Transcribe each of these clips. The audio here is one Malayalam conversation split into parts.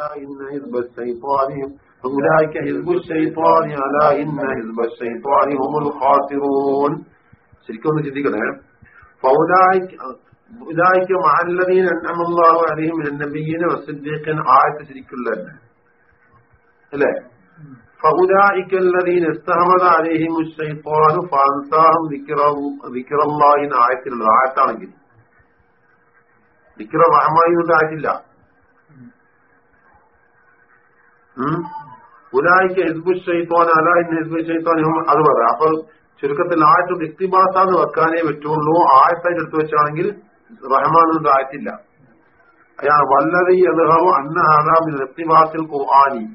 ألا إن حزب الشيطان أولئك حزب الشيطان ألا إن حزب الشيطان هم الخاسرون ശരിക്കും ഒന്ന് ചിന്തിക്കണേ ഫൗലായിക്ക് മഹല്ലദീൻ അന്നമല്ലാഹു അലൈഹിം മിനൻ നബിയ്യീന വസിദ്ദീഖിൻ ആയത്ത് ശരിക്കുള്ള തന്നെ അല്ലേ فأولئك الذين استهمد عليهم الشيطان فأنساهم ذكر الله ആയത്തിലുള്ള ആയത്താണെങ്കിൽ ذكر റഹ്മായി ആയിട്ടില്ല ഉലായിക്ക് ഹിസ്ബു ഷെയ്ത്തോൻ അല ഹിസ്ബു ഷെയ്ത്തോൻ അത് പറയാം. അപ്പൊ ചുരുക്കത്തിൽ ആയത്ത് വ്യക്തിഭാസാന്ന് വെക്കാനേ പറ്റുള്ളൂ. ആയത്തായിട്ട് എടുത്തു വെച്ചാണെങ്കിൽ റഹ്മാൻ ആയത്തില്ല. അയാൾ വല്ലതീ എതിഹു അന്ന ആദാബിൽ വ്യക്തിഭാസിൽ ഖുർആാനി.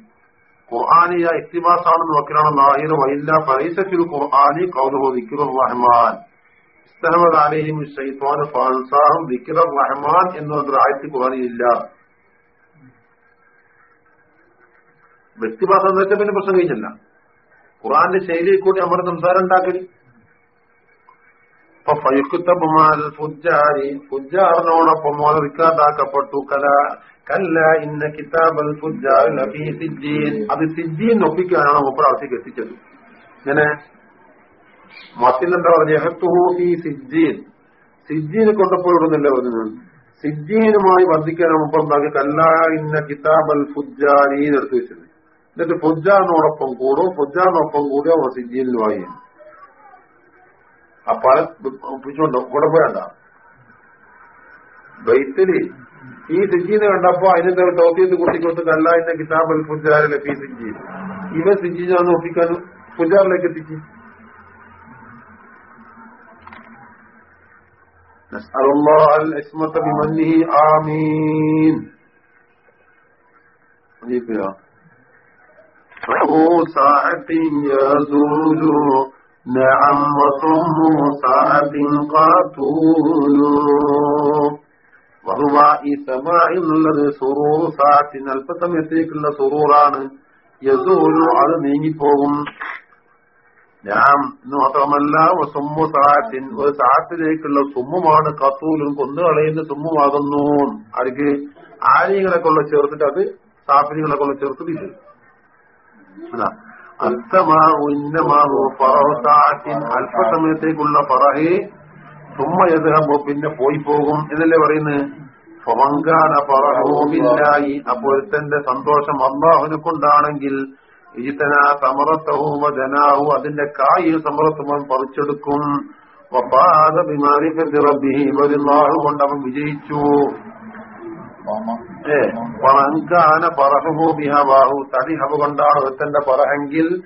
ആ ഇക്തിബാസാണെന്ന് വെക്കലാണ് ലാഹിർ. വൈല്ല പരീസത്തിൽ ഖുർആാനി കൗലുഹു ദിക്റുർ റഹ്മാൻ. ഇസ്തഹമദ് അലൈഹിം ഷൈത്വാൻ ഫാൻസാഹും റഹ്മാൻ എന്നൊരു ആയത്ത് ഖുർആാനിയില്ല വ്യക്തിഭാസം എന്ന് വെച്ചാൽ പിന്നെ പ്രശ്നം കഴിഞ്ഞല്ല ഖുറാന്റെ ശൈലിയിൽ കൂടി നമ്മുടെ സംസാരം ഉണ്ടാക്കൽ. അപ്പൊ ഫയുക്കുത്തബുമാൽ ഫുജാരി ഫുജാറിനോടൊപ്പം റിക്കാർഡാക്കപ്പെട്ടു. കല കല്ല ഇന്ന കിതാബൽ അത് സിജീൻ ഒപ്പിക്കാനാണ് മുപ്പറാവശ്യം എത്തിച്ചത് ഇങ്ങനെ മത്തിലെന്താ പറഞ്ഞ? സിജീൻ സിജീനെ കൊണ്ടപ്പോൾ ഇടുന്നില്ല പറഞ്ഞത് സിജീനുമായി വർദ്ധിക്കാനാണ് മുപ്പം ഉണ്ടാക്കി കല്ല ഇന്ന കിതാബൽ ഫുജാരി എടുത്തു വെച്ചത്. എന്നിട്ട് ഫുജാറിനോടൊപ്പം കൂടും ഫുജാറിനൊപ്പം കൂടി അവർ സിജീനിൽ വായി ആ പല പിടിച്ചോണ്ടോ കൂടെ പോയണ്ട ബൈത്തില് ഈ സിജീനെ കണ്ടപ്പോ അതിനെന്താ ടോക്കിയത് കുട്ടിക്കൊത്ത് കല്ല എന്ന കിതാബ് ഫുജാറിലെ പി സിജി ഇവ സിജീനാന്ന് ഒപ്പിക്കാൻ ഫുജാറിലേക്ക് എത്തിച്ചു نسأل الله العصمة بمنه آمين ساعة يزول نعم وصم ساعة قاتول وهو ഈ സമാ എന്നുള്ളത് സുറൂർ സാറ്റിന് അല്പസമയത്തേക്കുള്ള സുറൂറാണ് യസൂലു അത് നീങ്ങിപ്പോകും ഞാൻ മാത്രമല്ല സുമ്മു സാറ്റിൻ ഒരു സാറ്റിലേക്കുള്ള സുമ്മുമാണ് കത്തൂലും കൊന്നുകളയുന്ന സുമ്മുമാകുന്നു ആർക്ക് ആര്യങ്ങളെ കൊള്ള ചേർത്തിട്ട് അത് സാഫിനികളെ കൊള്ള ചേർത്തിട്ട് അല്പമാവു ഫറോസാറ്റിൻ അല്പസമയത്തേക്കുള്ള ഫറഹെ. സുമ്മ എതിരമ്പോ പിന്നെ പോയി പോകും. എന്നല്ലേ പറയുന്നത്? ഫമങ്കാന പറഹോമില്ലായി അപ്പോൾ തന്റെ സന്തോഷം അള്ളാഹുനെ കൊണ്ടാണെങ്കിൽ സമറത്തവും സമറത്തഹുമ അതിന്റെ കായി സമറത്തുമൻ പറിച്ചെടുക്കും. റബ്ബിഹി. കൊണ്ട് അവൻ വിജയിച്ചു. പണങ്കാന പറഹു ബിഹവാഹു തടി ഹവ കൊണ്ടാണ് ഒരുത്തന്റെ പറഹെങ്കിൽ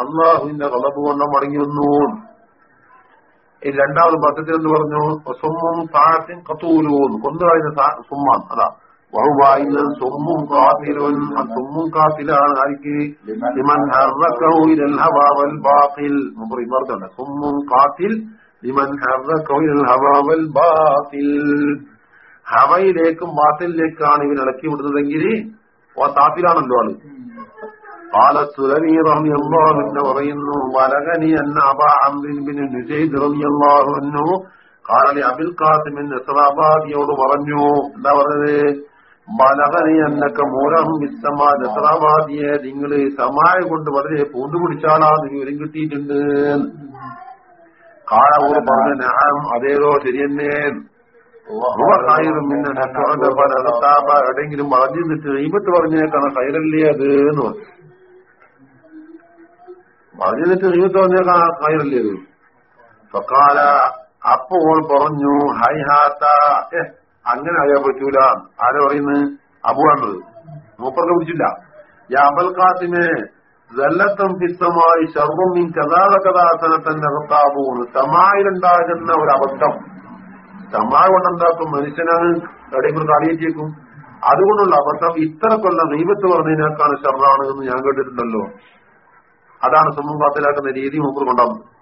അള്ളാഹുവിന്റെ കളബ് കൊണ്ട് മടങ്ങി വന്നു. ഈ രണ്ടാമത് പദ്ധതി എന്ന് പറഞ്ഞു സുമ്മും സാഹത്തിൻ കത്തൂലൂൻ കൊന്നുകളയുന്ന സുമ്മാൻ അതാ. വഹുവായില്ല സുമ്മും കാത്തിലുൻ. സുമ്മും കാത്തിലാണ് ആർക്ക് സുമ്മും കാത്തിൽ ഹവയിലേക്കും ബാത്തിലേക്കാണ് ഇവൻ ഇളക്കി വിടുന്നതെങ്കിൽ ആ താത്തിലാണല്ലോ ആൾ. പാലത്തുലമീറിയെന്ന് പറഞ്ഞു എന്താ പറഞ്ഞത്? നിങ്ങൾ സമായ കൊണ്ട് വളരെ പൂണ്ടുപിടിച്ചാലാ നിങ്ങൾ കിട്ടിയിട്ടുണ്ട്. കിട്ടിയിട്ടുണ്ട് കാളവർ പറഞ്ഞു ഞാൻ അതേതോ ശരിയെന്നേ എവിടെയെങ്കിലും പറഞ്ഞു നിന്നിട്ട് ഈമത്ത് പറഞ്ഞേക്കാണ് കൈരല്ലേ അത് എന്ന് പറഞ്ഞു പറഞ്ഞു നിന്നിട്ട് ഈമത്ത് പറഞ്ഞേക്കാണ് ഖൈറല്ലേ അത് സക്കാല അപ്പോൾ പറഞ്ഞു ഹൈ ഹാത്ത അങ്ങനെ അറിയാൻ പറ്റൂല ആരെ പറയുന്നത് അബുവാണത് മൂപ്പർക്ക് പിടിച്ചില്ല ഈ അബൽ ജല്ലത്തം ഫിത്തമായി ശർവമിൻ മീൻ കഥാത കഥാസനത്തന്നെ അകത്താബൂന്ന് സമായിലുണ്ടാകുന്ന ഒരു അബദ്ധം. സമായ കൊണ്ടുണ്ടാക്കും. മനുഷ്യനാണ് എവിടെയെങ്കിലും അറിയിച്ചേക്കും അതുകൊണ്ടുള്ള അബദ്ധം ഇത്ര കൊല്ലം ദൈവത്ത് പറഞ്ഞതിനേക്കാണ് ഷർറാണ് എന്ന് ഞാൻ കേട്ടിട്ടുണ്ടല്ലോ. അതാണ് സമൂഹത്തിലാക്കുന്ന രീതി മൂപ്പർ കൊണ്ടാകുന്നത്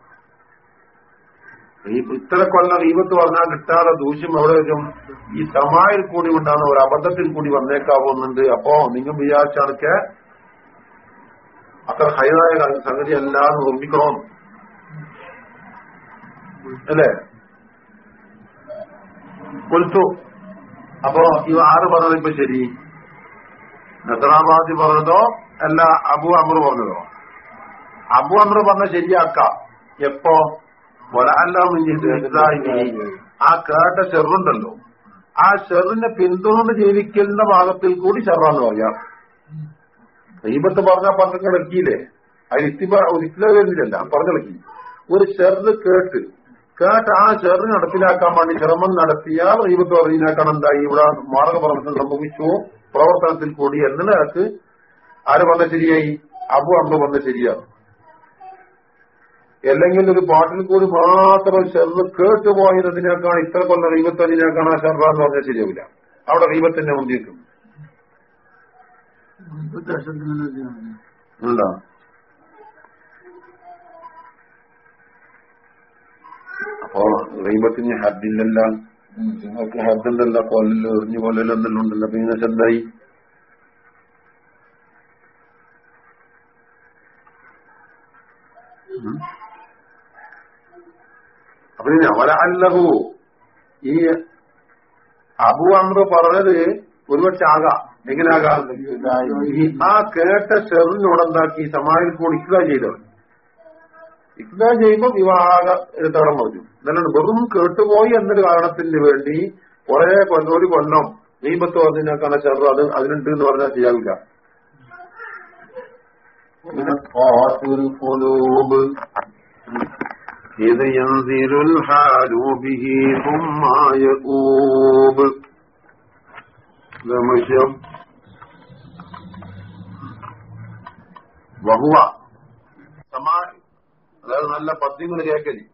ഈ ഇത്ര കൊല്ലം ദൈവത്ത് പറഞ്ഞാൽ കിട്ടാതെ ദൂഷ്യം അവിടെ വരും ഈ തമായിൽ കൂടി ഉണ്ടാകുന്ന ഒരു അബദ്ധത്തിൽ കൂടി വന്നേക്കാവുന്നുണ്ട്. അപ്പോ നിങ്ങൾ വിചാരിച്ചാണൊക്കെ അത്ര ഹൈറായ സംഗതി അല്ലാന്ന് ഓർമ്മിക്കണോ അല്ലേ? കൊൽത്തു. അപ്പോ ഇവ ആറ് പറഞ്ഞത് ഇപ്പൊ ശരി. നസറാബാദി പറഞ്ഞതോ? അല്ല അബു അമർ പറഞ്ഞതോ? അബു അമർ പറഞ്ഞ ശരിയാക്കാം. എപ്പോ? ആ കേട്ട ഷെറുണ്ടല്ലോ ആ ഷെറിനെ പിന്തുണ ജീവിക്കുന്ന ഭാഗത്തിൽ കൂടി ഷെറാന്ന് പറയാം. ദൈവത്ത് പറഞ്ഞാൽ പറഞ്ഞിളക്കിയില്ലേ അതിൽ ഇത്തിമ ഒരിക്കലും വരുന്നില്ലല്ല പറഞ്ഞിളക്കി ഒരു ചെറുത് കേട്ട് കേട്ട് ആ ചെറു നടപ്പിലാക്കാൻ വേണ്ടി ശ്രമം നടത്തിയാൽ റീബത്ത് പറഞ്ഞാക്കാൻ എന്തായി? ഇവിടെ മാർഗപ്രവർത്തനം സംഭവിച്ചു. പ്രവർത്തനത്തിൽ കൂടി എന്നതിനകത്ത് ആര് വന്ന ശരിയായി? അബു അമ്മ വന്ന ശരിയാണ്. അല്ലെങ്കിൽ ഒരു പാട്ടിൽ കൂടി മാത്രം ചെറുത് കേട്ടുപോയതിനേക്കാൾ ഇത്ര കൊല്ല അതിനേക്കാൾ ആ ഷർറ എന്ന് പറഞ്ഞാൽ ശരിയാവില്ല. അവിടെ റീബത്തിന്റെ മുന്തിയിട്ടും ഉണ്ടോ? അപ്പോ റീബത്തിന് ഹദ്ദില്ലല്ല. നിങ്ങൾക്ക് ഹദ്ദുണ്ടല്ല കൊല്ലല്ലോ എറിഞ്ഞു കൊല്ലല്ലോ എന്തെല്ലാം ഉണ്ടല്ലോ പിന്നെ എന്തായി അപ്പൊ അവരല്ലഹു അല്ലഹു. ഈ അബു അമ്ര പറഞ്ഞത് ഒരുപക്ഷെ ആകാം. എങ്ങനാകാം ആ കേട്ട ചെറിനുടന്താക്കി സമാധിയിൽ കൂടി ഇക്കുക ചെയ്തവൻ ഇക്കുക ചെയ്യുമ്പോൾ വിവാഹ എടുത്തവടം പറഞ്ഞു. എന്നാലും വെറും കേട്ടുപോയി എന്നൊരു കാരണത്തിന് വേണ്ടി കുറെ ഒരു കൊല്ലം നീമ്പത്ത് വന്നതിനേക്കാണ് ചെറു അത് അതിനുണ്ട് എന്ന് പറഞ്ഞാൽ ശരിയാവില്ല ഇത് യന്തിരുൽ ഹാരൂബിഹി സുമ്മായ വഹുവ. സമാ- അതായത് നല്ല പദ്യങ്ങൾ കേൾക്കലി.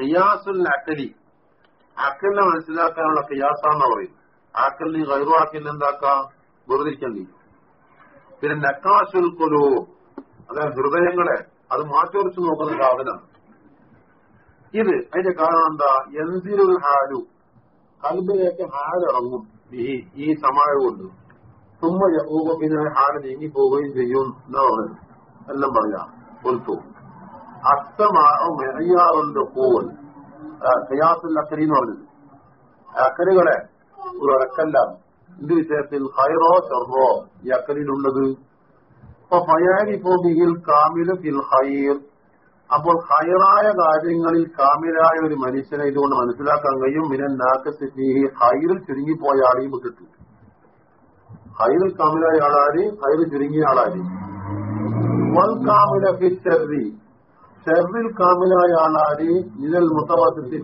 കിയാസുൽ അക്കലി അക്കലിനെ മനസ്സിലാക്കാനുള്ള കിയാസാന്നാ പറയും അക്കലിന് ഗൈറു ആക്കലിന് എന്താക്കാം? വെറുതിരിക്കണ്ടി. പിന്നെ നക്കാശുൽ കൊലു അതായത് ഹൃദയങ്ങളെ അത് മാറ്റിവറിച്ച് നോക്കുന്ന സാധനം. ഇത് അതിന്റെ കാരണം എന്താ? എന്തിനൊരു ഹാലു. കൽബിലേക്ക് ഹാലിറങ്ങും ഈ സമായ കൊണ്ട്. തുമ്മ നീങ്ങി പോവുകയും ചെയ്യും എന്നാ പറഞ്ഞു എല്ലാം പറയാം കൊടുത്തു അസ്തമാറുണ്ട് പോവൽ ഖയാസുൽ അക്കരി എന്ന് പറഞ്ഞത് അക്കരികളെ ഒരു അടക്കല്ലാണ് എന്ത് വിഷയത്തിൽ ഹൈറോ ചെറോ ഈ അക്കരിയിലുള്ളത് അപ്പൊ പോകിൽ കാമിൽ ഫിൽ ഹൈർ അപ്പോൾ ഹൈറായ കാര്യങ്ങളിൽ കാമിലായ ഒരു മനുഷ്യനെ ഇതുകൊണ്ട് മനസ്സിലാക്കാൻ കഴിയും. മിനൻ നാക്കസ് ഹൈറിൽ ചുരുങ്ങിപ്പോയ ആളെയും കിട്ടും ഹൈറിൽ കാമിലായ ആളാര് ഹൈറിൽ ചുരുങ്ങിയ ആളാര്. വൽ കാമില ഫി ഷെറി ഷെറിൽ കാമിലായ ആളാര് ഇതിൽ മുത്തവസിത്തി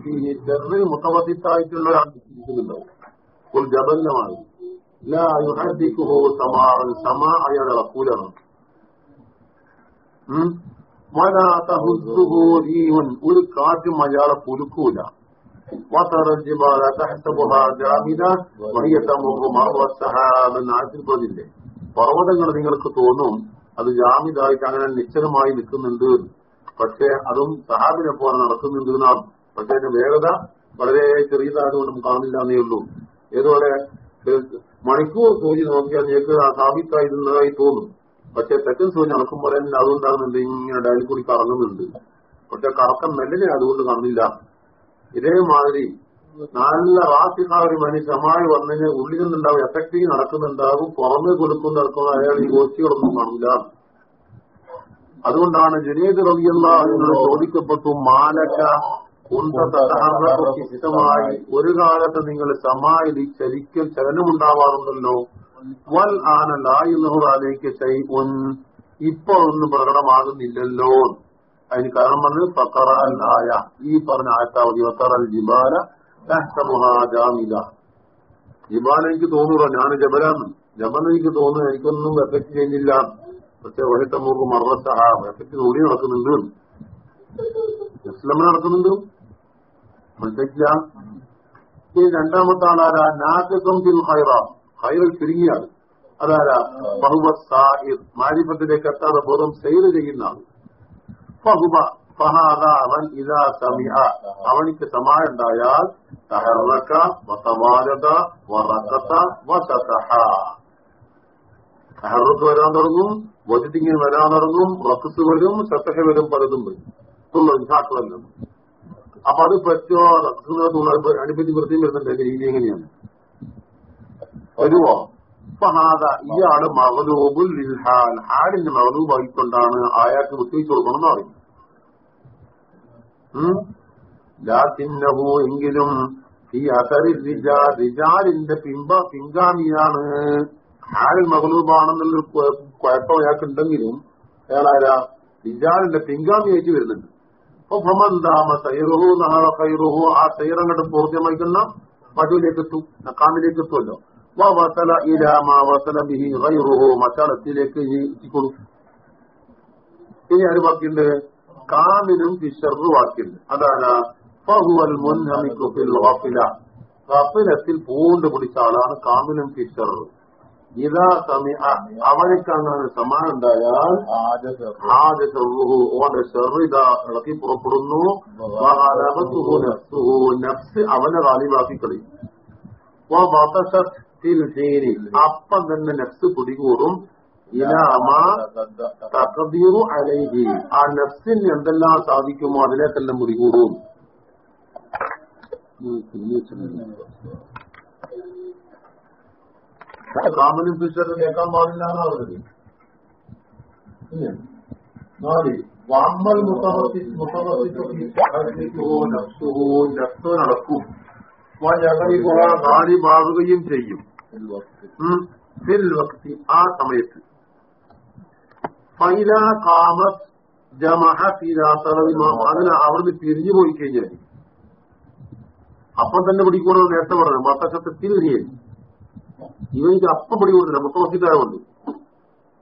ഷെറിൽ മുത്തവസിത്തായിട്ടുള്ള ഒരാൾ ഇരിക്കുന്നുണ്ടാവും ഒരു അക്കൂലാണ് ഒരു കാറ്റും അയാളെ പുലുക്കൂല നാട്ടിൽപ്പോതില്ലേ പർവതങ്ങൾ നിങ്ങൾക്ക് തോന്നും അത് ജാമിതായിട്ട് അങ്ങനെ നിശ്ചലമായി നിൽക്കുന്നുണ്ട്. പക്ഷേ അതും സഹാബിനെ പോലെ നടക്കുന്നുണ്ട് എന്നാണ്. പക്ഷേ അതിന്റെ വേഗത വളരെ ചെറിയതായതുകൊണ്ട് കാണില്ല എന്നേ ഉള്ളൂ. ഏതോടെ മണിക്കൂർ സൂചി നോക്കിയാൽ നിങ്ങൾക്ക് സ്ഥാപിത്തായിരുന്നതായി തോന്നും. പക്ഷെ സെക്കൻഡ് സൂചി നടക്കുമ്പോൾ തന്നെ അതുകൊണ്ടാകുന്നുണ്ട് ഇങ്ങനെ ഡയൽ കൂടി കറങ്ങുന്നുണ്ട്. പക്ഷെ കറക്കം മെല്ലനെ അതുകൊണ്ട് കാണില്ല ഇതേമാതിരി നല്ല റാസിഖ ഒരു മനുഷ്യമായി വന്നതിന് ഉള്ളിൽ നിന്നുണ്ടാവും എഫക്റ്റീവ് നടക്കുന്നുണ്ടാവും പുറമെ കൊടുക്കും നടക്കുന്ന അയാൾ ഈ ഗോഷ്ടികളൊന്നും കാണില്ല അതുകൊണ്ടാണ് ജനീദ് റബിയുള്ള ചോദിക്കപ്പെട്ടു മാലക്ക ഉണ്ടായി ഒരു കാലത്ത് നിങ്ങൾ സമാധി ചലിക്കൽ ചലനമുണ്ടാവാറുണ്ടല്ലോ. വൽ ആന ലായുന്നഹുറാലേക്ക് ശൈഉൻ. ഇപ്പൊ ഒന്നും പ്രകടമാകുന്നില്ലല്ലോ. അതിന് കാരണം പറഞ്ഞത് പക്കറ ആയ. ഈ പറഞ്ഞ ആയത്താവതി വക്കറ അൽ ജിബാല ജാമില. ജിബാല എനിക്ക് തോന്നുക ഞാൻ ജബലാണ്. ജബൽ എനിക്ക് തോന്നുന്നു എനിക്കൊന്നും എഫക്ട് ചെയ്യുന്നില്ല. പക്ഷെ വഹിത്തമൂർക്ക് മറസഹ എഫക്ട് ഓടി നടക്കുന്നുണ്ട്. ഇസ്ലമിന് നടക്കുന്നുണ്ട്. മനസ്സിലാക്കില്ല ഈ രണ്ടാമത്തെ ആളാരാ ബിൽ ഹൈറ ഹൈറിൽ ചുരുങ്ങിയാണ്. അതാരാ? ബഹുബത് സാഹിർ മാരിഫത്തിലേക്ക് എത്താതെ ബോധം സെയിൽ ചെയ്യുന്ന അവൻ ഇതാ സമിഅ. അവനിക്ക് സമായുണ്ടായാൽ തഹറക്ക വതവാലത വറക്കത്ത വസതഹ വരാൻ തുടങ്ങും വജിത്തിങ്ങനെ വരാൻ തുടങ്ങും റക്കസ് വരും സത്തഹ വരും പലതും വരും. തുള്ള ഇൻസാക്കുമല്ലോ അപ്പൊ അത് പറ്റുമോ? റക്കസിനകത്തുള്ള അനുഭൂതി വൃത്തിയും വരുന്നുണ്ട്. രീതി എങ്ങനെയാണ്? വരുവോ? ഫഹാദ ഇയാൾ മഹലൂബുൽ ലിൽഹാൽ ആടിന് മഹലൂബായിക്കൊണ്ടാണ് ആയാൾക്ക് വിട്ടുവീഴ്ച കൊടുക്കണം എന്ന് പറയും ലാത്തിന്നഹു എങ്കിലും ഈ അസറി റിജാ റിജാലിന്റെ പിമ്പ പിൻഗാമിയാണ്. ഹാലിൽ മഹലൂബാണെന്നുള്ള കുഴപ്പം അയാൾക്ക് ഉണ്ടെങ്കിലും അയാളാരാ? റിജാലിന്റെ പിൻഗാമിയായിട്ട് വരുന്നുണ്ട്. അപ്പൊ ഭമന്താമ സൈറുഹു നാളെ കൈറുഹു ആ സൈറങ്ങോട്ട് പൂർത്തിയമായിക്കുന്ന മധുവിലേക്ക് എത്തും നക്കാമിലേക്ക് എത്തുമല്ലോ. വസല ഇലാമ വസല ബിഹി ഗൈറുഹു മറ്റാളത്തിലേക്ക് എത്തിക്കൊള്ളു ഇനി അത് വാക്കിണ്ട് കാമിനും ഫിഷറു വാക്കിണ്ട് അതാണ് ഫഹുവൽ മുൻഹമിക്കു ഫിൽ ഗഫില ഗഫിലത്തിൽ പൂണ്ട് പിടിച്ച ആളാണ് കാമിനും ഫിഷറു ഇതാ സമയ അവനക്ക് അങ്ങനെ സമാനം ഉണ്ടായാൽ ഓന്റെ ഷെറിത ഇളക്കി പുറപ്പെടുന്നു നഫ്സ് അവനെ റാലിവാക്കി കളയും അപ്പം തന്നെ നെഫ്സ് പിടികൂറും തകദീറു അലൈഹി. ആ നഫ്സിന് എന്തെല്ലാം സാധിക്കുമോ അതിലേക്കെല്ലാം പിടികൂറും കാമനും ഫിഷറും കേൾക്കാൻ പാടില്ല എന്നാ പറഞ്ഞത്. നാല്. വാമ്മൽ നടക്കും. നാല് മാറുകയും ചെയ്യും. ഫിൽ ആ സമയത്ത്. ഫൈല കാമസ് ജമഹ അതിന് അവിടുന്ന് പിരിഞ്ഞു പോയി കഴിഞ്ഞാൽ. അപ്പം തന്നെ പിടിക്കൂടെ നേരത്തെ പറഞ്ഞു മത്തശത്ത് തിരിഞ്ഞേ. ഇവനിക്ക് അപ്പം പിടികൂടില്ല മുത്തവസിക്കാരുണ്ട്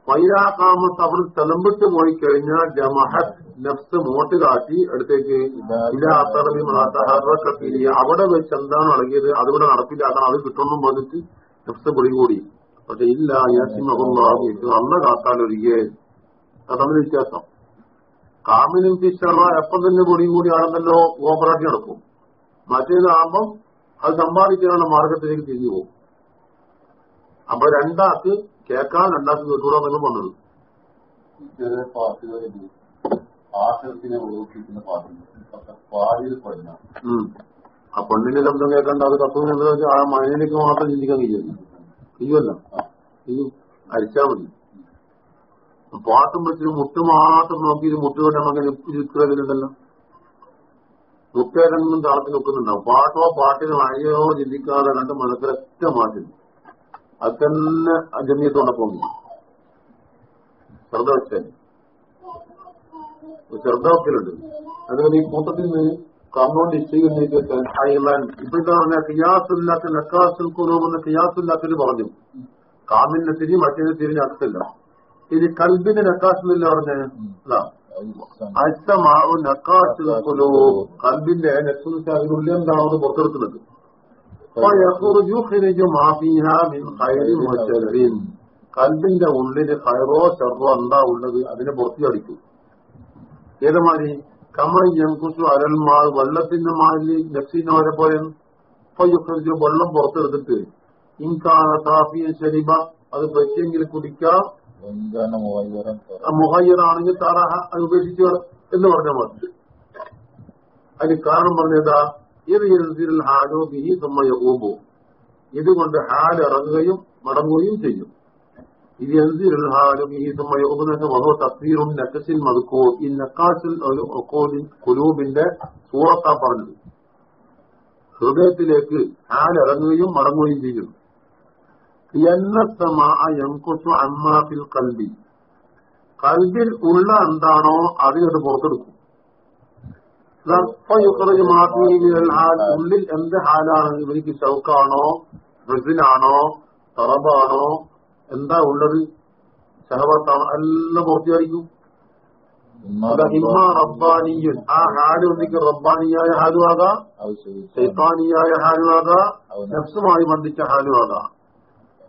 ഫൈലാ കാമത്ത് അവർ തലമ്പിട്ട് പോയി കഴിഞ്ഞാൽ ജമഹത് നഫ്സ് മോട്ട് കാട്ടി അടുത്തേക്ക് അവിടെ വെച്ച് എന്താണ് അടങ്ങിയത്? അതിവിടെ നടപ്പിലാക്കണം അത് കിട്ടണം പറഞ്ഞിട്ട് നഫ്സ് പിടികൂടി പക്ഷെ ഇല്ല നല്ല കാക്കാൻ കാത്താലൊരികെ അതമ്മ വ്യത്യാസം. കാമിനും ഫിഷറ എപ്പം തന്നെ പൊടിയും കൂടി ആണെന്നല്ലോ ഓപ്പറാക്കി നടക്കും. മറ്റേതാകുമ്പം അത് സമ്പാദിക്കാനുള്ള മാർഗത്തിലേക്ക് തിരിഞ്ഞു പോകും. അപ്പൊ രണ്ടാക്ക് കേൾക്കാൻ രണ്ടാക്ക് കേട്ടൂടാന്നെങ്കിലും വന്നത് ചെറിയ പാട്ടുകളിൽ ആശയത്തിനെ ഉപയോഗിക്കുന്ന പാട്ടുണ്ട് പാടിയിൽ പഠന ആ പെണ്ണിന്റെ ശബ്ദം കേൾക്കേണ്ട അത് കത്തുന്നത് ആ മഴയിലേക്ക് മാത്രം ചിന്തിക്കാൻ കഴിയുന്നു കഴിയുമല്ല ഇത് അരിച്ചാൽ മതി. പാട്ടും വെച്ചിട്ട് മുട്ട് മാത്രം നോക്കിയിട്ട് മുട്ട് കൊണ്ട് നമുക്ക് ചിത്രത്തിലുണ്ടല്ലോ മുട്ടേതെങ്കിലും താളത്തിൽ നിൽക്കുന്നുണ്ടാവും പാട്ടോ പാട്ടിന് മഴയോ ചിന്തിക്കാതെ കണ്ട് മനസ്സിലൊക്കെ മാറ്റുന്നു അത് തന്നെ ജമീയത്തോടൊപ്പം ശ്രദ്ധ വെച്ചാൽ ശ്രദ്ധ വെക്കലുണ്ട്. അതുപോലെ ഈ കൂട്ടത്തിൽ നിന്ന് കണ്ണോണ്ട് ഇഷ്ടീകരിച്ചിട്ട് ഇപ്പോഴത്തെ പറഞ്ഞ കിയാസുല്ലാത്ത നക്കാസുൽ കുറവെന്ന് കിയാസുല്ലാത്തിൽ പറഞ്ഞു. കാമിനെ തിരി മറ്റേ തിരിഞ്ഞ് അക്സില്ല ഇനി കൽബിന് നക്കാസില്ല പറഞ്ഞ? അച്ഛമാവ് നക്കാസുൽ കൽബിന്റെ നെക്സുൽ അതിനുള്ളിൽ എന്താണെന്ന് പുറത്തെടുക്കുന്നത്. കൽബിന്റെ ഉള്ളിൽ ഹൈറോ ചെറോ എന്താ ഉള്ളത്? അതിനെ പുറത്തു കളിക്കും ഏതുമാതിരി കമയ്യം കുസു അരൽമാർ വെള്ളത്തിന്റെ മാലി ലക്സിനെ വരെ പോലെ പയ്യൊക്കെ വെള്ളം പുറത്തെടുത്തിട്ട് ഇൻകാന താഫിയ ശരിബ അത് പറ്റിയെങ്കിൽ കുടിക്കാം. മുഹയ്യറാണെങ്കിൽ താറാഹ അത് ഉപേക്ഷിച്ചു എന്ന് പറഞ്ഞ മതി അതിന് കാരണം പറഞ്ഞതാ ഇത് ഹാലോ ബിഹി സമ്മയഹൂബു ഇതുകൊണ്ട് ഹാൽ ഇറങ്ങുകയും മടങ്ങുകയും ചെയ്യും. കുലൂബിന്റെ സൂറത്താ പറഞ്ഞത്. ഹൃദയത്തിലേക്ക് ആരങ്ങുകയും മടങ്ങുകയും ചെയ്യും അമ്മാഫിൽ കൽബി. കൽബിൽ ഉള്ള എന്താണോ അതിനത് പുറത്തെടുക്കും. ഉള്ളിൽ എന്ത് ഹാലാണ് ഇവനിക്ക് ചൗക്കാണോ ബ്രസിലാണോ തറബാണോ എന്താ ഉള്ളത്? ഷഹബത്താണോ എല്ലാം പൂർത്തിയായിരിക്കും റബ്ബാനിയൻ. ആ ഹാൽ ഒന്നിക്ക് റബ്ബാനിയായ ഹാലുമാകാം ശൈത്താനിയായ ഹാലുമാകാം നഫ്സുമായി ബന്ധിച്ച ഹാലുമാകാം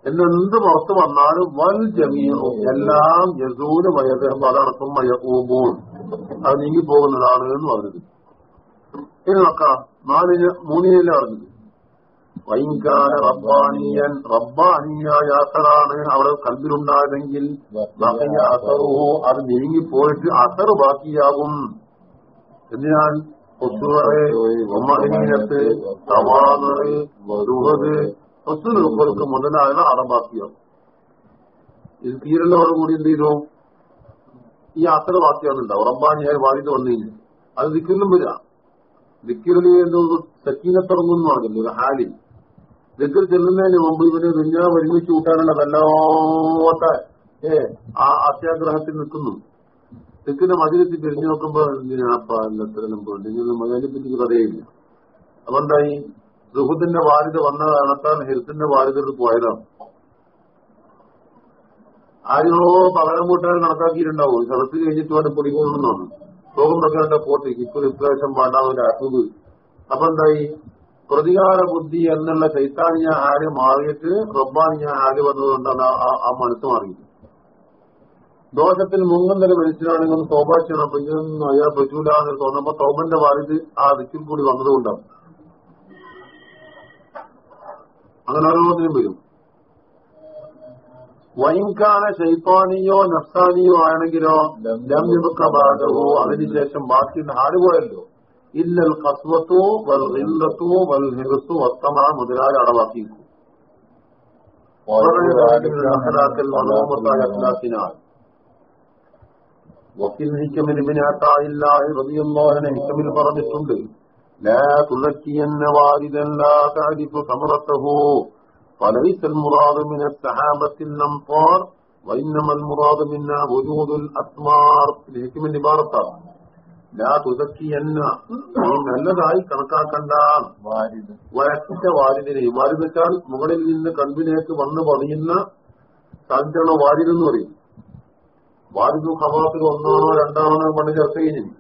എന്നെന്ത് പുറത്ത് വന്നാലും വൽ ജമീറും എല്ലാം യസൂര് വയതം അതടക്കം മയക്കൂബൂൺ അത് നീങ്ങി പോകുന്നതാണ് എന്ന് പറഞ്ഞത് ഇനി നോക്കാം. നാലിന് മൂന്നിനെല്ലാം അറിഞ്ഞത് വൈകാല റബ്ബാനിയൻ റബ്ബാനിയായ അസറാണ് അവിടെ കൽബിലുണ്ടായതെങ്കിൽ അസറുഹോ അത് നീങ്ങിപ്പോയിട്ട് അസർ ബാക്കിയാകും. എന്തിനാൽ? ഒത്തുവറെ ഒമ്മഹീനത്ത് തവാറ് വധുവത് ഹസ്നുകൾക്ക് മുതലായ ബാക്കിയാകും. ഇത് തീരലോട് കൂടി എന്ത് ചെയ്തു? ഈ അത്ര വാക്യാന്നുണ്ടാവും റബ്ബാനിയായി വാലിത് വന്നു കഴിഞ്ഞാൽ അത് ദിക്കിലും വരിക. ദിക്കിറിൽ സക്കീനത്തിറങ്ങുന്നു പറഞ്ഞില്ല? ഒരു ഹാലി. ദിക്കർ ചെല്ലുന്നതിന് മുമ്പ് ഇവർ നിങ്ങളെ ഒരുമിച്ച് കൂട്ടാനുള്ള വല്ലാത്ത ഏ ആ അത്യാഗ്രഹത്തിൽ നിൽക്കുന്നു. തെക്കിന്റെ മതിലെത്തി തിരിഞ്ഞു നോക്കുമ്പോ എന്തിനാപ്പാ എല്ലാത്തിനും പോയിട്ട് അതിനെപ്പറ്റി കഥയില്ല. അതുകൊണ്ടായി സുഹൃത്തിന്റെ വാരിത വന്ന കാരണത്താൽ വാരിതെടുത്ത് പോയതാണ് ആരോ പകരം കൂട്ടുകാർ കണക്കാക്കിയിട്ടുണ്ടാവും ശ്രദ്ധ കഴിഞ്ഞിട്ട് വേണ്ട പൊടികൊള്ളുന്നതാണ് ലോകം വെക്കേണ്ട പോട്ടെ ഇപ്പോൾ ഇപ്രാവശ്യം വേണ്ടാവുന്ന അസുഖ് അപ്പൊ എന്തായി? പ്രതികാര ബുദ്ധി എന്നുള്ള ചൈത്താനിയ ആകെ മാറിയിട്ട് റബ്ബാനിയ ആകെ വന്നതുകൊണ്ടാണ് ആ- മനസ്സ് മാറിയത്. ദോഷത്തിൽ മുങ്ങുന്നൊരു മനുഷ്യനാണെങ്കിൽ തോപാച്ചാണ് അപ്പൊ ഇതൊന്നും അയാൾ പറ്റൂല എന്ന് തോന്നുമ്പോ തോമന്റെ വാരിത് ആ ദിക്കിൽ കൂടി വന്നതുകൊണ്ടാണ് അങ്ങനെ ഓരോന്നിനും വരും. വൈൻകാന ശൈത്താനിയോ നഫ്സാനിയോ ആണെങ്കിലോ ഭാഗവോ അതിനുശേഷം ബാക്കി ആരുപോയല്ലോ പോയല്ലോ. ഇല്ലൽ കസ്വത്തോ വൽ ഹില്ലത്തോ വൽ ഹിറത്തോ വത്തമ മുതലായ അടവാക്കിയിരിക്കും വക്കീൽ ഹിക്കമിന് ബിനാത്തായില്ലാഹി റളിയല്ലാഹുവിനെ ഹിക്കമിൽ പറഞ്ഞിട്ടുണ്ട് ലാ തുലക്കിയന്ന വാരിദൻ ലാ തഅരിഫു സമറത്തഹു فليس المراد من السحابة الأمطار وإنما المراد منها وجود الأثمار الحكم العبارة നല്ലതായി കണക്കാക്കണ്ട. വാരിദ്. വാരിദിനെ. വാരിദച്ചാൽ മുകളിൽ നിന്ന് കൺപിലേക്ക് വന്ന് പറയുന്ന സാധിച്ചാണോ വാരിതെന്ന് പറയും. വാരിദു ഹവാസിൽ ഒന്നാണോ രണ്ടാണോ പണ്ട് ചർച്ച കഴിഞ്ഞു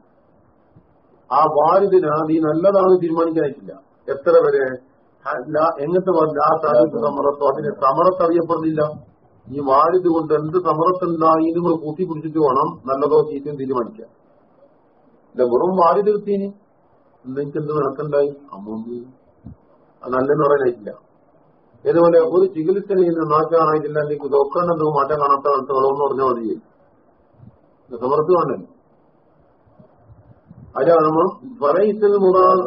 ആ വാരിദിന് നീ നല്ലതാണ് തീരുമാനിക്കാനായിട്ടില്ല. എത്ര വരെ എങ്ങനത്തെ ആ താരത്ത് സമറത്തോ അതിന് സമറത്ത് അറിയപ്പെടുന്നില്ല. ഈ വാരിദ് കൊണ്ട് എന്ത് സമറത്തുണ്ടായി നിങ്ങൾ കൂട്ടി പിടിച്ചിട്ട് വേണം നല്ലതോ ചീറ്റും തീരുമാനിക്കാം ഇല്ല വെറും മാറി തീർത്തീന് എന്തെങ്കിലും എന്ത് നടക്കണ്ടായി? അമ്മ അത് നല്ലെന്ന് പറയാനായിട്ടില്ല ഇതുപോലെ ഒരു ചികിത്സ നാക്കാനായിട്ടില്ല എനിക്ക് എന്തോ മാറ്റം കാണാത്ത എന്ന് പറഞ്ഞാൽ മതി. സമർത്ഥമാണല്ലോ കാണല്ലോ നമ്മൾ പറയിച്ചത്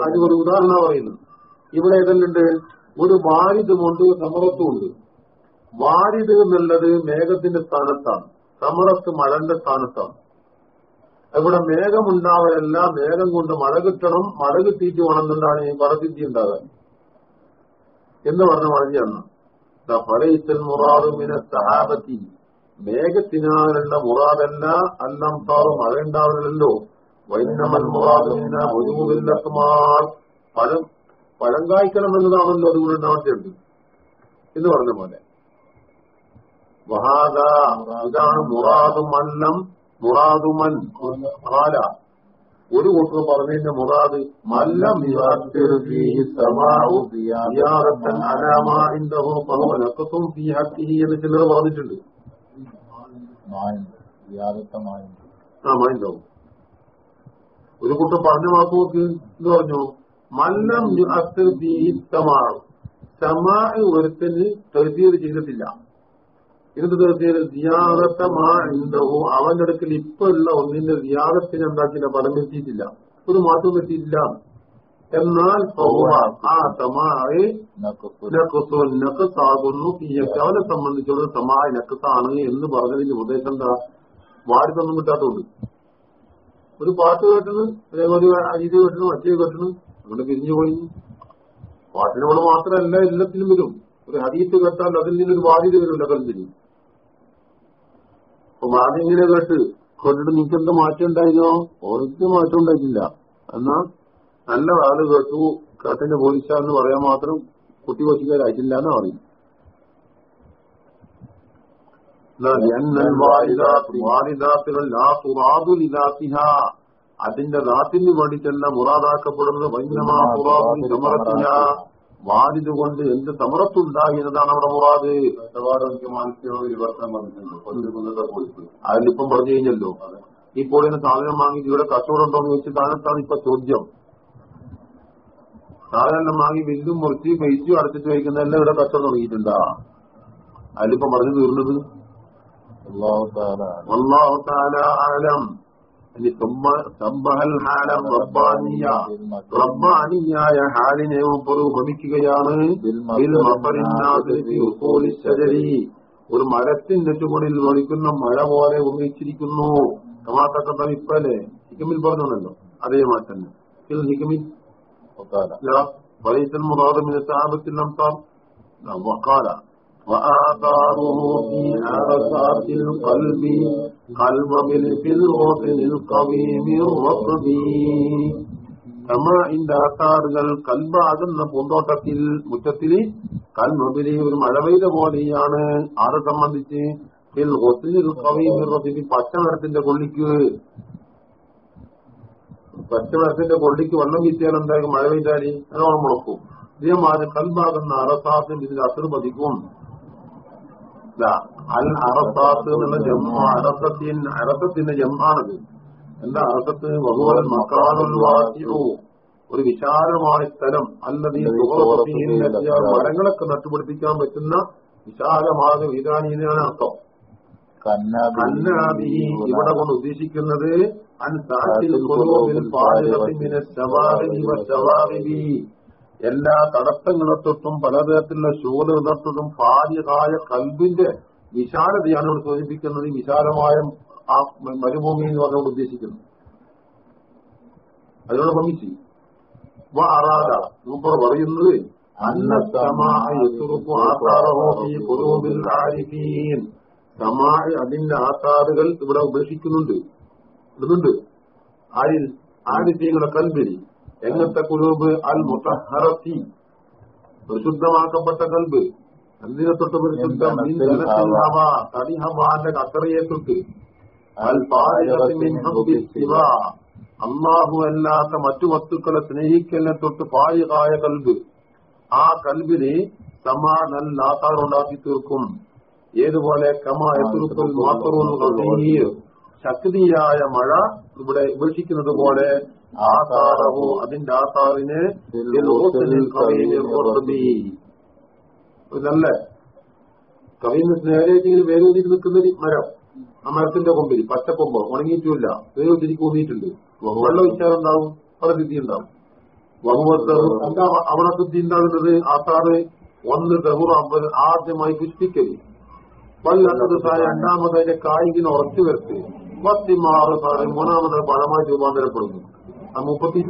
അതിന് ഒരു ഉദാഹരണം പറയുന്നത് ഇവിടെ ഏതെല്ലുണ്ട്? ഒരു വാരിതുമുണ്ട് സമറത്തുമുണ്ട് വാരിത് എന്നുള്ളത് മേഘത്തിന്റെ സ്ഥാനത്താണ്. സമറത്ത് മഴന്റെ സ്ഥാനത്താണ്. ഇവിടെ മേഘമുണ്ടാവലല്ല മേഘം കൊണ്ട് മഴ കിട്ടണം. മഴ കിട്ടിയിട്ട് വേണമെന്നുണ്ടാണ് ഈ പറസിദ്ധി ഉണ്ടാകാൻ. എന്ന് പറഞ്ഞ മഴയാണ് ഫലയിത്തൽ മുറാദുമിനെ സഹാബത്തി. മേഘത്തിനാലുള്ള മുറാദല്ല അല്ലാം താറും മഴ ഉണ്ടാവില്ലല്ലോ വൈനമൽ മുറാദുമിന ഒതുമുതില്ലത്തുമാർ പഴം പഴം കായ്ക്കണം എന്നതാണല്ലോ അതുകൊണ്ട് ഉണ്ടാവേണ്ടത് എന്ന് പറഞ്ഞ പോലെ. വഹാദ മുറാദും മുറാദുമല്ലം മുറാദുമൻ ഖാല ഒരു കൂട്ടർ പറഞ്ഞതിന്റെ മുറാദ് മല്ലം ഹഖ്ഖിഹി എന്ന് ചിലർ പറഞ്ഞിട്ടുണ്ട്. ആ മായിണ്ടാവും ഒരു കൂട്ടർ പറഞ്ഞ വാക്ക് നോക്ക് എന്ന് പറഞ്ഞു. മല്ലം സമാഉ സമാ ഒരുത്തന് തെരുതിയത് ചെയ്തിട്ടില്ല. ഇത് തീർച്ചയായും സിയാറത്തമാ ഉണ്ടോ അവന്റെ അടുക്കൽ ഇപ്പൊ ഉള്ള ഒന്നിന്റെ വ്യാപത്തിന് എന്താക്കില്ല ഫലം എത്തിയിട്ടില്ല. ഒരു മാറ്റവും കിട്ടിയില്ല എന്നാൽ ആ സമായി ഫീയക്ക്. അവനെ സംബന്ധിച്ചുള്ള സമായ നക്കസാണ് എന്ന് പറഞ്ഞതിന്റെ ഉപദേശം എന്താ? വാരിതൊന്നും കിട്ടാത്തോണ്ട് ഒരു പാട്ട് കേട്ടണ് അതേപോലെ ഇത് കേട്ടണ് മറ്റേ കേട്ടണ് അങ്ങനെ പിരിഞ്ഞു പോയി. പാട്ടിനോട് മാത്രമല്ല എല്ലാത്തിനും വരും. ഒരു ഹദീത്ത് കേട്ടാൽ അതിൽ നിന്നൊരു ബാധ്യത വരും ലകന്തിന് അപ്പൊ ആരെങ്കിലും കേട്ട് കൊണ്ടിട്ട് നിങ്ങൾക്ക് എന്താ മാറ്റം ഉണ്ടായിരുന്നോ ഓർക്ക് മാറ്റം ഉണ്ടായിട്ടില്ല എന്നാ നല്ല ആൾ കേട്ടു. കേട്ടന്റെ പോലീസാന്ന് പറയാൻ മാത്രം കുട്ടി കൊച്ചിക്കാരായിട്ടില്ല എന്ന് പറയും അതിന്റെ ദാത്തിന് വേണ്ടിട്ടല്ല മുറാദാക്കപ്പെടുന്നത് വൈനമാ വാരിതുകൊണ്ട് എന്ത് സമരത്തുണ്ടായി എന്നതാണ് അവിടെ മുറാദ്. കഷ്ടപാട് എനിക്ക് മാനസികമായ വിവർത്തനം വന്നിട്ടുണ്ട്. കൊന്നിരിക്കുന്നതൊക്കെ അതിലിപ്പം പറഞ്ഞു കഴിഞ്ഞല്ലോ. ഇപ്പോൾ ഇതിന് സാധനം വാങ്ങി ഇവിടെ കച്ചവടം ഉണ്ടോ എന്ന് ചോദിച്ചു താഴത്താണ് ഇപ്പൊ ചോദ്യം. സാധനം വാങ്ങി ബില്ലും മുറിച്ച് പൈസയും അടച്ചിട്ട് വയ്ക്കുന്നതല്ല ഇവിടെ കച്ചവടം തുടങ്ങിയിട്ടുണ്ടാ? അതിലിപ്പം പറഞ്ഞു തീർന്നത്. അള്ളാഹു താല റബ്ബാനിയായ ഹാലിനെ മുപ്പത് ഉപമിക്കുകയാണ് ബിൽ മഫറിന്നാസിൽ ഫി ഉസൂലി ശജരി. ഒരു മരത്തിന്റെ ചുവടിൽ ഒഴിക്കുന്ന മഴ പോലെ ഉപയോഗിച്ചിരിക്കുന്നു കമാത്തക്കത്തം ഇപ്പല്ലേ ഹിക്കമിൽ പറഞ്ഞല്ലോ അതേ മാറ്റം ഫിൽ ഹിക്കമിൽ وقال لا وليس المراد من الصحابة الأمصار لا وقال وآثاره في عرصات القلب قلب في الغصن القويم الرطب സമാഇന്റെ ആസാറുകൾ കൽബാകുന്ന പൂന്തോട്ടത്തിൽ മുറ്റത്തിൽ കൽമബിലി ഒരു മഴ പെയ്ത പോലെയാണ് ആരെ സംബന്ധിച്ച് ഫിൽ ഹുസ്നിൽ ഖവീം റസീബി പച്ച മരത്തിന്റെ കൊള്ളിക്ക് പച്ച മരത്തിന്റെ കൊള്ളിക്ക് വെള്ളം വീശിയാൽ എന്തായാലും മഴ പെയ്താൽ നല്ലോണം മുളക്കും ഇതേമാതിരി കൽബാകുന്ന അറസാത്തിൽ ഇതിൽ അസുർ പതിക്കും ഇതാ, അൽ അറസാത്ത് എന്നുള്ള ജമ്മ അറസത്തിൻ അറസത്തിന്റെ ജമ്മാണത് എന്താ അറസത്ത് വകുവൽ വാസിഉ. ഒരു വിശാലമായ സ്ഥലം. അല്ലതീ മരങ്ങളൊക്കെ നട്ടുപിടിപ്പിക്കാൻ പറ്റുന്ന വിശാലമായ വീരാനീനാണ് അർത്ഥം. കന്നാബി ഇവിടെ കൊണ്ട് ഉദ്ദേശിക്കുന്നത് അൻ സാറ്റിൽ എല്ലാ തടസ്സങ്ങളെ തൊട്ടും പലതരത്തിലുള്ള ശൂലത തൊട്ടും ഭാര്യകായ കൽബിന്റെ വിശാലതയാണ് ഇവിടെ സൂചിപ്പിക്കുന്നത്. വിശാലമായ ആ മരുഭൂമി എന്ന് പറഞ്ഞുകൊണ്ട് ഉദ്ദേശിക്കുന്നത് അതിനോട് ഭമിച്ചു അറാദ. മൂപ്പർ പറയുന്നത് അതിന്റെ ആസാറുകൾ ഇവിടെ ഉപേക്ഷിക്കുന്നുണ്ട്. ഇടുന്നുണ്ട്. ആരിഫീങ്ങളുടെ കൽബിൽ. എങ്ങനത്തെ കുലൂബ് അൽ മുത്തഹറത്തി പരിശുദ്ധമാക്കപ്പെട്ട കൽബ്. എന്തിനെ തൊട്ട് പരിശുദ്ധം തടി ഹവാന്റെ കത്തറയെ തൊട്ട് അൽ അള്ളാഹു അല്ലാത്ത മറ്റു വസ്തുക്കളെ സ്നേഹിക്കലിനെ തൊട്ട് പായകായ കൽബ്. ആ കൽബിനെ സമാ നല്ല തീർക്കും. ഏതുപോലെ കമായത്തുറുക്കുൽ മാത്രവും ശക്തിയായ മഴ ഇവിടെ ഉപേക്ഷിക്കുന്നത് പോലെ ആസാറഹു അതിന്റെ ആസാറിന് നല്ല കവിന്ന് നേരെയെങ്കിലും വേരൂതിരി നിൽക്കുന്ന ഒരു മരം. ആ മരത്തിന്റെ കൊമ്പിൽ പച്ചക്കൊമ്പ് ഉണങ്ങിയിട്ടില്ല വേരൂതിരി കൂന്നിയിട്ടുണ്ട് വെള്ളം വെച്ചാലുണ്ടാവും പല സ്ഥിതി ഉണ്ടാവും. എന്താ അവിടെ സ്ഥിതി ഉണ്ടാകുന്നത്? ആസാറ് ഒന്ന് ദഹുർ അമ്പത് ആദ്യമായി പുഷ്പിക്കൽ വല്ലത് രണ്ടാമത് അതിന്റെ കായികിന് ഉറച്ചു വരത്ത് പത്തിമാറ് സാറ് മൂന്നാമത് പഴമായി രൂപാന്തരപ്പെടുന്നു. ആ മുപ്പത്തി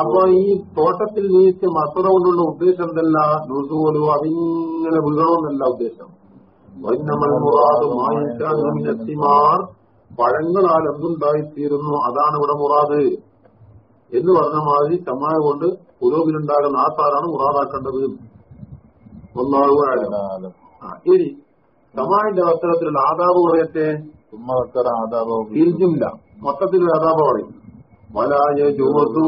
അപ്പൊ ഈ തോട്ടത്തിൽ നീച്ച് മസറ കൊണ്ടുള്ള ഉദ്ദേശം എന്തല്ല? നുസൂലു അതിങ്ങനെ വീഴണമെന്നല്ല ഉദ്ദേശം. പഴങ്ങളാൽ എന്തുണ്ടായിത്തീരുന്നു? അതാണ് ഇവിടെ മുറാദ്. എന്ന് പറഞ്ഞ മാതിരി ചമ്മായ കൊണ്ട് പുരോഗിലുണ്ടാകുന്ന ആസാറാണ് മുറാദാക്കേണ്ടത്. ആ ഇനി സവാന്റെ അവസരത്തിലുള്ള ആദാബ് പറയട്ടെ? ഉമ്മത്തര മൊത്തത്തിലുള്ള ഇൽജില്ല ആദാബ് പറയും. വലായ ജോസു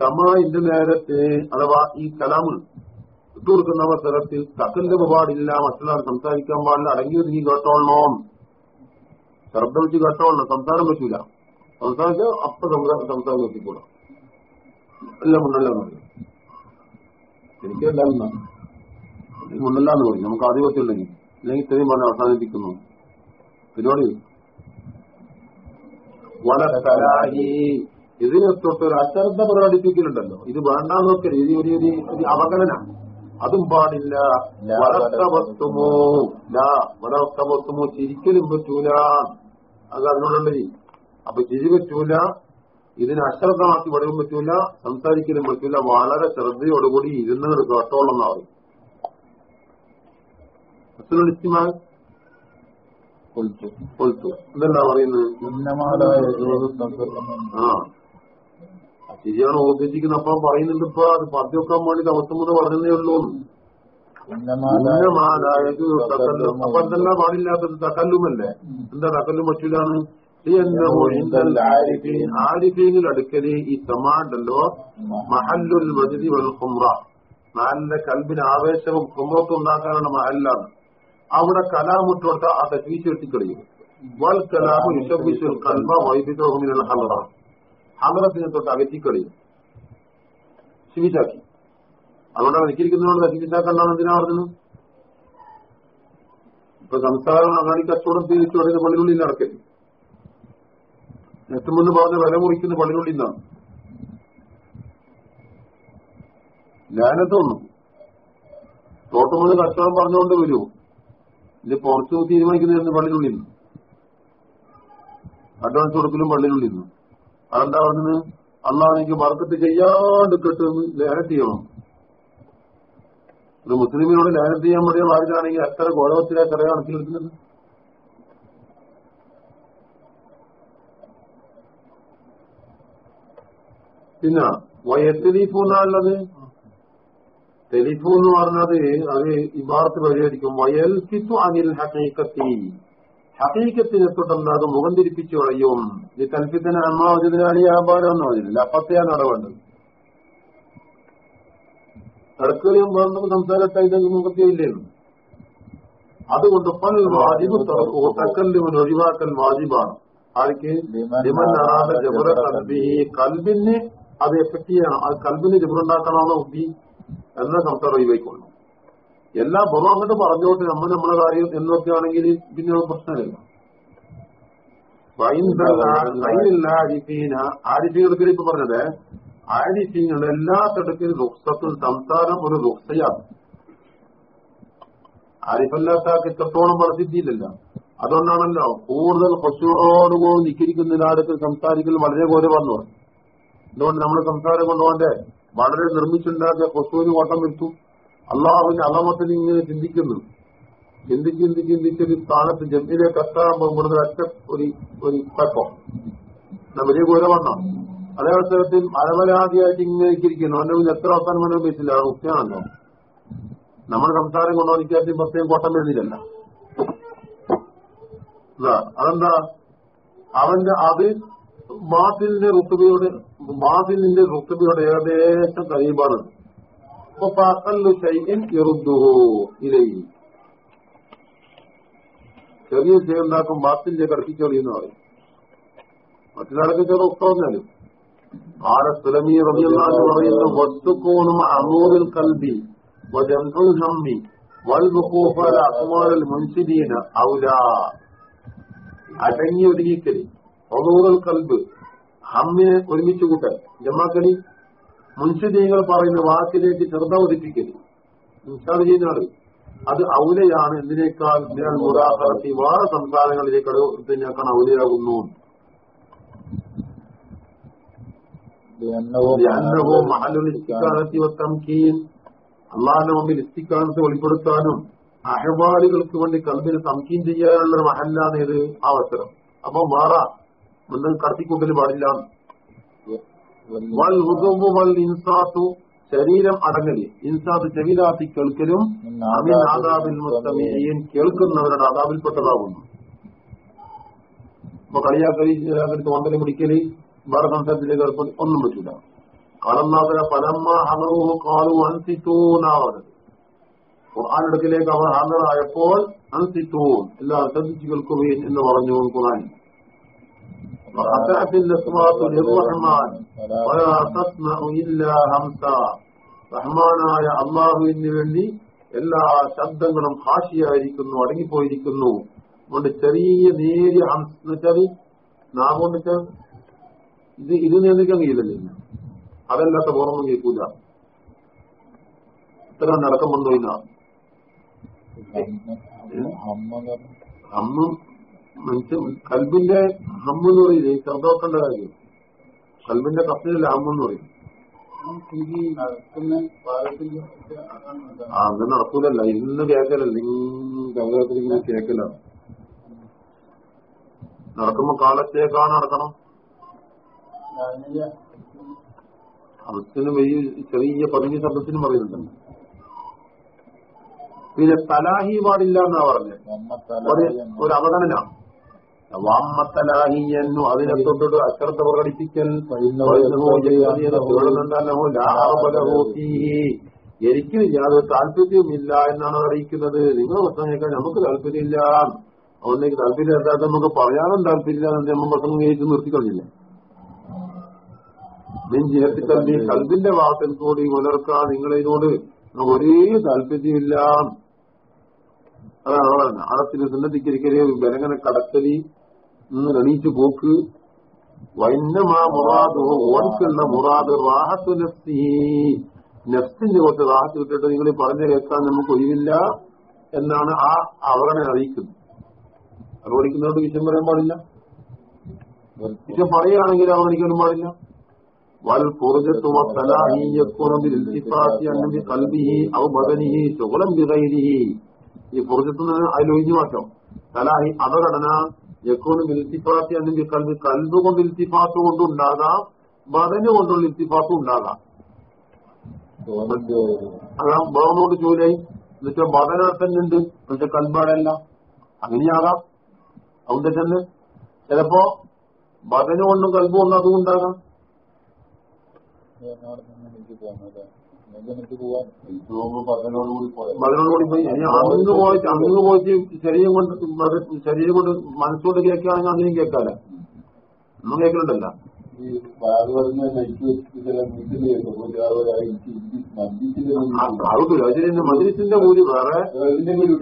സമാന്റെ നേരത്തെ അഥവാ ഈ കലാമ് ഇട്ടുകൊടുക്കുന്ന അവസരത്തിൽ തക്കന്റെ പാടില്ല മറ്റുള്ളവർ സംസാരിക്കാൻ പാടില്ല അടങ്ങി ഒരു നീ കേട്ടോളണോ. ശ്രദ്ധ വെച്ച് കേട്ടോളണം സംസാരം പറ്റൂല. സംസാരിച്ചാൽ അപ്പൊ സംസാരം സംസാരം നിർത്തിക്കൂടാം. എല്ലാം മുന്നെല്ലാം പറയും. എനിക്ക് എന്താണെന്നാ മുന്നെല്ലാന്ന് പറയും. നമുക്ക് ആധിപത്യമുണ്ടെങ്കിൽ അല്ലെങ്കിൽ ഇത്രയും പറഞ്ഞ് അവസാനിപ്പിക്കുന്നു. പരിപാടി? ഇതിനെ തൊട്ട് ഒരു അശ്രദ്ധ പ്രകടിപ്പിക്കലുണ്ടല്ലോ. ഇത് വേണ്ടാന്ന് നോക്കരുത് ഇത് ഒരു ഒരു അവഗണന. അതും പാടില്ല. വളർത്ത വസ്തുമോ ലാ വളർത്ത വസ്തുമോ ചിരിക്കലും പറ്റൂല. അത് അതിനോടുള്ളത് അപ്പൊ ചിരി പറ്റൂല ഇതിന് അശ്രദ്ധമാക്കി വിടവും പറ്റൂല സംസാരിക്കലും പറ്റൂല വളരെ ശ്രദ്ധയോടുകൂടി ഇരുന്ന് കേട്ടോളം എന്നാവും പറയുന്നത്? ശരിയാണ് ഓർമ്മിച്ചിരിക്കുന്നത് അപ്പൊ പറയുന്നുണ്ട് ഇപ്പൊ അത് പദ്യൊക്കാൻ വേണ്ടി ദിവസം മുതൽ പറഞ്ഞതേ ഉള്ളൂ. അപ്പൊ എന്തെല്ലാം പാടില്ലാത്തത് തക്കല്ലുമല്ലേ എന്താ തക്കല്ലും പറ്റൂലാണ്? ആരിഫീനിൽ അടുക്കൽ ഈ സമാണ്ടല്ലോ മഹല്ലുൽ മജിദി വൽ ഖുംറ. നല്ല കൽബിന് ആവേശവും കുമ്രത്തും ഉണ്ടാക്കാനുള്ള മഹല്ലാണ്. അവിടെ കലാമുട്ട് ആ തജ്വീസ് വെട്ടിക്കളിയും. വൽ കലാമു യുഷബിസുൽ കൽബ വൈദ്യുതോമിനുള്ള ഹലറ ഹലറത്തിനെ തൊട്ട് അകറ്റിക്കളിയും. തസ്ബീറ്റാക്കി അതുകൊണ്ടാണ് നിൽക്കിരിക്കുന്നതുകൊണ്ട് തസ്ബീറ്റാക്കണ്ടെന്ന് എന്തിനാ പറഞ്ഞു ഇപ്പൊ സംസാരം അങ്ങാടി കച്ചവടം തിരിച്ചു പറയുന്ന പള്ളിനുള്ളിൽ നടക്കരുത്. എത്തുമെന്ന് പറഞ്ഞ വില മുറിക്കുന്ന പള്ളിനുള്ളിൽ നിന്നാണ് ലാനത്തൊന്നും തോട്ടമുള്ളിൽ കച്ചവടം പറഞ്ഞുകൊണ്ട് വരുമോ ഇത് പുറത്തു തീരുമാനിക്കുന്നത് പള്ളിനുള്ളിൽ നിന്ന് അഡ്വാൻസ് കൊടുക്കലും പള്ളിനുള്ളിൽ നിന്ന് അതെന്താ പറഞ്ഞത്? അള്ളാഹ് എനിക്ക് മറക്കത്ത് ചെയ്യാണ്ട് കിട്ടുമെന്ന് ലാനത്ത് ചെയ്യണം. ഒരു മുസ്ലിമിനോട് ലാനത്ത് ചെയ്യാൻ വേണ്ടിയ അത്ര എത്ര ഗൗരവത്തിലെ കറ പിന്നെ വയത്തെലീഫു എന്നാണുള്ളത് തെലിഫു എന്ന് പറഞ്ഞത് അത് ഇബാർത്ത് പരിഹരിക്കും. വയൽ സിത്തു അനിൽ ഹക്കീക്കത്തി ഹക്കീക്കത്തിനെ തൊട്ടെന്താ അത് മുഖം തിരിപ്പിച്ചു കളയും ഈ തൽഫിത്തിന് ഈ വ്യാപാരം എന്ന് പറഞ്ഞില്ല അപ്പത്തെയാണ് നടവേണ്ടത് ഇടക്കലും വേണ്ട സംസാരത്തായിട്ട് മുഖത്തിയില്ലേന്ന് അതുകൊണ്ട് പൽ വാജിബ് തുറക്കോ തക്കല്ലിവൻ ഒഴിവാക്കൽ വാജിബാണ്. ആർക്ക്? കൽബിന് അത് എഫക്ട് ചെയ്യണം അത് കൽബിന് ജബറുണ്ടാക്കണമെന്ന ബുദ്ധി എന്ന സംസാരം ഒഴിവായിക്കൊള്ളു എല്ലാ ബുറം പറഞ്ഞോട്ട് നമ്മൾ നമ്മളെ കാര്യം എന്നൊക്കെ ആണെങ്കിൽ പിന്നെ പ്രശ്നമില്ല. ആരിഫീകൾക്ക് ഇപ്പൊ പറഞ്ഞത്? ആരിഫീങ്ങളുടെ എല്ലാ തടക്കിലും റുക്സത്തും സംസാരം ഒരു റുക്സയാണ് ആരിഫല്ലാത്താക്ക് ഇത്രത്തോളം പ്രസിദ്ധിയില്ലല്ലോ. അതുകൊണ്ടാണല്ലോ കൂടുതൽ കൊച്ചുകളോടുകൂടി നിക്കിരിക്കുന്നതിനടുത്ത് സംസാരിക്കൽ വളരെ പോലെ വന്നു അതുകൊണ്ട് നമ്മുടെ സംസാരം കൊണ്ടുപോകണ്ടേ വളരെ നിർമ്മിച്ചുണ്ടാക്കിയ കൊസുവിന് ഓട്ടം വരുത്തു അള്ളാഹുവിന്റെ അളമത്തിന് ഇങ്ങനെ ചിന്തിക്കുന്നു. ചിന്തിച്ച് ചിന്തിച്ച് ചിന്തിച്ചൊരു സ്ഥാനത്ത് ജമ്മിലേക്ക് എത്താൻ പോകുമ്പോൾ ഒറ്റ ഒരു ഒരു കുഴപ്പം. വലിയ ഗൗരവണ്ണം. അതേ അവസരത്തിൽ അലവലാദിയായിട്ട് ഇങ്ങനെ ഇരിക്കുന്നു. അവന്റെ മുന്നിൽ എത്ര അവസാനം അത് ഉച്ചയാണല്ലോ. നമ്മുടെ സംസാരം കൊണ്ടോ നിൽക്കാത്ത പ്രത്യേകം കോട്ടം വരുന്നില്ലല്ല. അതെന്താ? അവന്റെ അത് ബാത്തിലിന്റെ റുത്തുബിയോട് ബാസിലിന്റെ റുത്തുബിയോട് ഏകദേശം കരീബാണ്. അപ്പൊ പാക്കല്ലു ശൈൻ ചെറുതുഹോ ഇലയി ചെറിയ ചെയ്യുണ്ടാക്കും ബാത്തിന്റെ കടത്തിച്ചോളി എന്ന് പറയും. മറ്റൊരാൾക്ക് ചെറു ഉത്തരഞ്ഞാലും ആരെ സുലമി റബിയെന്ന് പറയുന്ന വസ്തുക്കോണും അമൂറിൽ കൽബി വജൻഫുൽ ഹമ്മി വൽബുക്കൂഫൽ അക്മാൽ മുൻസിദീന ഔല. അടങ്ങി ഒതുങ്ങിക്കലി ഒന്നൂറൽ കൽബ് ഹമ്മിനെ ഒരുമിച്ച് കൂട്ടൽ ജമാക്കലി മുൻസിദീങ്ങൾ പറയുന്ന വാക്കിലേക്ക് ചെറുതവതിപ്പിക്കൽ ഇൻഷാദ് ചെയ്യുന്നതാണ് അത് ഔലയാണ്. എന്തിനേക്കാൾ ഉദാഹരണത്തി വേറെ സംസ്ഥാനങ്ങളിലേക്ക് അടുത്തിനേക്കാൾ ഔലയാകുന്നു. അള്ളാഹിന്റെ മുമ്പിൽ ഇസ്തിക്കാനത്ത് വെളിപ്പെടുത്താനും അഹബാലുകൾക്ക് വേണ്ടി കൽബിന് സംഖ്യം ചെയ്യാനുള്ള ഒരു ഇത് അവസരം. അപ്പൊ മാറ ഒന്നും കടത്തിക്കൂട്ടൽ പാടില്ല. വൽ ഹുദുബു വൽ ഇൻസാത്തു ശരീരം അടങ്ങലി. ഇൻസാത്ത് ചെവിലാത്തി കേൾക്കലും ആദാബിൽ മുസ്തമീൻ കേൾക്കുന്നവരുടെ ആദാബിൽപ്പെട്ടതാകുന്നു ഇപ്പൊ കളിയാക്കലി തോണ്ടൽ പിടിക്കൽ വേറെ സംസാരത്തിലേക്ക് ഏർപ്പെടി ഒന്നും പറ്റില്ല കളന്നാകര പലമ്മ ഹമറുഹു കാലു അൻസിത്തൂന്നാവത് ആരുടെ അവർ ഹണറായപ്പോൾ അൻസിത്തൂൻ എല്ലാം ശ്രദ്ധിച്ചു കേൾക്കുകയും എന്ന് പറഞ്ഞു ഖുർആൻ റഹ്മാനായ അള്ളാഹുവിന് വേണ്ടി എല്ലാ ശബ്ദങ്ങളും ഹാഷിയായിരിക്കുന്നു അടങ്ങിപ്പോയിരിക്കുന്നു. അതുകൊണ്ട് ചെറിയ നേരിയ ഹംസ് എന്ന് വെച്ചാൽ നാം കൊണ്ട് ഇത് ഇത് നിയന്ത്രിക്കാൻ കഴിയില്ലല്ലോ അതല്ലാത്ത ഓർമ്മ കേൾക്കൂല. ഇത്ര നടക്കം വന്നില്ല അമ്മും മനുഷ്യ കൽബിന്റെ ഹമ്മെന്ന് പറയില്ലേ? ചെറുതാക്കേണ്ട കാര്യം. കൽബിന്റെ കപ്പിലല്ല ഹമ്മെന്ന് പറയും. ആ അങ്ങനെ നടക്കൂലല്ല. ഇന്ന് കേക്കലല്ല. ഇങ്ങനെ കേക്കലാണ് നടക്കുമ്പോ കാലത്തേക്കാണ് നടക്കണം? അവത്തിന് വലിയ ചെറിയ പതിഞ്ഞ ശബ്ദത്തിനും പറയുന്നുണ്ടല്ലോ പിന്നെ തലാഹി പാടില്ല എന്നാ പറഞ്ഞത് ഒരു അവഗണന. വാമ്മത്തലാഹിയെന്നു അതിനെ തൊട്ടിട്ട് അശ്രദ്ധ പ്രകടിപ്പിക്കൽ. എനിക്ക് യാതൊരു താല്പര്യവുമില്ല എന്നാണ് അറിയിക്കുന്നത്. നിങ്ങൾ പ്രശ്നം കേൾക്കാൻ നമുക്ക് താല്പര്യമില്ല. അതുകൊണ്ടേക്ക് താല്പര്യം എന്താ നമുക്ക് പറയാനും താല്പര്യമില്ല എന്ന് നമ്മൾ പ്രശ്നം കഴിച്ച് നിർത്തിക്കളഞ്ഞില്ല? നെഞ്ചിരത്തി കൽവി കൽബിന്റെ വാസൽ കൂടി ഉലർക്കാ നിങ്ങളിതിനോട് ഒരേ താല്പര്യമില്ല. അതാണ് അടത്തിന് സന്നദ്ധിക്കരിക്കലേ ബലങ്ങനെ കടക്കലി ഇന്ന് എണീച്ചു പോക്ക്. വൈന്നമാ മുറാദ് റാഹത്തു നഫ്സി നഫ്സിന്റെ കുറച്ച് റാഹത്ത് കിട്ടിയിട്ട് നിങ്ങൾ പറഞ്ഞു കേൾക്കാൻ നമുക്ക് ഒഴിവില്ല എന്നാണ് ആ അവഗണന അറിയിക്കുന്നത്. അവഗണിക്കുന്നതോട് വിഷയം പറയാൻ പാടില്ല. വിഷയം പറയുകയാണെങ്കിൽ അവഗണിക്കാനും പാടില്ല. വൽ ഈ ഫുർജത്ത് അതിലൊഴിഞ്ഞു മാറ്റം. സലാഹി അപകടന യക്കൂന് ഇൽത്തിഫാത്തി അല്ലെങ്കിൽ കൽവ് കൽവ് കൊണ്ട് ഇൽത്തിഫാത്ത് കൊണ്ടുണ്ടാകാം ബദന് കൊണ്ടുള്ള ഇൽത്തിഫാസും ഉണ്ടാകാം അതാ ബോധനോട് ജോലിയായി എന്നുവെച്ചാൽ ബദന തന്നെ ഉണ്ട് എന്നുവെച്ചാൽ കൽബാടല്ല അങ്ങനെയാകാം അതുകൊണ്ട് തന്നെ ചിലപ്പോ ബദന കൊണ്ടും കൽബ് കൊണ്ടും അതും ഉണ്ടാകാം ബദനോട് പോയി അങ്ങ് പോയിട്ട് ശരീരം കൊണ്ട് ശരീരം കൊണ്ട് മനസ്സുകൊണ്ട് കേൾക്കുകയാണെങ്കിൽ അങ്ങനെയും കേൾക്കാല ഒന്നും കേൾക്കുന്നുണ്ടല്ല മദ്രസിന്റെ കൂലി വേറെ അതിന്റെ കൂടി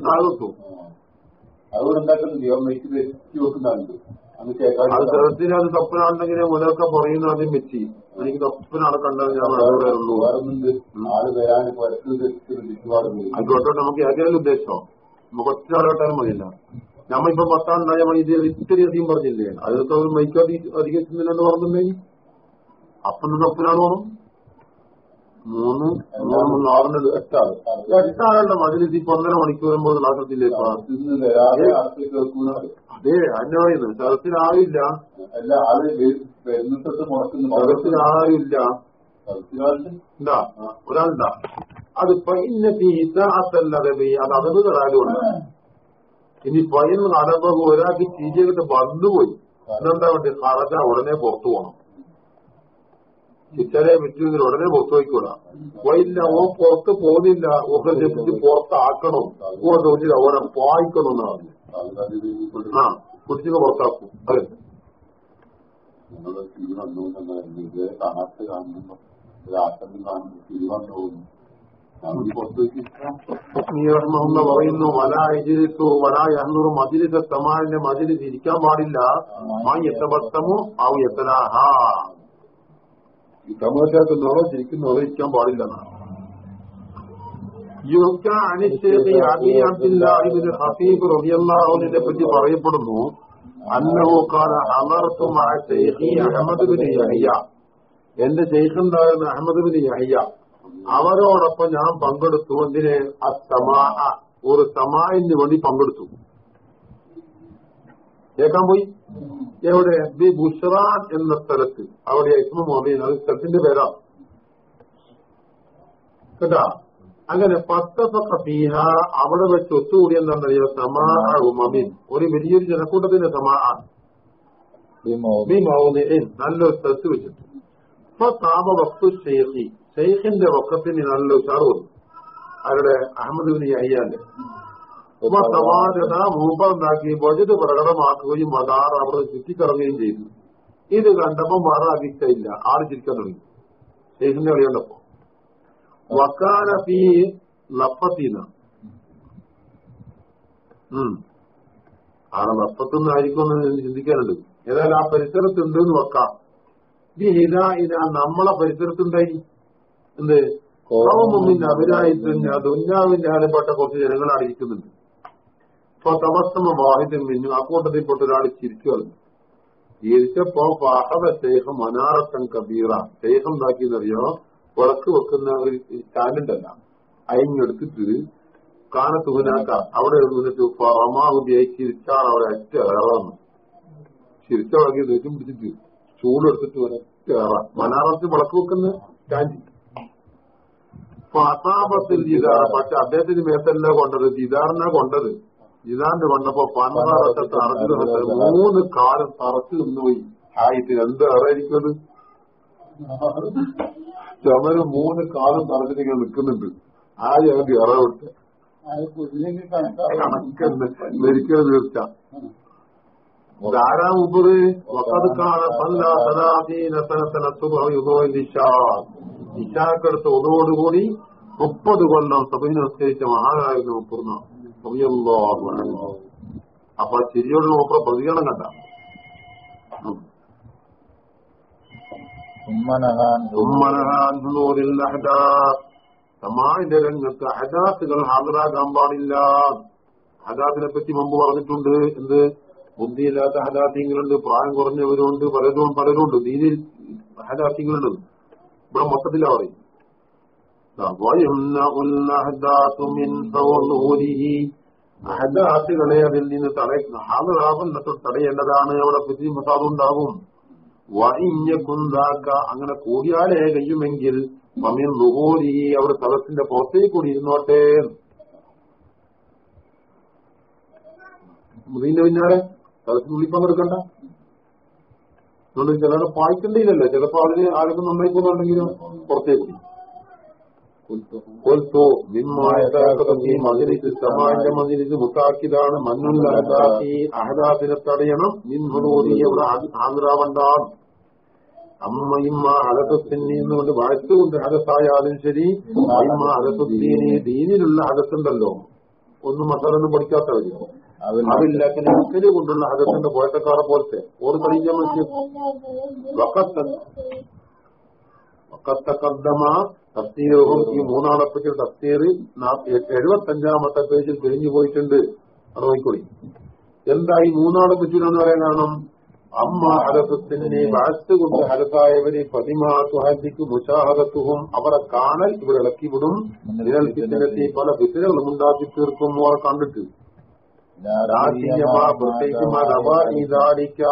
വെച്ച് വെക്കുന്നുണ്ട്. കേൾക്കാൻ അത് തപ്പനാണെങ്കിൽ മുലൊക്കെ പറയുന്ന ആദ്യം വെച്ച് എനിക്ക് തപ്പനാളെ കണ്ടാൽ ഞാൻ പുറത്ത് ആയിക്കോട്ടെ നമുക്ക് ഏകദേശം ഉദ്ദേശം. നമുക്ക് ഒറ്റ ആളോട്ടാലും മതിയില്ല. നമ്മളിപ്പോ പത്താണ്ടായ ഇത് ഇത്തിരി അധികം പറഞ്ഞില്ലേ? അതൊക്കെ ഒരു അധികം അധികരിച്ചില്ലെന്ന് പറഞ്ഞിട്ടുണ്ടെങ്കിൽ. അപ്പം തപ്പനാണ് വേണം മൂന്ന് മൂന്ന് ആറിന് എട്ടാറ് എട്ടാളുടെ മതിലെത്തി ഇപ്പൊ ഒന്നര മണിക്കൂർ വരുമ്പോൾ കേൾക്കുന്ന അതെ അന്നായിരുന്നു ആളില്ല സ്ഥലത്തിനാളുണ്ട് എന്താ ഒരാളുണ്ടാ അത് പൈന തീറ്റല്ലതെ അത് അതവ് കടാലുണ്ട് ഇനി പയ്യൻ നടമ്പോ ഒരാൾക്ക് ചീച്ചകിട്ട് വന്നുപോയി. എന്നെന്താ വേണ്ടി കളഞ്ഞ ഉടനെ പുറത്തു പോകണം ചിറ്റരെ വിറ്റുമെങ്കിൽ ഉടനെ പുറത്തു വൈല്ല ഓ പുറത്ത് പോകുന്നില്ല. ഒക്കെ ജപ്പിച്ച് പുറത്താക്കണം. ഓ തോന്നില്ല ഓനെ പായിക്കണം എന്നാണ്. ആ കുടിച്ചിട്ട് പുറത്താക്കും. അതെ കാണാത്ത കാണുന്നു രാത്രി കാണുന്നു പുറത്ത് വെച്ച് നീർമ്മ പറയുന്നു വല എജിരിത്തു വല എണ്ണൂറ് മജിലിസ സമാലിന്റെ മജിലിസ് ഇരിക്കാൻ പാടില്ല. ആ എത്തബത്തമോ ആ എത്തലാഹ തമാശാക്കുന്നവരോ ചിരിക്കുന്നവരോ ഇരിക്കാൻ പാടില്ല ഖത്തീബിനെ പറ്റി പറയപ്പെടുന്നു അന്നഹു അഹമ്മദ് ബിൻ എന്റെ ശൈഖുണ്ടായിരുന്ന അഹമ്മദ് ബിൻ യഹ്യ അവരോടൊപ്പം ഞാൻ പങ്കെടുത്തു. എന്തിന്? ഒരു സമായിന് വേണ്ടി പങ്കെടുത്തു. കേൾക്കാൻ പോയി? എവിടെ ബി ബുഷറാൻ എന്ന സ്ഥലത്ത്. അവിടെ ഇസ്മ മൊബീൻ അത് സ്ഥലത്തിന്റെ പേരാ. കേട്ടാ? അങ്ങനെ പത്തഫ ഫീഹ അവിടെ വെച്ച് ഒത്തുകൂടി എന്താണെന്നറിയോ സമാ മബീൻ. ഒരു വലിയൊരു ജനക്കൂട്ടത്തിന്റെ സമാ നല്ലൊരു സ്ഥലത്ത് വെച്ചിട്ട് താപ വക്തു ഷെയ്ഖി. ഷെയ്ഖിന്റെ വക്കത്തിന് നല്ല ഉഷാർ വന്നു. അവരുടെ അഹമ്മദ് ബിൻ യഹ്യാന്റെ സമാജത വഴുത് പ്രകടമാക്കുകയും മദാർ അവിടെ ചുറ്റിക്കറങ്ങുകയും ചെയ്തു. ഇത് കണ്ടപ്പോ മറ അഭിഷ്ടയില്ല ആൾ ചിരിക്കാൻ തുടങ്ങി. ശേഷിന്റെ കളി കണ്ടപ്പോ. വക്കാല ഫീ ലപ്പത്തീന ആളെ ലപ്പത്തുനിന്നായിരിക്കും എന്ന് ചിന്തിക്കാനുണ്ട് ഏതായാലും ആ പരിസരത്തുണ്ട് എന്ന് വെക്കാം ഇത് നമ്മളെ പരിസരത്തുണ്ടായി. എന്ത്? മുമ്പിന്റെ അഭിരായത്തിന് ദുഞ്ഞാവിന്റെ ആലപ്പെട്ട കുറച്ച് ജനങ്ങളാണ് ഇരിക്കുന്നുണ്ട് ഇപ്പൊ തമസ്തമ വാഹിദം മിന്നു ആ കൂട്ടത്തിൽ പെട്ട ഒരാൾ ചിരിച്ചു കളഞ്ഞു ചിരിച്ചപ്പോ ഫഹദ ശേഖം മനാറത്തൻ കബീറ. ശേഖം എന്താക്കിയെന്നറിയോ? പുറത്ത് വെക്കുന്ന ഒരു സ്റ്റാൻഡല്ല അയിഞ്ഞെടുത്തിട്ട് കാനത്തുഹനാക്ക അവിടെ നിന്നിട്ട് റമാഹുദിയായി ചിരിച്ചാൽ അവിടെ അറ്റ ഏറാന്ന് ചിരിച്ച വകയിൽ നെറ്റും പിടിച്ചിട്ട് ചൂടെടുത്തിട്ട് ഒരൊറ്റ ഏറ മനാറത്ത് വിളക്ക് വെക്കുന്ന സ്റ്റാൻഡ് അസാപത്തിൽ ജീതാറ പക്ഷെ അദ്ദേഹത്തിന് മേത്തല്ല കൊണ്ടത് ജീതാറിനാ കൊണ്ടത്. ജിദാറിന് വന്നപ്പോ പന്ത്രണ്ടത്തെ തറച്ചു മൂന്ന് കാലം തറച്ചു നിന്നുപോയി. ആയിട്ട് എന്ത് അറിയിക്കുന്നത് ചുമര് മൂന്ന് കാലം തറച്ചിട്ട് ഇങ്ങനെ നിൽക്കുന്നുണ്ട്. ആ അവന്റെ ഇറ വിട്ട് കണക്കെന്ന് മരിക്കുന്നത് തീർച്ച ധാരാ സുഖയുഗോ ഇഷാക്കടുത്ത് ഒന്നോടുകൂടി മുപ്പത് കൊല്ലം സഭയിൽ നിശ്ചയിച്ച മഹാനായിരുന്നു മുപ്പൂർണ അപ്പൊ ചിരിയോട് നോക്കുക പ്രതികരണം കണ്ട. സമാന്റെ രംഗത്ത് ഹദാസുകൾ ഹാജരാകാൻ പാടില്ല. ഹദാസിനെ പറ്റി മുമ്പ് പറഞ്ഞിട്ടുണ്ട്. എന്ത്? ബുദ്ധിയില്ലാത്ത ഹദാസിങ്ങളുണ്ട് പ്രായം കുറഞ്ഞവരുണ്ട് പലരും പലരുണ്ട്. ദീനിൽ ഹദാസിങ്ങളുണ്ട് ഇവിടെ മൊത്തത്തിലാ പറയും അഹദാസുകളെ അതിൽ നിന്ന് തട ഹാജരാകുന്നത് തടയേണ്ടതാണ്. അവിടെ പുതിയ മസാദ് ഉണ്ടാകും. വൈഞ്ഞക്കുന്താക്ക അങ്ങനെ കൂടിയാലേ കഴിയുമെങ്കിൽ മമിൻ ലുഹോരി അവിടെ തലത്തിന്റെ പുറത്തേക്ക് കൂടി ഇരുന്നോട്ടെ. മുതിന്റെ പിന്നാലെ തലത്തിന് ഉള്ളിപ്പം എടുക്കണ്ട. അതുകൊണ്ട് ചിലരുടെ പായ്ക്കണ്ടിയില്ലല്ലോ ചിലപ്പോ അതിന് ആരൊക്കെ നന്നായി പോകുന്നുണ്ടെങ്കിലും പുറത്തേക്ക് കൂടി. പുറത്തേക്ക് കൊൽത്തോ നിമ്മായതാക്കി മതിരിച്ച് സമാന്റെ മതിരിച്ച് മുത്താക്കിയതാണ് മണ്ണുള്ള അഹദാസി അഹദാസിനെ തടയണം നിന്നോടി അവിടെ ഹാജരാവണ്ടാണ് അമ്മയിമ്മ അലസത്തിന് എന്നുകൊണ്ട് വാഴ്ത്തുകൊണ്ട് അലസായാലും ശരി അമ്മ അലസുദ്ദീനെ ദീനിലുള്ള അലസുണ്ടല്ലോ ഒന്നും മസാലൊന്നും പഠിക്കാത്തവര് അതില്ല പിന്നെ അക്കൽ കൊണ്ടുള്ള അകത്തിന്റെ പോയത്തക്കാരെ പോലത്തെ ഓർത്തറിയിക്കാൻ കളിക്കാൻ പറ്റിയ വക്കത്തക്കദ്ദമ തഫ്സീറും ഈ മൂന്നാളെ പറ്റി തസ്തീർ എഴുപത്തഞ്ചാമത്തെ പേജിൽ പിരിഞ്ഞു പോയിട്ടുണ്ട്. അത് നോക്കിക്കൊള്ളി എന്താ ഈ മൂന്നാളെ പറ്റിയില്ലെന്ന് പറയാൻ കാരണം? അമ്മ ഹരസത്തിനെ വാഴ്ത്ത് കൊണ്ട് ഹരസായവരെ പതിമാഹദിക്ക് മുഷാഹത്തുവും അവരെ കാണൽ ഇവിടെ ഇളക്കിവിടും പിന്നത്തി പല പിത്തലുകളും ഉണ്ടാക്കി തീർക്കും അവർ കണ്ടിട്ട്.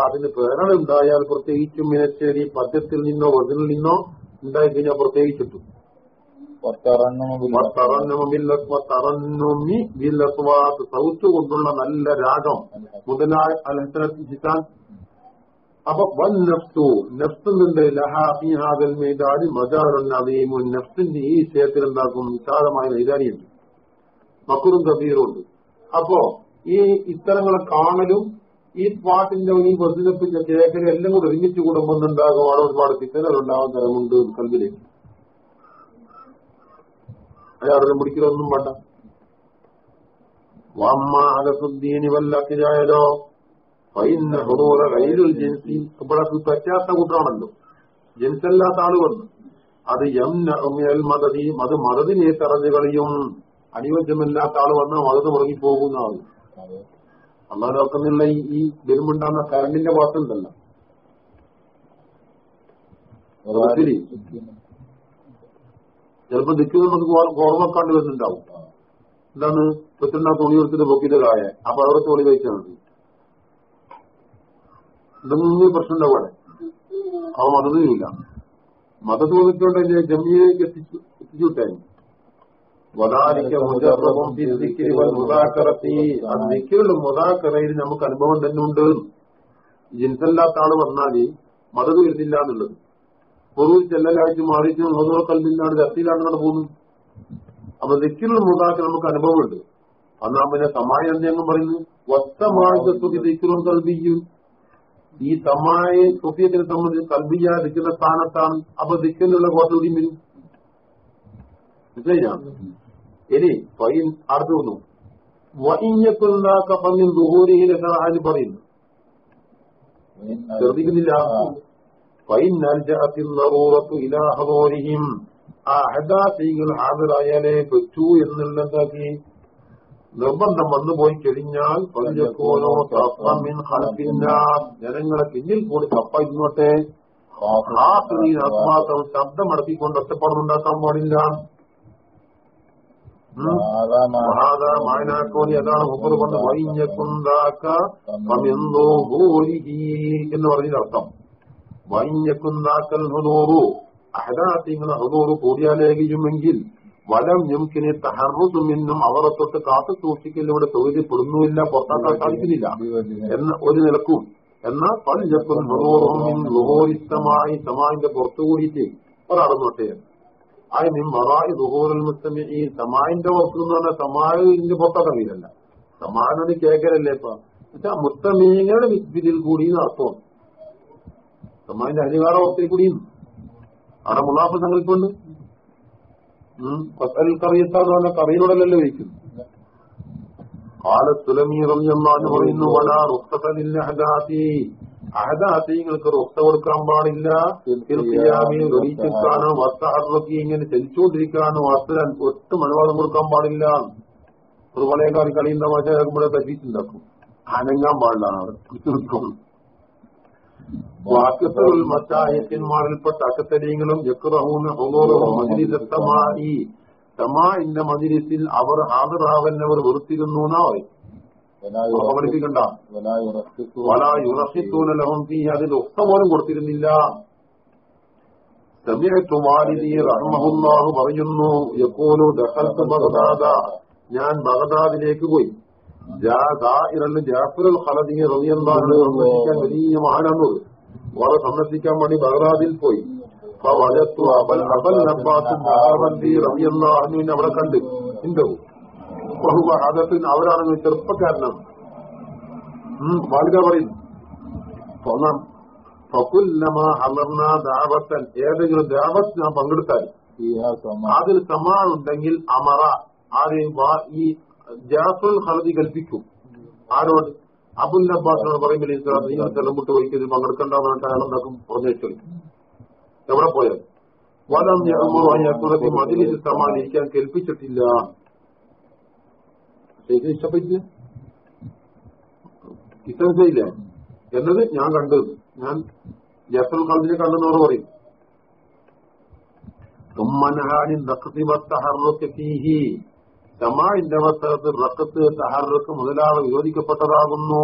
അതിന് പ്രേരണ ഉണ്ടായാൽ പ്രത്യേകിച്ചും മിനച്ചേരി പദ്യത്തിൽ നിന്നോ വചനിൽ നിന്നോ ഉണ്ടായി കഴിഞ്ഞാൽ പ്രത്യേകിച്ചിട്ടു സൗത്ത് കൊണ്ടുള്ള നല്ല രാഗം. മുതലായ അപ്പൊ വൻ നഫ്സു ലഹാഫിഹാദൽ നഫ്സിന്റെ ഈ വിഷയത്തിൽ എന്താക്കും? വിശാലമായ നൈതാരിയുണ്ട് മക്കുറും കബീറുണ്ട് അപ്പോ ഈ ഇത്തരങ്ങളെ കാണലും ഈ പാട്ടിന്റെ ഈ ബസ്സിനെപ്പിച്ച കേക്കലും എല്ലാം കൂടെ ഒരുമിച്ച് കൂടുമ്പോണ്ടാകും അവിടെ ഒരുപാട് പിത്തലുണ്ടാവാൻ തരമുണ്ട് കൽവിൽ അയാളുടെ മുടിക്കലൊന്നും വേണ്ട. വമ്മ അലസുദ്ദീനി വല്ലാത്തിനായാലോ പൈന്ന ഹുറൂറ കയ്യിലൊരു ജൻസി. ഇവിടെ പറ്റാത്ത കൂട്ടാണല്ലോ ജൻസല്ലാത്ത ആൾ വന്നു. അത് എം നഅ്മിയൽ മദതി അത് മതതിനെ തറഞ്ഞു കളിയും. അനുയോജ്യമല്ലാത്ത ആൾ വന്നാൽ മതത് മുറങ്ങി പോകുന്ന ആൾ അള്ളാഹ് നോക്കുന്നുള്ള ഈ ഈ വരുമ്പുണ്ടാകുന്ന കരണ്ടിന്റെ പാട്ടുണ്ടല്ലോ ശരി ചിലപ്പോ ദിക്കുന്ന നമുക്ക് ഓർമ്മക്കാണ്ട് വരുന്നുണ്ടാവും എന്താണ്? പറ്റുന്ന തുണി എടുത്തിട്ട് പൊക്കിന്റെ കായ. അപ്പൊ അവിടെ തുണി കഴിച്ചാൽ മതി. ഇതൊന്നും പ്രശ്നം ഉണ്ടാവും അവിടെ അവ മതത്തിനുമില്ല മതത്തിൽ വന്നിട്ടുണ്ട് ജമ്മിയിലേക്ക് എത്തിച്ചു എത്തിച്ചു വിട്ടായിരുന്നു. ദിക്റിലും മുദാക്കറയിൽ നമുക്ക് അനുഭവം തന്നെ ഉണ്ട് ജിൻസല്ലാത്ത ആൾ വന്നാൽ മതത് വരുന്നില്ല എന്നുള്ളത്. പൊതുവിൽ ചെല്ലലായിട്ട് മാറിയിട്ട് മധുവ കൽബിലാണ് നമ്മുടെ പോകുന്നത്. അപ്പൊ ദിക്റിലും മുദാക്കർ നമുക്ക് അനുഭവമുണ്ട് അന്നാ പിന്നെ സമായ എന്തെങ്കിലും പറയുന്നു. വസ്തമാഴ്ചത്തുക ദിക്റും കൽബിയും ഈ സമായ സുഫിയത്തിനെ സംബന്ധിച്ച് കൽബിയ നിൽക്കുന്ന സ്ഥാനത്താണ്. അപ്പൊ ദിക്കനുള്ള കോട്ടൂടിയും വരും. മനസ്സിലായില്ല ഇനി ഫൈൻ പന്നിൻ ദുഹൂരിയിൽ എന്നാണ് പറയുന്നു ശ്രദ്ധിക്കുന്നില്ല. ഫൈൻ ഇലാഹോരിഹിം ആ അഹദാസികൾ ഹാജരായാലേ പറ്റൂ എന്നുള്ളതാക്കി നിർബന്ധം വന്നു പോയി കഴിഞ്ഞാൽ പഞ്ചക്കോനോ മിൻ ജനങ്ങളെ പിന്നിൽ കൂടി കപ്പ ഇന്നോട്ടെ ആത്മാർത്ഥം ശബ്ദമടക്കിക്കൊണ്ട് ഒറ്റപ്പാടുണ്ടാക്കാൻ പാടില്ല. അതാണ് മുപ്പത് കൊണ്ട് വൈഞ്ഞക്കുണ്ടാക്ക പമെന്തോ ഹോരിഹി എന്ന് പറഞ്ഞതിനർത്ഥം വൈഞ്ഞക്കുണ്ടാക്കൽ ഹുദൂറു. അഹദാത്തിങ്ങൾ ഹുദൂറു കൂടിയാലേകിയുമെങ്കിൽ വലം ഞംകിനെ തഹറുസും എന്നും അവരെ തൊട്ട് കാത്തു സൂക്ഷിക്കലിവിടെ സൗകര്യപ്പെടുന്നുമില്ല പുറത്താക്കാൻ സാധിക്കുന്നില്ല എന്ന ഒരു നിലക്കും. എന്നാൽ പഞ്ചപ്പും ഹുദൂറുമായി സമാന്റെ പുറത്തുകൂടിയിട്ട് ഒരാളെന്നോട്ടെ അതിന് വസ്തു എന്ന് പറഞ്ഞാൽ സമായിന്റെ പുറത്തൊക്കെ അറിയില്ലല്ല. സമാനോട് കേക്കലല്ലേ ഇപ്പൊ? പക്ഷെ മുത്തമീങ്ങളുടെ ഇതിൽ കൂടി അർത്ഥം. സമാന്റെ അധികാര വസ്തുവിൽ കൂടി അവിടെ മുലാഫ് സങ്കല്പുണ്ട് കറിയത്താന്ന് പറഞ്ഞ കറിയിലൂടെയല്ലോ വയ്ക്കും എന്നാണ് പറയുന്നു വല റുസ്തലില്ല അഹദാത്തി അഹദാത്തിങ്ങൾക്ക് റുസ്ത കൊടുക്കാൻ പാടില്ല. തീർച്ചയായും. ഗണിക്കാനോ വസ്തഹറക്കി ഇങ്ങനെ ചലിച്ചുകൊണ്ടിരിക്കാനോ വസ്ത്ര ഒട്ടും അനുവാദം കൊടുക്കാൻ പാടില്ല. ഒരു വളയക്കാർ കളിയുന്ന ഭാഷ കേൾക്കുമ്പോഴേ പറ്റിയിട്ടുണ്ടാക്കും അനങ്ങാൻ പാടില്ലാണ് അവിടെ വാക്കത്തുൽ മറ്റായത്തിന്മാരിൽപ്പെട്ട അക്കത്തരീങ്ങളും യക്രഹൂന്ന് ഹുദൂറും അവർ തമാഇന്റെ മജിലിസിൽ അവർ ഹാജറാവന്നവർ വെറുത്തിരുന്നു എന്നാ പറയും. പഠിപ്പിക്കണ്ട വല യുറഹിത്തൂന ലഹും ഫീ അതിൽ ഒത്ത പോലും കൊടുത്തിരുന്നില്ല. സമിഅത്തു വാലിദി റഹ്മഹുല്ലാഹു പറയുന്നു യഖൂലു ദഖൽതു ബഗ്ദാദ. ഞാൻ ബഗ്ദാദിലേക്ക് പോയി. ജാഇറൽ ജാഫറുൽ ഖലദി റളിയല്ലാഹു അൻഹു സന്ദർശിക്കാൻ വലിയ മഹാനാണ് വളരെ സന്ദർശിക്കാൻ വേണ്ടി ബഗ്ദാദിൽ പോയി. അവിടെ കണ്ട്. ഉണ്ടോ ബഹുബ ഹദത്തിന് അവരാണെങ്കിൽ ചെറുപ്പക്കാരനാണ്. ബാലിക പറയുന്നു. ഒന്നാം ഫകുല്ലമ ഹലർന ദാവത്തൻ. ഏതെങ്കിലും ദാവത്ത് ഞാൻ പങ്കെടുത്താൽ അതിൽ സമാനുണ്ടെങ്കിൽ അമറ ആരെയും ഈ ജാസുൽ ഹലതി കൽപ്പിക്കും. ആരോട്? അബുൽ അബ്ബാസിനോട് പറയുമ്പോൾ നിങ്ങൾ ചെലമുട്ട് വഹിക്കുന്നത് പങ്കെടുക്കണ്ടെന്ന് അയാൾ എന്താക്കും? പറഞ്ഞു വെച്ചു എവിടെ പോയാൽ വലം ഞാൻ മതിലിൽ സമാനിരിക്കാൻ കേൾപ്പിച്ചിട്ടില്ല ശരിക്കും ഇഷ്ടപ്പെട്ടില്ല. ഇഷ്ടം ചെയ്യില്ല. എന്നത് ഞാൻ കണ്ടു ഞാൻ ജഫൽ ഖൽദിനെ കണ്ടെന്നോട് പറയും. സമാഇന്റെ അവസരത്തിൽ റക്കത്ത് തഹറുക്ക് മുതലാൾ വിരോധിക്കപ്പെട്ടതാകുന്നു.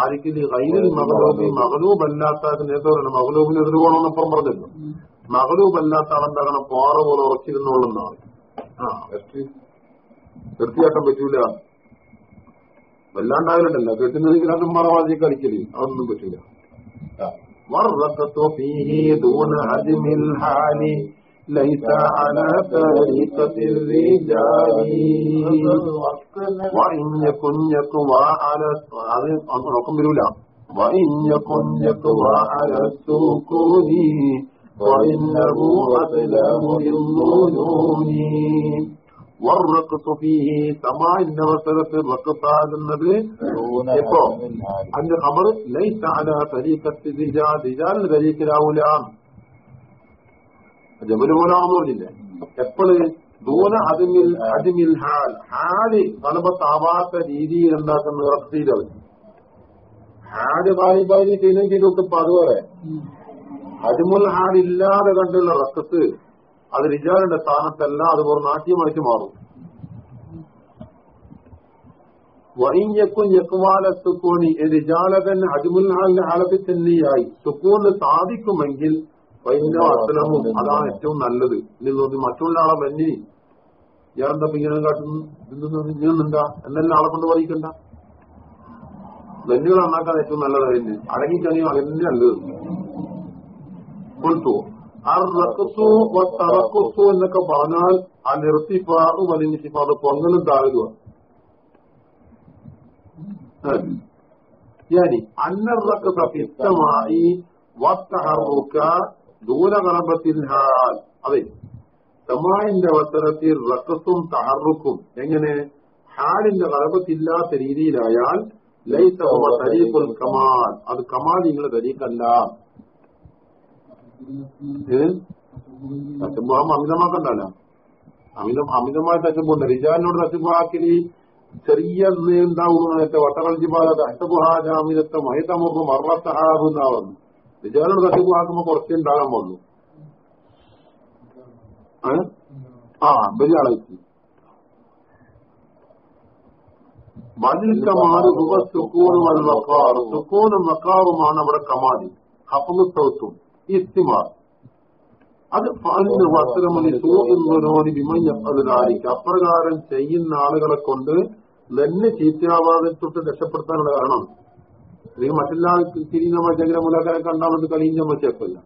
ആരിക്കൽ കയ്യിൽ മകളൂബി മകളൂബല്ലാത്ത നേതൃത്വം മകളൂബിന് എതിർകോണമെന്നപ്പുറം പറഞ്ഞല്ലോ. മകലൂബല്ലാത്ത ആളെന്താകണം പാറ പോലെ ഉറച്ചിരുന്നുള്ളെന്നാണ് ആ തീർച്ചയായിട്ടും പറ്റൂല വല്ലാണ്ടായാലുണ്ടല്ല കെട്ടുന്നതെങ്കിൽ അതും മറവാതി കളിക്കല് അതൊന്നും പറ്റൂല والرقة فيه دون هدم الحال ليس على طريقة الرجال وإن يكن يقوى على رقم بلولا وإن يكن يقوى على السكون وإنه أسلم للظنون സമാന്റെ അവസരത്തിൽ വക്കത്താകുന്നത് ഇപ്പോ അതിന്റെ ഖബർ ലൈസ അല തരീക്കത്ത് ദിജാലിന് തരീക്കിലാവൂല ജബൽ പോലാന്ന് പറഞ്ഞില്ലേ? എപ്പോഴ് ദൂന അതിമിൽ അതിമിൽ ഹാൽ. ഹാൽ തലപ്പത്താവാത്ത രീതിയിൽ ഉണ്ടാക്കുന്ന റക്തീരവ് ഹാൽ ബായി ബായി ചെയ്യുന്ന ചെയ്തൊക്കെ ഇപ്പൊ അതുപോലെ അജ്മുൽ ഹാലില്ലാതെ കണ്ടുള്ള റക്കത്ത് അത് റിജാലിന്റെ സ്ഥാനത്തല്ല അത് വെറും നാട്യമായിട്ട് മാറും. വൈഞ്ഞക്കും ഞക്കുമാല സുക്കൂനി റിജാലകൻ അജ്മുൽ ആലത്തിൽ തന്നെയായി. സുക്കൂന് സാധിക്കുമെങ്കിൽ വൈദ്യ അസ്ലമും അതാണ് ഏറ്റവും നല്ലത്. ഇനി മറ്റുള്ള ആളെ മന്നി ഞാൻ എന്താ ഇങ്ങനെ കാട്ടുന്നു? ഇങ്ങനെന്താ എന്നെല്ലാം ആളെ കൊണ്ട് പറയിക്കണ്ട നെല്ലുകൾ നന്നാക്കാൻ ഏറ്റവും നല്ലതായിരുന്നു അടങ്ങിക്കണി അതെന്നെ നല്ലത്. കൊളുത്തു അറക്കത്തു തറക്കത്തു എന്നൊക്കെ പറഞ്ഞാൽ ആ നിർത്തിപ്പാറും വലിയ അത് പൊങ്ങലും താഴുക يعني أن الركض في السماء والتحرك دون غربة الحال അതെ സമായിന്റെ അവസരത്തിൽ റക്കത്തും തഹറുക്കും എങ്ങനെ ഹാലിന്റെ ഗർഭത്തില്ലാത്ത രീതിയിലായാൽ ലൈസഹുമ തരീഖുൽ കമാൽ അത് കമാൽ നിങ്ങളെ തരീഖല്ല തച്ചുബാഹം അമിതമാക്കണ്ടല്ല അമിതം അമിതമായ തച്ചുബുണ്ട് റിജാലിനോട് തച്ചുബാക്കിന് ചെറിയ എന്താവുന്നു നേരത്തെ വട്ടകളിജിബാല തച്ചുബുഹാജാമിനത്തെ മഹിതമുഖം മറത്തഹാബ് എന്നാവുന്നു റിജാലിനോട് തച്ചുബാക്കുമ്പോ കുറച്ചേ ഉണ്ടാകാൻ വന്നു ആ വലിയ ആളെത്തി മജിൽക്കമാറ് സുഖൂനും വക്കാറും സുഖൂനും വക്കാറുമാണ് അവിടെ ഹഫുൽ സൗത്തും. അത് ഫാലിന് വസ്ത്രമണി സൂന്നോനി വിമഞ്ഞപ്പതിനായിരിക്കും അപ്രകാരം ചെയ്യുന്ന ആളുകളെ കൊണ്ട് തന്നെ ചീത്തയാവാതെ തൊട്ട് രക്ഷപ്പെടുത്താനുള്ള കാരണം. അല്ലെങ്കിൽ മറ്റെല്ലാ തിരിഞ്ഞ ചങ്കര മുലാക്കാരെ കണ്ടാൽ കളിയുന്ന എന്താ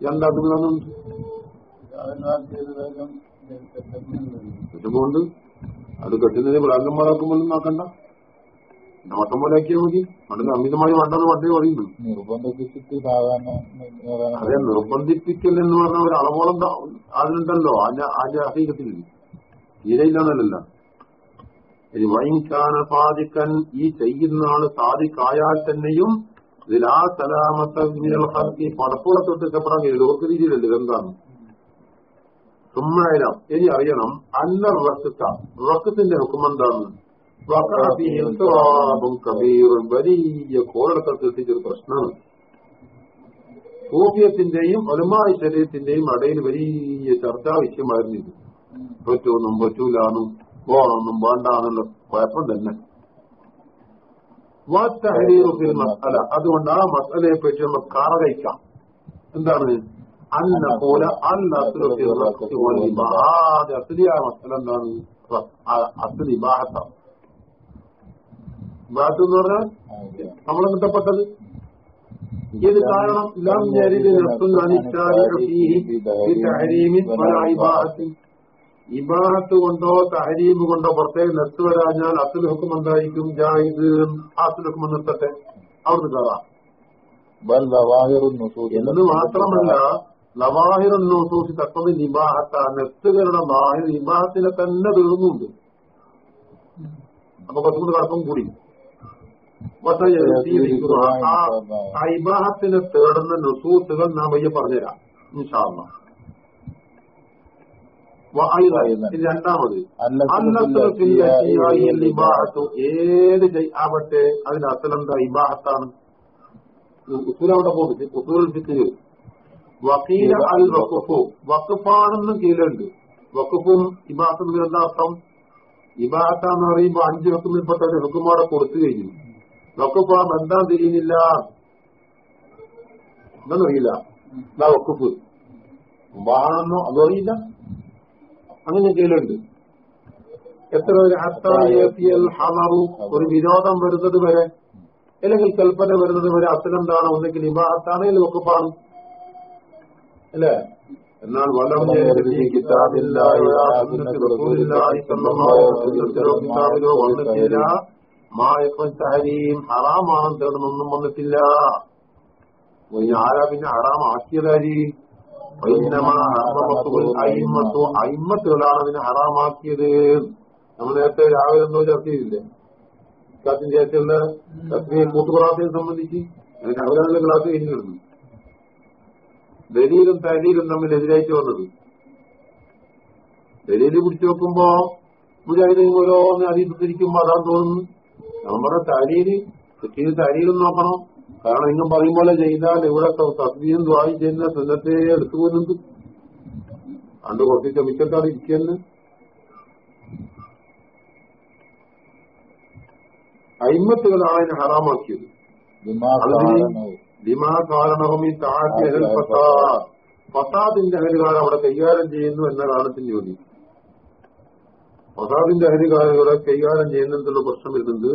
എന്താക്കുന്നതൊന്നും അതുകൊണ്ട് അത് കെട്ടുന്നതിന് ബ്ലാങ്കന്മാരാക്കുമ്പോഴും നോക്കണ്ട. മട്ടം പോലെ മതി. അവിടെ അമിതമായി വേണ്ടെന്ന് പണ്ടേ പറയുന്നു. അതെ നിർബന്ധിപ്പിക്കൽ എന്ന് പറഞ്ഞ ഒരു അളവോളം അതിനുണ്ടല്ലോ അതിന്റെ അതിന്റെ അസീകത്തിൽ തീരയില്ലാന്നല്ല വൈകാന സാധിക്കൻ ഈ ചെയ്യുന്ന ആൾ സാധിക്കായാൽ തന്നെയും ഇതിലാ സലാമത്തെ മിനൽ തൊട്ടിക്കപ്പെടാൻ കഴിയില്ല. ഓർക്ക് രീതിയിലല്ലേ ഇതെന്താണ് സുമ്മായാലും ഇനി അറിയണം അന്ന റക്കത്ത. റക്കത്തിന്റെ ഹുക്കും കോളടക്കത്തിൽ എത്തിച്ചൊരു പ്രശ്നമാണ്. സൂഫിയത്തിന്റെയും ഒലമായി ശരീരത്തിന്റെയും ഇടയിൽ വലിയ ചർച്ചാ വിഷയമായിരുന്നു ഇത്. പറ്റൂന്നും പറ്റൂലാന്നും പോണമെന്നും വേണ്ടാന്നുള്ള കുഴപ്പം തന്നെ. മസല അതുകൊണ്ട് ആ മസലയെ പറ്റി നമ്മൾ കഴിക്കാം. എന്താണ്? അന്ന പോലെ അസ്ലിയായ മസല എന്താണ്? അസ്ലി ബാഹത്താണ് ബാത്ത് എന്ന് പറഞ്ഞാൽ നമ്മളെ കിട്ടപ്പെട്ടത് ഇത് കാരണം ബിതഹരീമിൻ വലാ ഇബാഹത്ത് കൊണ്ടോ തഹരീം കൊണ്ടോ പ്രത്യേകം നെത്ത് വരാഞ്ഞാൽ അസുൽ ഹുക്കും എന്തായിരിക്കും? ജാഹിദ് അസുൽ ഹുക്കും നിർത്തട്ടെ. അവിടുന്ന് കയറാം ബൽ ലവാഹിറുൻ നുസൂസ് എന്ന് മാത്രമല്ല ലവാഹിർ നോസൂസി തക്കത് നിബാഹത്ത നെത്തുകളുടെ ബാഹിർ നിബാഹത്തിനെ തന്നെ തീർന്നുണ്ട്. അപ്പൊ കടപ്പം കൂടി പക്ഷേ ആ ആ ഇബാഹത്തിനെ തേടുന്ന നുസൂത്തുകൾ നാം വയ്യ പറഞ്ഞുതരാം ഇൻഷാള്ള രണ്ടാമത്. ഇബാഹത്തു ഏത് ആവട്ടെ അതിന് അസലെന്താ ഇബാഹത്താണ്? ഉസൂൽ അവിടെ പോകുന്നത് ഉസൂൽ വക്കീല അൽ വക്കുഫു വക്കുഫാണെന്നും കീഴുണ്ട് വക്കുഫും ഇബാഹത്തും എന്താ അർത്ഥം? ഇബാഹത്താന്ന് എന്ന് അഞ്ചു അഞ്ച് ഇപ്പൊ തന്നെ ഹുക്കുമാടെ കൊടുത്തു കഴിഞ്ഞു. വക്കുഫ് ആ ബന്ധം തിരിയുന്നില്ല എന്നറിയില്ല എന്താ വക്കുഫ് വാണെന്നോ അതോ അറിയില്ല. അങ്ങനെ ചെയ്യലുണ്ട്. എത്ര ഒരു അത്തായത്തിയൽ ഹമറു ഒരു വിനോദം വരുന്നത് വരെ അല്ലെങ്കിൽ കൽപ്പന വരുന്നത് വരെ അസലെന്താണ് ഒന്നെങ്കിൽ ഇബാഹത്താണ് അല്ലെങ്കിൽ വക്കുഫാണ് അല്ലേ? എന്നാൽ വലം തഹരീം ഹറാമാണെന്ന് തേടുന്നൊന്നും വന്നിട്ടില്ല. ആരാ പിന്നെ ഹറാമാക്കിയതാരി? അയിമത്തോ അയിമത്തുകളാണ് അതിനെ ഹറാമാക്കിയത്. നമ്മൾ നേരത്തെ രാവിലെ എന്തോ ചർച്ച ചെയ്തില്ലേ ക്ലാസിന്റെ ശേഷമുള്ള മൂത്ത് കൂട്ടുക്ലാസിനെ സംബന്ധിച്ച് അവരാണ് ക്ലാസ് കഴിഞ്ഞിരുന്നു. ദലീലും തലീലും തമ്മിൽ എതിരായിട്ട് വന്നത്. ദലീൽ പിടിച്ചു നോക്കുമ്പോ മുജാഹിദീൻ ഓരോന്ന് അറിയിപ്പിച്ചിരിക്കുമ്പോ അതാണ് തോന്നുന്നു. നമ്മുടെ താരീര് തെറ്റിന് താരീരും നോക്കണം. കാരണം നിങ്ങൾ പറയും പോലെ ചെയ്താൽ ഇവിടെ തസ്ബീയും ദ്വായി ചെയ്യുന്ന സുന്നത്തെ എടുത്തു പോകുന്നുണ്ട്. അണ്ട് കുറച്ച് ക്ഷമിച്ചിട്ടാണ് ഇരിക്കുന്നത് അയിമത്തുകളാണ് അതിനെ ഹറാമാക്കിയത്. ദിമാ കാരണവും ഈ താഴ്ച ഫസാദ്. ഫസാദിന്റെ അഹലുകാർ അവിടെ കൈകാര്യം ചെയ്യുന്നു എന്നതാണ് ചോദ്യം ഫസാദിന്റെ അഹരികാരങ്ങളെ കൈകാര്യം ചെയ്യുന്നതിനുള്ള പ്രശ്നം വരുന്നത്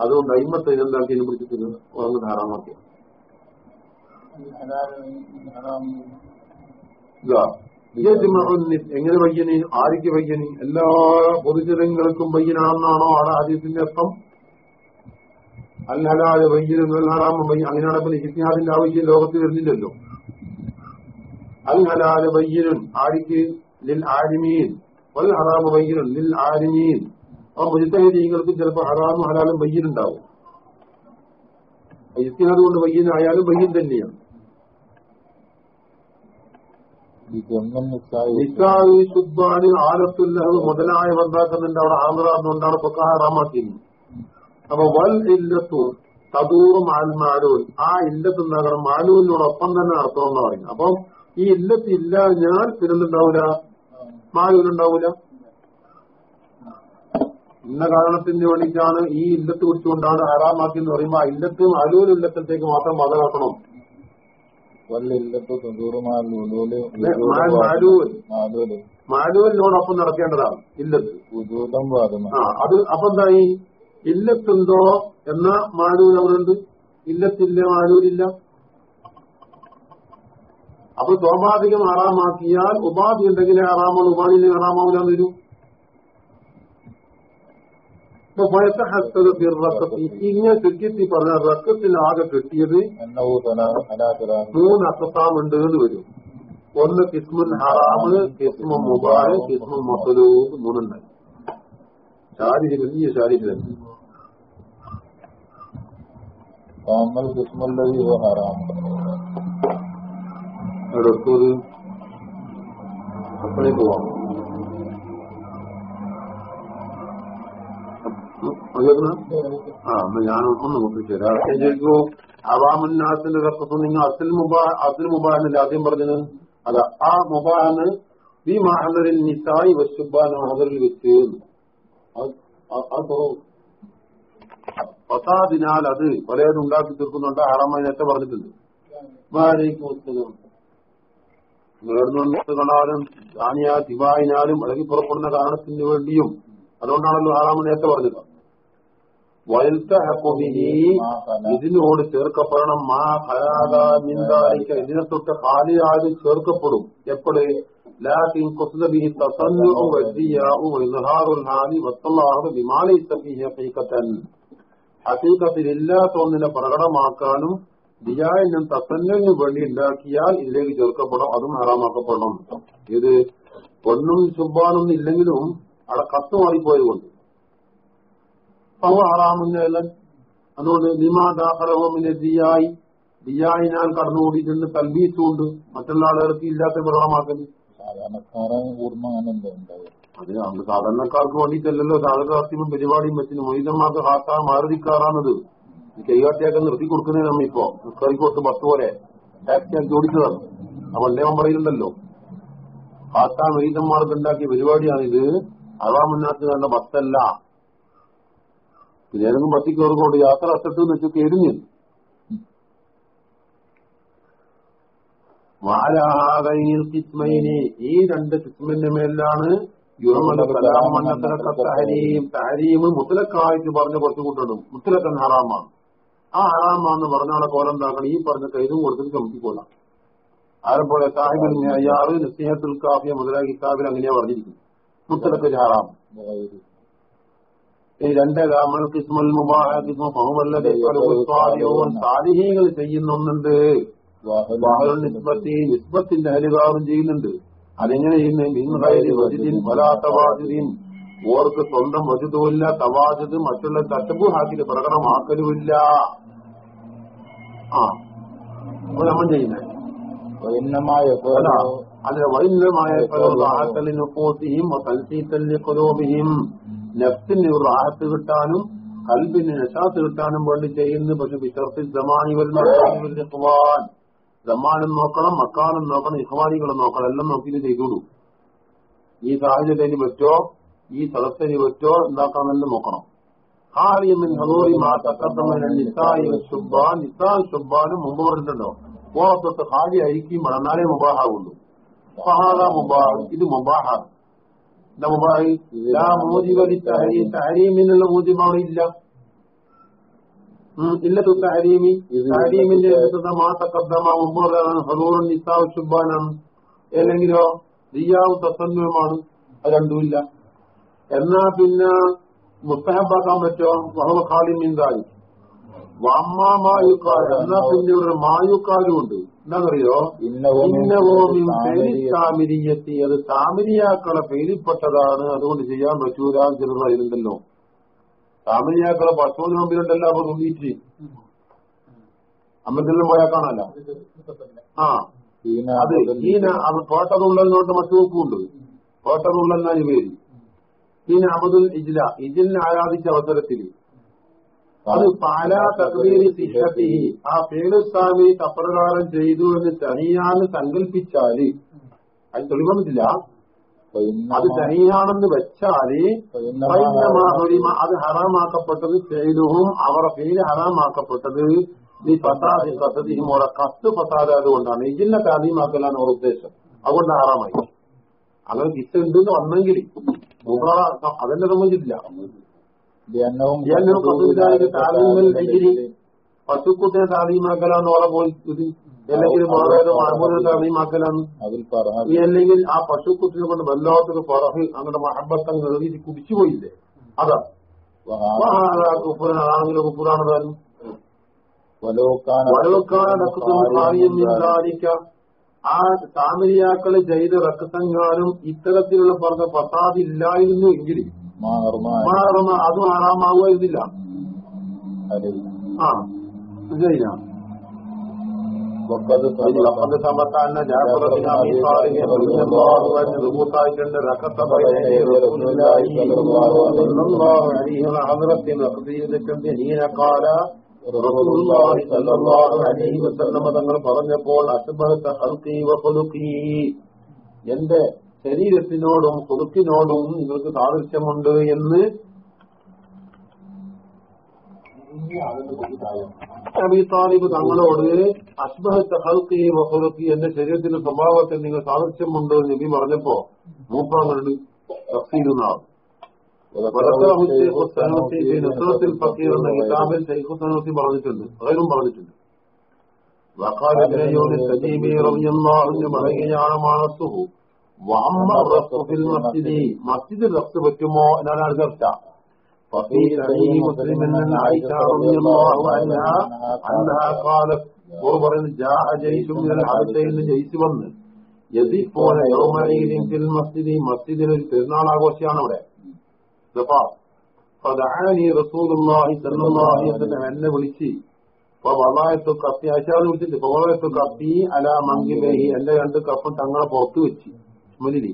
അതുകൊണ്ട് അയിമത്തെ എന്താക്കി പിടിച്ചിട്ട് ഉറങ്ങ് ധാരാളമാക്കി എങ്ങനെ പയ്യനി ആർക്ക് പയ്യനി എല്ലാ പൊതുജനങ്ങൾക്കും പയ്യനാണെന്നാണോ ആ ആദ്യത്തിന്റെ അർത്ഥം? അൽഹലാൽ വയ്യനും ഹറാമ വയ്യ അങ്ങനെയാണ് ഇപ്പൊ ഇസ്തിഹാദിന്റെ ആവശ്യം ലോകത്ത് വരുന്നില്ലല്ലോ. അല്ലാതെ വയ്യനും ആരിക്ക്? ആരിമീൻ വൽ ഹറാമ വയ്യനും ലിൽ ആ അപ്പൊ മുജിത്തഹീങ്ങൾക്ക് ചിലപ്പോൾ ഹറാമും ഹലാലും ബയ്യനുണ്ടാവും ഇസ്തിഹാദ് കൊണ്ട് ബയ്യനായാലും വയ്യൻ തന്നെയാണ് നിക്കാഹ് ശുദ്ധാന് ആലത്തുല്ലഹ് മുതലായ വന്നാക്കുന്നുണ്ട് അവിടെ ആന്ധ്രാന്നുകൊണ്ടാണ് പൊക്ക ഹറാമാക്കിയത്. അപ്പൊ വൽ ഇല്ലത്തു തദൂറും ആൽ മാലൂൻ ആ ഇല്ലത്ത് എന്താകണം മാലൂലിനോടൊപ്പം തന്നെ അർത്ഥം എന്ന് പറയുന്നത്. അപ്പം ഈ ഇല്ലത്ത് ഇല്ല ഞാൻ പിന്നെന്തുണ്ടാവൂല? മാലൂലുണ്ടാവൂല ഇന്ന കാരണത്തിന്റെ വേണ്ടിയിട്ടാണ് ഈ ഇല്ലത്ത് കുറിച്ചുകൊണ്ടാണ് ഹറാമാക്കി എന്ന് പറയുമ്പോൾ ആ ഇല്ലത്ത് മാലൂൽ ഇല്ലത്തേക്ക് മാത്രം മതമാക്കണം മാലൂലിനോടൊപ്പം നടക്കേണ്ടതാണ് ഇല്ലത്ത്. ആ അത് അപ്പൊ എന്തായി? ഇല്ലത്തുണ്ടോ എന്ന മാലൂൽ അവിടെയുണ്ട് ഇല്ലത്തില്ല മാലൂലില്ല. അപ്പൊ സ്വാഭാവികം ഹറാമാക്കിയാൽ ഉപാധി ഉണ്ടെങ്കിലേ ഹറാമുള്ളൂ ഉപാധിയിൽ ഹറാമാവില്ല വരൂ ഇപ്പൊ ഫയത്തഹസ്സദ് ബിർറക്കത്തി ഇങ്ങനെ ചുരുക്കി പറഞ്ഞ റക്കത്തിലാകെ കിട്ടിയത് أنه ثلاث على ثلاث മൂന്ന് അക്കസാമുണ്ട് എന്ന് വരും ഒന്ന് കിസ്മുൻ ഹറാമ് കിസ്മു മുബാഹ് കിസ്മു മസലൂബ് മൂന്നുണ്ട് ശാരീരി വലിയ ശാരീരി فأما القسم الذي هو حرام എടുത്തത് അപ്പഴേ പോവാം. ആ എന്നാ ഞാൻ ഒന്ന് ചോദിക്കൂ അവാമുന്നാസിന്റെ തത്വം നിങ്ങൾ അസിൽ മുബാ അസിൽ മുബാഹിനല്ലേ ആദ്യം പറഞ്ഞത്? അല്ല ആ മുബാന് ഈ മഹദറിൽ നിസായി വശുബാൻ മഹദറിൽ വെച്ച്. അത് അത് പലതും ഉണ്ടാക്കി തീർക്കുന്നുണ്ട്. ആറാമതിനൊക്കെ പറഞ്ഞിട്ടുണ്ട്. വാരയ്ക്ക് പുസ്തകം ദാനിയ തിവായിനാലും ഇളകി പുറപ്പെടുന്ന കാരണത്തിന് വേണ്ടിയും അതുകൊണ്ടാണല്ലോ ആറാമൻ നേരത്തെ പറഞ്ഞത്. ഇതിനോട് ചേർക്കപ്പെടണം. മാ ഹയാദ മിന്തായിക്ക ഇതിനെ തൊട്ട് ഹാലിയായി ചേർക്കപ്പെടും. എപ്പോഴേ ഹഖീഖത്തൻ ഹഖീഖത്തിൽ ഇല്ലാത്ത ഒന്നിനെ പ്രകടമാക്കാനും ദിയാനും തസന്നിന് വേണ്ടി ഉണ്ടാക്കിയാൽ ഇതിലേക്ക് ചേർക്കപ്പെടും അതും ഹറാമാക്കപ്പെടണം. ഇത് പൊന്നും ശുഭാനൊന്നും ഇല്ലെങ്കിലും അവിടെ കത്ത് മാറിപ്പോയത് കൊണ്ട് അവ ഹറാമുന്നല്ല അതുകൊണ്ട് നിമാ ദാഹറഹോമിനെ ദിയായി. ദിയായിനാൽ കടന്നുകൂടിയിട്ടുണ്ട് തൽബീസുണ്ട്. മറ്റുള്ള ആളുകൾക്ക് ഇല്ലാത്ത അങ്ങനെ അത് അന്ന് സാധാരണക്കാർക്ക് വേണ്ടിയിട്ടല്ലല്ലോ. സാധാരണ പരിപാടിയും വെച്ചിന് മൊയ്തന്മാർക്ക് ഹാത്താ മാറിക്കാറാണത് കൈകാട്ടിയൊക്കെ നിർത്തി കൊടുക്കുന്നതിന് നമ്മ ഇപ്പോ നിസ്കരിക്കോട്ട് ബസ് പോലെ ടാക്സി ആക്കി ഓടിച്ചതാണ് ആ വണ്ടേ പറയുന്നുണ്ടല്ലോ? ഹാത്താ മൊയ്തന്മാർക്ക് ഉണ്ടാക്കിയ പരിപാടിയാണിത്. അതാ മുന്നാട്ട് കണ്ട ബസ്സല്ല. പിന്നെ ഏതെങ്കിലും ബസ്സിൽ കയറുകൊണ്ട് യാത്ര അസത്ത് എന്ന് വെച്ചൊക്കെ എരിഞ്ഞു ഈ രണ്ട് കിസ്മിന്റെ മേലാണ് മുത്തലക്കായിട്ട് പറഞ്ഞ കുറച്ച് കൂട്ടുണ്ടും മുത്തലക്കൻ ഹറാമാണ്. ആ ഹറാമാന്ന് പറഞ്ഞാളെ കോലെന്താക്കണം ഈ പറഞ്ഞ കൈതും കൊടുത്തിട്ട് ചമത്തിക്കൊള്ളാം ആരെപ്പോലെ സാഹിബിൽ അയ്യാറ് നസീഹത്തുൽ കാഫിയ മുതലായ കിതാബിൽ അങ്ങനെയാ പറഞ്ഞിരിക്കും മുത്തലക്കൽ ഹറാം ഈ രണ്ട് രാമൽ കിസ്മൽ മുബാഹ കിസ്മ ഫഹുവല്ലതെ സാലിഹീകൾ ചെയ്യുന്നുണ്ട്. നിസ്ബത്തിന്റെ ഹരിതാവും ചെയ്യുന്നുണ്ട്. അതെങ്ങനെ ചെയ്യുന്നത് വലാത്തവാദിൻ ഓർക്ക് സ്വന്തം വജുതുമില്ല തവാജത് മറ്റുള്ള തട്ടബു ഹാക്കിന് പ്രകടമാക്കലുമില്ല. ആ. നമ്മൾ ും ഒരു റാഹത്ത് കിട്ടാനും കൽബിന് നശാത്ത് കിട്ടാനും വേണ്ടി ചെയ്യുന്നു. പക്ഷെ വിശ്വസിൽ ജമാനി വരുന്ന ജമാനും നോക്കണം മക്കാനും നോക്കണം ഇഹ്വാനികളും നോക്കണം. എല്ലാം നോക്കിയിട്ട് ചെയ്തോളൂ. ഈ സാഹചര്യത്തിന് പറ്റോ? ഈ സ്ഥലത്തിന് പറ്റോ? എന്താക്കാന്നെല്ലാം നോക്കണം. ഹാരിയമിൻ ഹദോറി മാ തക്കത്തമ്മ നിസായി ശുബാൻ നിസാൻ ശുബാനും മുമ്പ് പറഞ്ഞിട്ടുണ്ടോ ഓണത്തൊട്ട് ഹാജി അരിക്കും എന്നാലേ മുബാഹാവുള്ളൂ മുബാഹ് ഇത് മുബാഹ. എന്താ മുബാഹി ലാ മൂജിബലി തഹരീമിനുള്ള ഇല്ല. ഇല്ലത്തു തഹരീമി. തഹരീമിന്റെ മാ തക്കദ്ദമ മുമ്പ് പറഞ്ഞതാണ് ഹദൂറുൻ നിസാവ് ശുബാനാണ് അല്ലെങ്കിലോ റിയാവ് തസന്നുമാണ് അത് രണ്ടുമില്ല. എന്നാ പിന്നെ മുസ്തഹബാക്കാൻ പറ്റുമോ? വഹവ് ഖാലി മിന്തായി വാമ്മായുക്കാൽ എന്നാ പിന്നെ ഇവിടെ മായുക്കാലും ഉണ്ട് എന്താണെന്നറിയോ ഇന്നവോമിയത്തി അത് താമിരിയാക്കളെ പേരിപ്പെട്ടതാണ് അതുകൊണ്ട് ചെയ്യാൻ പറ്റൂല ചെറുതായിരുന്നല്ലോ താമിരിയാക്കളെ പശുവിന് മുമ്പിലുണ്ടല്ലോ അപ്പൊ മുന്നീറ്റ് അമ്മത്തിലും പോയാൽ കാണാല്ല. ആ. അത് ഈന അത് കോട്ടതുള്ളലിനോട്ട് മറ്റു ഉണ്ട് കോട്ടതുള്ളലിനായി പേര് ഈ അമദുൽ ഇജ്ല ഇജിലിനെ ആരാധിച്ച അവസരത്തിൽ. അത് പാല തകീരി സിഹത്തി ആ പേരുസ്താമി തപ്രകാരം ചെയ്തു എന്ന് തനിയാന്ന് സങ്കല്പിച്ചാൽ അത് തെളിവന്നിട്ടില്ല അത് തനിയാണെന്ന് വെച്ചാൽ അത് ഹറാമാക്കപ്പെട്ടത് ചെയ്തുവും അവരുടെ പേര് ഹറാമാക്കപ്പെട്ടത്. ഈ പത്താതി ഫസദിയും ഓരോ കത്ത് ഫസാദായത് കൊണ്ടാണ് ഇജിലിനെ കാതീമാക്കലാണ് ഉദ്ദേശം. അതുകൊണ്ട് ഹറാമായി. അങ്ങനെ ദിശ ഉണ്ടെന്ന് വന്നെങ്കിൽ മുഹ അതെന്നെ സംബന്ധിച്ചിട്ടില്ല. പശുക്കുട്ടിനെ താതീമാക്കലാന്ന് ഓളെ പോയി അല്ലെങ്കിൽ മാതാവ് മാർമോനെ ഈ അല്ലെങ്കിൽ ആ പശുക്കുട്ടിനെ കൊണ്ട് വല്ലാത്തൊരു പറഹ് അങ്ങടെ മഹബത്തങ്ങൾ എഴുതി കുടിച്ചുപോയില്ലേ? അതാ. ആണെങ്കിലും കുപ്പുറാണ് താനും ആ താമരിയാക്കൾ ചെയ്ത റക്കസംഹാരം ഇത്തരത്തിലുള്ള പറഞ്ഞ പത്താതില്ലായിരുന്നു എങ്കിൽ മാറുന്ന അത് മാറാമാവുമായിരുന്നില്ല ആ തങ്ങൾ പറഞ്ഞപ്പോൾ എന്റെ ശരീരത്തിനോടും കൊതുക്കിനോടും നിങ്ങൾക്ക് സാദൃശ്യമുണ്ട് എന്ന് അബിതാലിബ് തങ്ങളോട് അസ്ബഹത്തെ എന്റെ ശരീരത്തിന്റെ സ്വഭാവത്തിൽ നിങ്ങൾ സാദൃശ്യമുണ്ട് എന്ന് നബി പറഞ്ഞപ്പോ മൂപ്പറങ്ങളുടെ തഫ്സീലുന്നാണ് മസ്ജിദിൽ റഫ്ത് പറ്റുമോ? എന്നാണ് ചർച്ച. ജയിച്ചു വന്ന്. യതി പോലെ മസ്ജിദിൽ പെരുന്നാൾ ആഘോഷിയാണ് അവിടെ. ഫദഅനി റസൂലുള്ളാഹി സ്വല്ലല്ലാഹു അലൈഹി വസല്ലം എന്നെ വിളിച്ച് വളായത്തു കപ്പി ആശാവിനെ വിളിച്ചിട്ട് വളായത്തു കപ്പി അല മങ്കിലേഹി. എന്റെ രണ്ട് കപ്പും തങ്ങളെ പുറത്ത് വെച്ച് മുന്നിൽ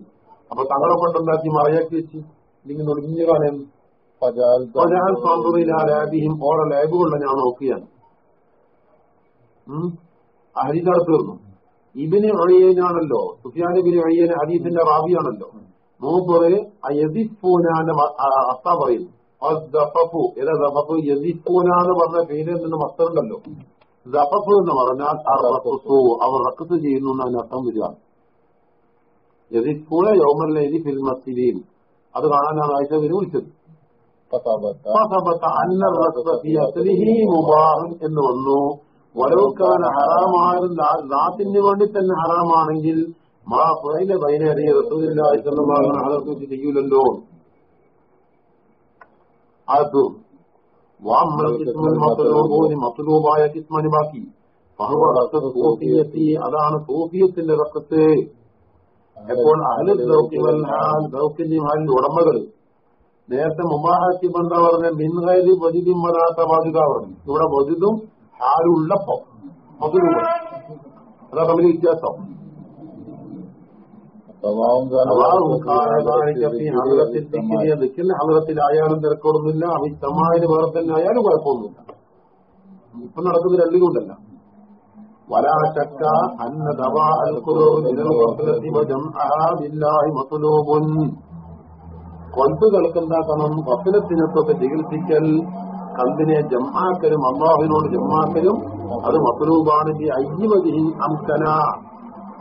അപ്പൊ തങ്ങളെ കൊണ്ട് എന്താക്കി? മറയാക്കി വെച്ച്. ഇല്ലെങ്കിൽ നൊടിഞ്ഞ കാലം. ഞാൻ ആ ലാബിയും ഓരോ ലാബ് കൊണ്ട് ഞാൻ നോക്കുകയാണ്. ഹരിതാർ തീർന്നു. ഇബിന് ഒഴിയനാണല്ലോ സുഫിയാനിബിന് ഒഴിയൻ ഹരീഫിന്റെ റാബിയാണല്ലോ മൂപ്പറ് അസ്ത പറയുന്നു ഏതാ ദഫഫ് യദിഫൂനാന്ന് പറഞ്ഞ പേരിൽ നിന്ന് മസ്തറുണ്ടല്ലോ ദഫഫ് എന്ന് പറഞ്ഞാൽ അവർ റക്കത്ത് ചെയ്യുന്നു എന്നതിന് അർത്ഥം വരിക യദിഫൂന യൗമല്ലി അത് കാണാനാണ് ആഴ്ച വിളിച്ചത് എന്ന് വന്നു. ഹറാമായിരുന്ന ദാത്തിന് വേണ്ടി തന്നെ ഹറാമാണെങ്കിൽ മാ ചെയ്യൂലല്ലോ. അതും മത്തുലൂബായ ബാക്കി. അതാണ് സോഫിയത്തിന്റെ റക്കത്ത് എപ്പോൾ ഉടമകൾ. നേരത്തെ മുമാഹാക്കി ബന്ധ പറഞ്ഞ മിൻഹൈലി വജിതും വരാത്ത ബാധിക പറഞ്ഞു. ഇവിടെ വജിതും മധുരൂപ അതാ തമ്മിൽ വ്യത്യാസം. ഹലറത്തിലായാലും തിരക്കൊടുന്നില്ല അമിത്തമായതിന് വേറെ തന്നെ ആയാലും കുഴപ്പമൊന്നുമില്ല. ഇപ്പൊ നടക്കുന്ന രണ്ടു കൊണ്ടല്ല. ചക്ക അന്ന കൊൽപ്പ് കേൾക്കുണ്ടാക്കണം വസലത്തിനൊക്കെ ചികിത്സിക്കൽ കന്തിനെ ജമ്മാക്കലും അള്ളാഹുവിനോട് ജമ്മാക്കലും അത് മത്തുലൂബാണ് ഈ അയ്യവതിഹിൻ അംസന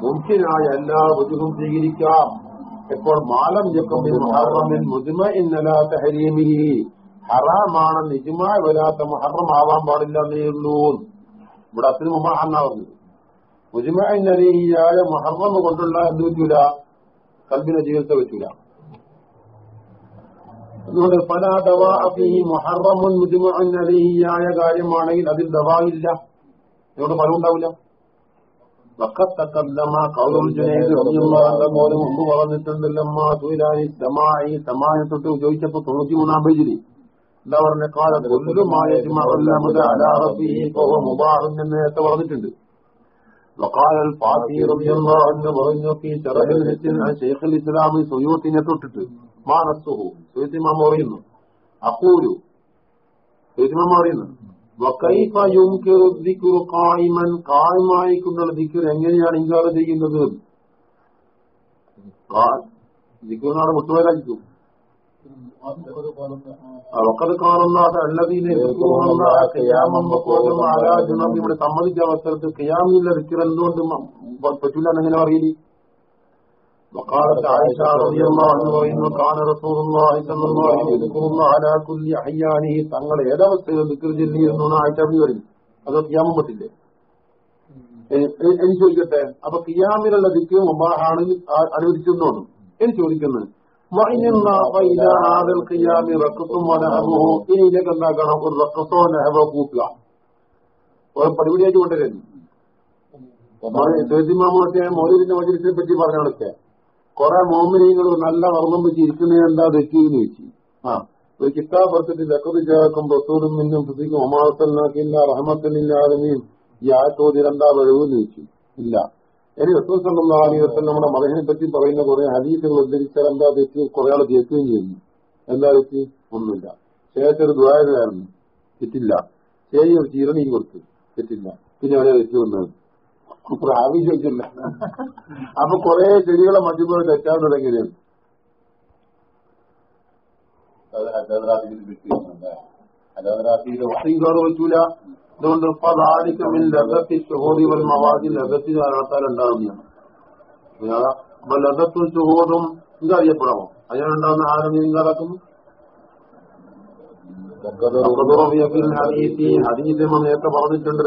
മുഖ്യനായ എല്ലാ വജുവും സ്വീകരിക്കാം. എപ്പോൾ മാലം മുഹറമിൻ മുജ്മ ഇന്നലാത്ത ഹരീമിഹി ഹറാമാണ് നിജുമായ വരാത്ത മുഹറം ആവാൻ പാടില്ല എന്നേ ഉള്ളൂ. ഇവിടെ അത്തിന് മുമാഹന്നാ പറഞ്ഞത്. മുജ്മ ഇന്നലിയായ മുഹറം കൊണ്ടുള്ള എന്ത് പറ്റൂല കൽബിനെ ജീവിതത്തെ പറ്റൂല അതുകൊണ്ട് പല ദവാഅി മുഹറമുൻ മുജ്മുഅൻ അലൈഹിയായ കാര്യമാണെങ്കിൽ അതിൽ ദവാ ഇല്ല. ഇവിടെ ഫലം ഉണ്ടാവില്ല പോലെ മുമ്പ് പറഞ്ഞിട്ടുണ്ടല്ലമ്മ സുലായി സമായി സമായി തൊട്ട് ചോദിച്ചപ്പോ തൊണ്ണൂറ്റി മൂന്നാം പേജിൽ എന്താ പറഞ്ഞ കാലത്ത് മുബാഹും എന്ന് നേരത്തെ പറഞ്ഞിട്ടുണ്ട് وقال الفاتي رضي الله عنه പറഞ്ഞു في شرح الهجن عن شيخ الاسلام സുയൂത്തിനെ തൊട്ടിട്ട് മാനസുഹു സുയൂത്തിമാമ പറയുന്നു അക്കൂലു സുയൂത്തിമാമ പറയുന്നു വക്കൈഫ യുംകിറു ദിക്കുറു കായിമൻ കായമായിക്കൊണ്ടുള്ള ദിക്കുർ എങ്ങനെയാണ് ഇൻകാർ ചെയ്യുന്നത്? ദിക്കുറിനാണ് മുട്ടുവരായിരിക്കും വക്കത് കാണുന്ന അല്ലതീനെ സമ്മതിച്ച അവസരത്തിൽ കിയാമില്ല ദിക്കുർ എന്തുകൊണ്ട് പറ്റൂല എന്നെങ്ങനെ അറിയില്ലേ وقالت عائشة رضي الله عنها وإن كان رسول الله صلى الله عليه وسلم يذكر الله على كل أحيانه തങ്ങൾ ഏതവസ്ഥയിൽ ദിക്ർ ചൊല്ലിയിരുന്നു എന്ന് ആയിഷ പറയും അത് ഖിയാമം പറ്റില്ലേ എനിക്ക് ചോദിക്കട്ടെ അപ്പൊ ഖിയാമിലുള്ള ദിക്ർ മുബാഹാണ് അനുവദിച്ചെന്നോന്നും എനിക്ക് ചോദിക്കുന്നത് ഇനി ഇതിലേക്ക് എന്താക്കണം ഒരു റക്കസോ നെഹബോ കൂട്ടുക ഒരു പടിപടിയായിട്ട് കൊണ്ടുവരുന്നു സേദിമാമൊക്കെ മൗലിദിന്റെ മജിലിസിനെ പറ്റി പറഞ്ഞോളൊക്കെ കുറെ മോമിനികൾ നല്ല വർണം വെച്ച് ഇരിക്കുന്നത് എന്താ തെറ്റീന്ന് വെച്ചു ആ. ഒരു കിതാബ് എടുത്തിട്ട് ലക്കത് ചേർക്കും ബസൂറും മിന്നും ഫിസിക്കും ഒമാസല്ലാക്കില്ല റഹമത്തിനില്ലാതെയും ഈ ആറ്റോതിൽ എന്താ കഴിവെന്ന് ചോദിച്ചു. ഇല്ല. ഇനി റസൂൽ സല്ലാസ് നമ്മുടെ മകനെ പറ്റി പറയുന്ന കുറെ ഹദീസുകൾ ഉദ്ധരിച്ചാൽ എന്താ തെറ്റ്? കുറെ ആൾ കേൾക്കുകയും ചെയ്യുന്നു. എന്താ തെറ്റ്? ഒന്നുമില്ല. ശേഷം ഒരു തെറ്റില്ല. ശരി ഒരു ചീരണീ കൊടുത്തു. തെറ്റില്ല. പിന്നെ അവരെ തെറ്റ് വന്നത് പ്രാവി ചോദിച്ചില്ല അപ്പൊ കുറെ ചെടികളെ മറ്റുപോലെ തെറ്റാൻ തുടങ്ങിയത്. പറ്റൂല. അതുകൊണ്ട് ഷുഹോദിവൽ മവാദി ലഗത്തി ധാരാളത്താൽ ഉണ്ടാകുന്നതാണ് അപ്പൊ ലഗത്തും ഷുഹോദും ഇത് അറിയപ്പെടാമോ അതിനുണ്ടാകുന്ന ആരും ഇങ്ങാതാക്കുന്നു ഹദീസ്. നേരത്തെ പറഞ്ഞിട്ടുണ്ട്.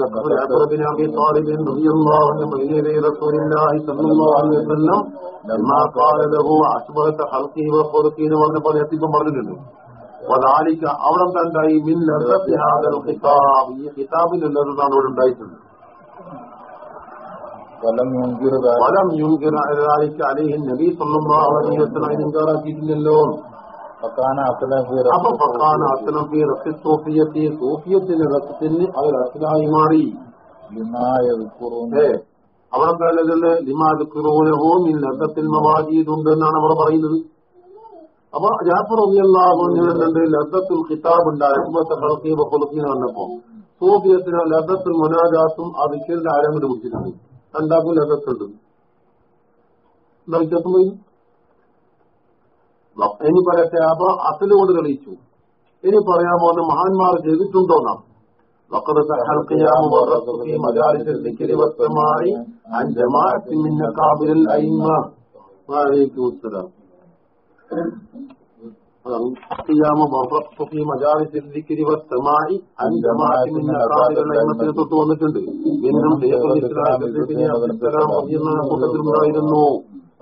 പറഞ്ഞപ്പോൾ നേരത്തെ പറഞ്ഞിട്ടുണ്ട്. വദാലിക്ക അവിടെ തണ്ടായി മിൻ ലദ്ദത്തി ഹാദൽ ഖിതാബ്. ഈ ഖിതാബിലുള്ളതാണ് ഇവിടെ ഉണ്ടായിട്ടുണ്ട്. വലം യുങ്കിറ വലം യുൻകിറ അലൈഹി നബി സല്ലല്ലാഹു അലൈഹി വസല്ലം ഇൻകാറാക്കിയിട്ടില്ലല്ലോ. അപ്പൊ ഫക്കാന സൂഫിയത്തിന്റെ റഫത്തിന് അസ്ലായി മാറി. അവിടെ എന്നാണ് അവിടെ പറയുന്നത്? അപ്പൊ ജാഫർ റബിയല്ലാഹുണ്ട് ലദ്ദത്തുൽ ഖിതാബ് ഉണ്ടായിരുന്നു വന്നപ്പോ സൂഫിയത്തിന് മുനാജാത്തും ആ വിഷയത്തിന്റെ ആരം കൊണ്ട് പിടിച്ചിട്ടുണ്ട് രണ്ടാക്കും ലദ്ദത്തുണ്ട്. എന്താ വ്യത്യാസം പോയി ഇനി പറയട്ടെ അപ്പൊ അസൽ കൊണ്ട് തെളിയിച്ചു. ഇനി പറയാൻ പോകുന്ന മഹാന്മാർ ചെയ്തിട്ടുണ്ടോ വന്നിട്ടുണ്ട്.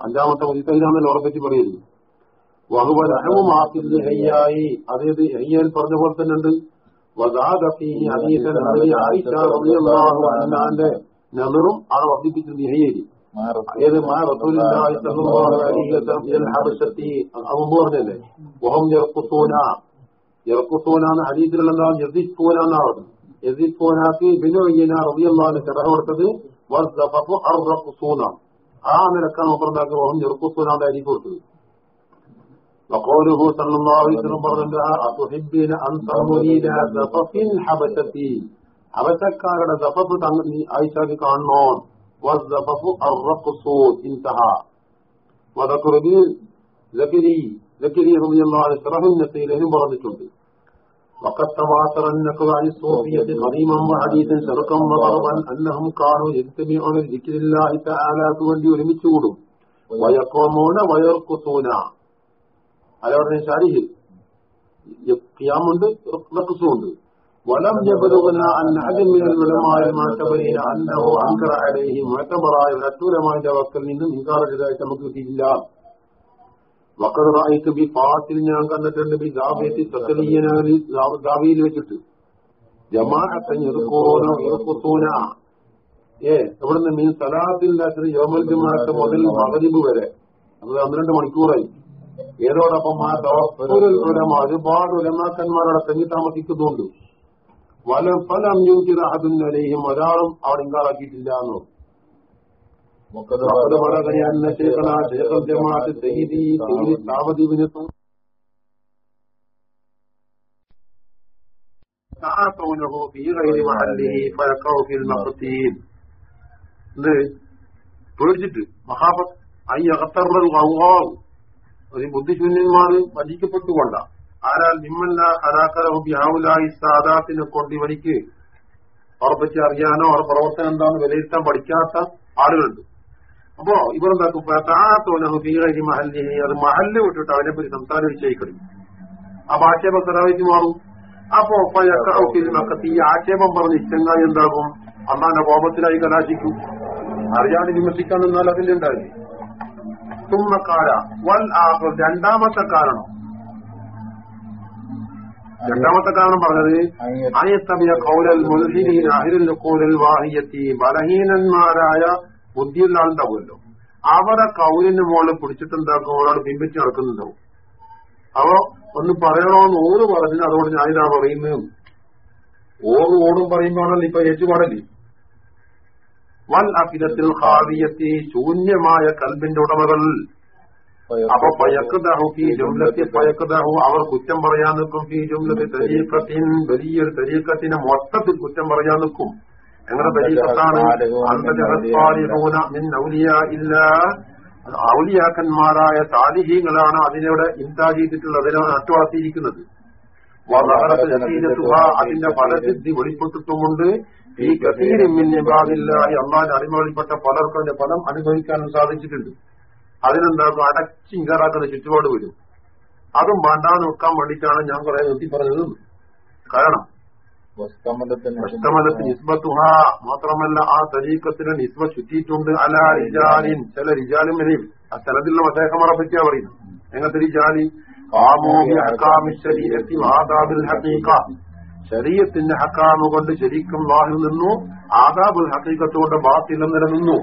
അഞ്ചാമത്തെ മജിത്തൈനാണല്ലോ ഉറപ്പിച്ച് പറയുന്നത്. വഹുവ മാഫിൽ ഹയ്യായി. അതായത് ഹയ്യാൻ പറഞ്ഞ പോലെ തന്നെ ഉണ്ട് വദാദ ഫീ ഹദീസൻ അലി ആയിഷ റളിയല്ലാഹു അൻഹാന്റെ നദറും ആണ് വർദ്ധിപ്പിച്ചത് ഹയ്യേരി ഏത് മാ ഹബശത്തി. വഹും യർഖുസൂന. യർഖുസൂന എന്ന എന്താ യസിഫൂന എന്നാണ് യസിഫൂനാക്ക് ബിനുയ്യന അൻഹു ശറഹ കൊടുത്തത് വസ്ദഫു അർറഖുസൂന. ആ നിലക്കാണ് പറഞ്ഞാൽ വഹും യർഖുസൂന എന്ന ഹദീസ് കൊടുത്തത്. وقوله صلى الله عليه وسلم പറഞ്ഞ അതുഹിബ്ബീന അൻ തമുരീന ദഫഫിൻ ഹബശത്തി ഹബശക്കാരുടെ ദഫഫ് തങ്ങൾ ആയിഷാക്ക് കാണണോ والزفف الرقص انتهى وذكر به زكري زكري رضي الله عنه شرح النسي لهم പറഞ്ഞിട്ടുണ്ട് وقد تواتر النقل عن الصوفية قديما وحديثا شرقا وغربا أنهم كانوا يجتمعون لذكر الله تعالى വേണ്ടി ഒരുമിച്ച് കൂടും ويقومون ويرقصون ആരാധന ശാരീരിക ഖിയാമുണ്ട് നഖസുമുണ്ട് ولم يبلغنا أن أحد من العلماء المعتبرين أنه أنكر عليه معتبرا يرتون ما يتوكل منهم ഞാൻ കണ്ടിട്ടുണ്ട് ബി ദാബിയത്തിൽ തസലിയനാലി ദാബിയിൽ വെച്ചിട്ട് ജമാഅത്തൻ യർഖൂന യർഖൂന ഏ ഇവിടുന്ന് മീൻ സലാത്തിൽ യോമൽ ജമാഅത്ത് മുതൽ മഗ്രിബ് വരെ അത് പന്ത്രണ്ട് മണിക്കൂറായി ഏതോടൊപ്പം ആ തവസ്സുൽ ഉലമ ഒരുപാട് ഉലമാക്കന്മാരുടെ തെങ്ങി താമസിക്കുന്നുണ്ട് വല പല അമ്യൂക്കിറാഹത്തും നിലയും ഒരാളും അവിടെ ഇങ്കാറാക്കിയിട്ടില്ല എന്ന് وقد وقد بلغني أن شيخنا شيخ الجماعة سيدي سيدي السعودي بن تعاطونه في غير محله فيقع في المقتين ഇത് പേടിച്ചിട്ട് മഹാപത്ത് അയ്യകത്തറൽ ഗൗഗാവ് ഒരു ബുദ്ധിശൂന്യന്മാർ വധിക്കപ്പെട്ടുകൊണ്ട ആരാൽ നിമ്മല്ല ഹലാക്കലഹുബിയാവുലായി സാദാത്തിനെ കൊണ്ട് ഇവനിക്ക് ഉറപ്പിച്ച് അറിയാനോ അവരുടെ പ്രവർത്തനം എന്താണെന്ന് വിലയിരുത്താൻ പഠിക്കാത്ത ആളുകളുണ്ട്. അപ്പോ ഇവരെന്താക്കും? താത്തോനഹുബീറി മഹല്ലി അത് മഹല്ല് വിട്ടിട്ട് അവനെ പറ്റി സംസാരം വിജയിക്കണം അപ്പൊ ആക്ഷേപം സലാഹിക്ക് മാറും. അപ്പൊ മക്കത്ത് ഈ ആക്ഷേപം പറഞ്ഞ് ഇച്ചങ്ങായി എന്താകും? അന്നാന്റെ കോപത്തിലായി കലാശിക്കും. അറിയാതെ വിമർശിക്കാൻ നിന്നാൽ അതിന്റെ ഉണ്ടാവില്ലേ? തുമ്മക്കാര വൽ ആഹ് രണ്ടാമത്തെ കാരണം. രണ്ടാമത്തെ കാരണം പറഞ്ഞത് അയത്തമിയ കൗലൽ മുൽഹിനീൻ അഹിരുൽ കൂലൽ വാഹിയത്തി ബലഹീനന്മാരായ ബുദ്ധിയുള്ള ആളുണ്ടാവുമല്ലോ അവരെ കൗലിന് മുകളിൽ പിടിച്ചിട്ടുണ്ടാക്കും അവരോട് പിൻപിച്ച് നടക്കുന്നുണ്ടാവും. അപ്പോ ഒന്ന് പറയണോന്ന് ഓറ് പറഞ്ഞു അതുകൊണ്ട് ഞാനിതാ പറയുന്നതും. ഓറ് ഓടും പറയുമ്പോഴാണല്ലോ ഇപ്പൊ ഏറ്റുപാടല്ലേ വൽ അഫിദത്തിൽ ഹാവിയത്തി ശൂന്യമായ കൽബിന്റെ ഉടമകൾ. അപ്പൊ പയക്കുദാഹു ഫി ജുംലത്തി പയക്കുദാഹു അവർ കുറ്റം പറയാൻ നിൽക്കും ഫി ജുംലത്തി തരീക്കത്തിൻ വലിയൊരു തരീക്കത്തിനെ മൊത്തത്തിൽ കുറ്റം പറയാൻ നിൽക്കും. എങ്ങനെ തരീക്കത്താണ് ഔലിയാക്കന്മാരായ താലിഹീങ്ങളാണ് അതിനോട് ഇൻതാ അതിനോട് അതിനെ നട്ടുവളർത്തിയിരിക്കുന്നത് അതിന്റെ ഫലസിദ്ധി വെളിപ്പെട്ടിട്ടുമുണ്ട്. ഈ കസീരിമില്ലാതെ അള്ളാന്റെ അടിമകളിൽപ്പെട്ട പലർക്കും അതിന്റെ ഫലം അനുഭവിക്കാനും സാധിച്ചിട്ടുണ്ട്. അതിനെന്താക്കും അടച്ചിങ്കറാക്കുന്ന ചുറ്റുപാട് വരും. അതും വേണ്ടാന്ന് നോക്കാൻ വേണ്ടിയിട്ടാണ് ഞാൻ കുറെ നിർത്തി പറഞ്ഞത്. കാരണം മാത്രമല്ല ആ തരീക്കത്തിന് നിസ്ബ ചുറ്റിയിട്ടുണ്ട്. അല റിജാലിൻ ചില റിജാലിൻ വരെയും ആ സ്ഥലത്തിലുള്ള മതേഹമാരെ പറ്റിയാ പറയുന്നത്. എങ്ങനത്തെ റിജാലി? ശരീരത്തിന്റെ ഹക്കാമ കൊണ്ട് ശരിക്കും വാഹിൽ നിന്നു ആദാബുൽ ഹക്കീക്കത്ത് കൊണ്ട് ബാത്തിൽ നിലനിന്നു.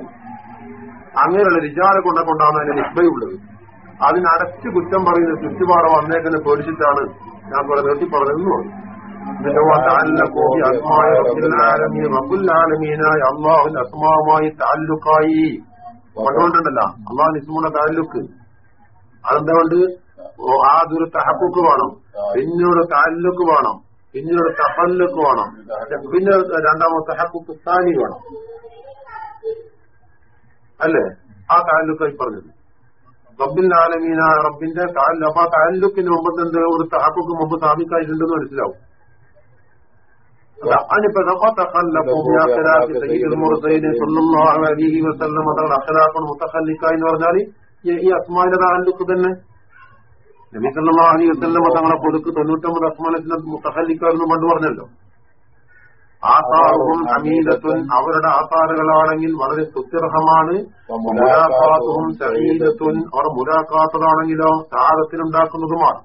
അങ്ങനെയുള്ള വിചാര കൊണ്ട കൊണ്ടാണ് അതിന്റെ നിഷ്മയുള്ളത്. അതിനടച്ച് കുറ്റം പറയുന്ന ചുറ്റുപാട് വന്നേക്കനെ പേടിച്ചിട്ടാണ് ഞാൻ പോലെ നിർത്തി പറഞ്ഞു. റബ്ബുല്ലാലമീനായ അള്ളാഹുന്റെ അസ്മാവുമായി താല്ലുക്കായി. പണ്ടുകൊണ്ടുണ്ടല്ല അള്ളാഹു നിസ്മുള്ള താലുക്ക് അതെന്തുകൊണ്ട്? ആ ദൂര തഹക്കുക്ക് വേണം. പിന്നൊരു താലുക്ക് വേണം. പിന്നൊരു തഹല്ലുക്ക് വേണം. പിന്നെ രണ്ടാമത്തെ തഹക്കുക്ക് താനി വേണം. അല്ലേ? ആ താലുക്കായി പറഞ്ഞത്. റബ്ബിൽ ആലമീന റബ്ബിന്റെ അപ്പൊ ആ താലുക്കിന് മുമ്പ് എന്ത്? ഒരു തഹക്കുക്ക് മുമ്പ് സ്ഥാപിക്കായിട്ടുണ്ടെന്ന് മനസ്സിലാവും. അതിനിപ്പോ അഖലാഖുൻ മുത്തഖല്ലിക്ക എന്ന് പറഞ്ഞാൽ ഈ അസ്മാന്റെ താലുക്ക് തന്നെ. നബി സല്ലല്ലാഹു അലൈഹി വസല്ലം തങ്ങളെ കൊടുക്ക് തൊണ്ണൂറ്റൊമ്പത് അസ്മാനത്തിന് മുത്തഹല്ലിക്കാരെന്ന് പണ്ട് പറഞ്ഞല്ലോ. ആസാറും അമീദത്തുൻ അവരുടെ ആസാറുകളാണെങ്കിൽ വളരെ സുത്യർഹമാണ് മുലാഖാത്തും സഹീദത്തുൻ അവർ മുലാഖാത്തതാണെങ്കിലോ താരത്തിനുണ്ടാക്കുന്നതുമാണ്.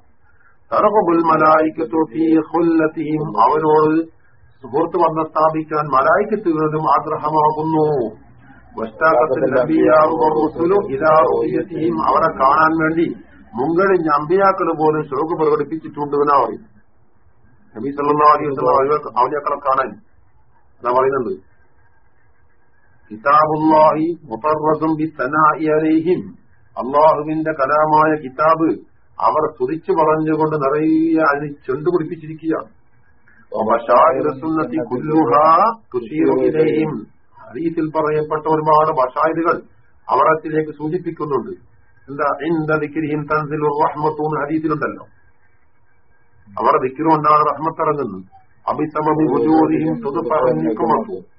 ഖുല്ലത്തിഹിം അവരോട് സുഹൃത്ത് ബന്ധം സ്ഥാപിക്കാൻ മലായിക്കത്തുകളും ആഗ്രഹമാകുന്നു. വസ്താകത്തിൽ അവരെ കാണാൻ വേണ്ടി മുൻകഴിഞ്ഞ അമ്പിയാക്കൾ പോലെ ശോക പ്രകടിപ്പിച്ചിട്ടുണ്ട് എന്നാ പറയും നബി സല്ലാഹി അവലിയാക്കളെ കാണാൻ എന്നാ പറയുന്നുണ്ട് കിതാബുല്ലാഹി മുത്തറസും അള്ളാഹുവിന്റെ കലാമായ കിതാബ് അവർ തുറിച്ചു പറഞ്ഞുകൊണ്ട് നിറയെ അതിന് ചെണ്ടുപിടിപ്പിച്ചിരിക്കുകയാണ് ഹരീസിൽ പറയപ്പെട്ട ഒരുപാട് ബഷായതുകൾ അവരത്തിലേക്ക് സൂചിപ്പിക്കുന്നുണ്ട്. എന്താ? എന്താ ദിക്കിരിഹിം തൻസിൽ റഹ്മത്തൂന്ന് ഹദീസിലുണ്ടല്ലോ. അവരുടെ ദിക്കിറുകൊണ്ടാണ് റഹ്മത്തിറങ്ങുന്നത് അഭിസമി ഹുജൂരിയും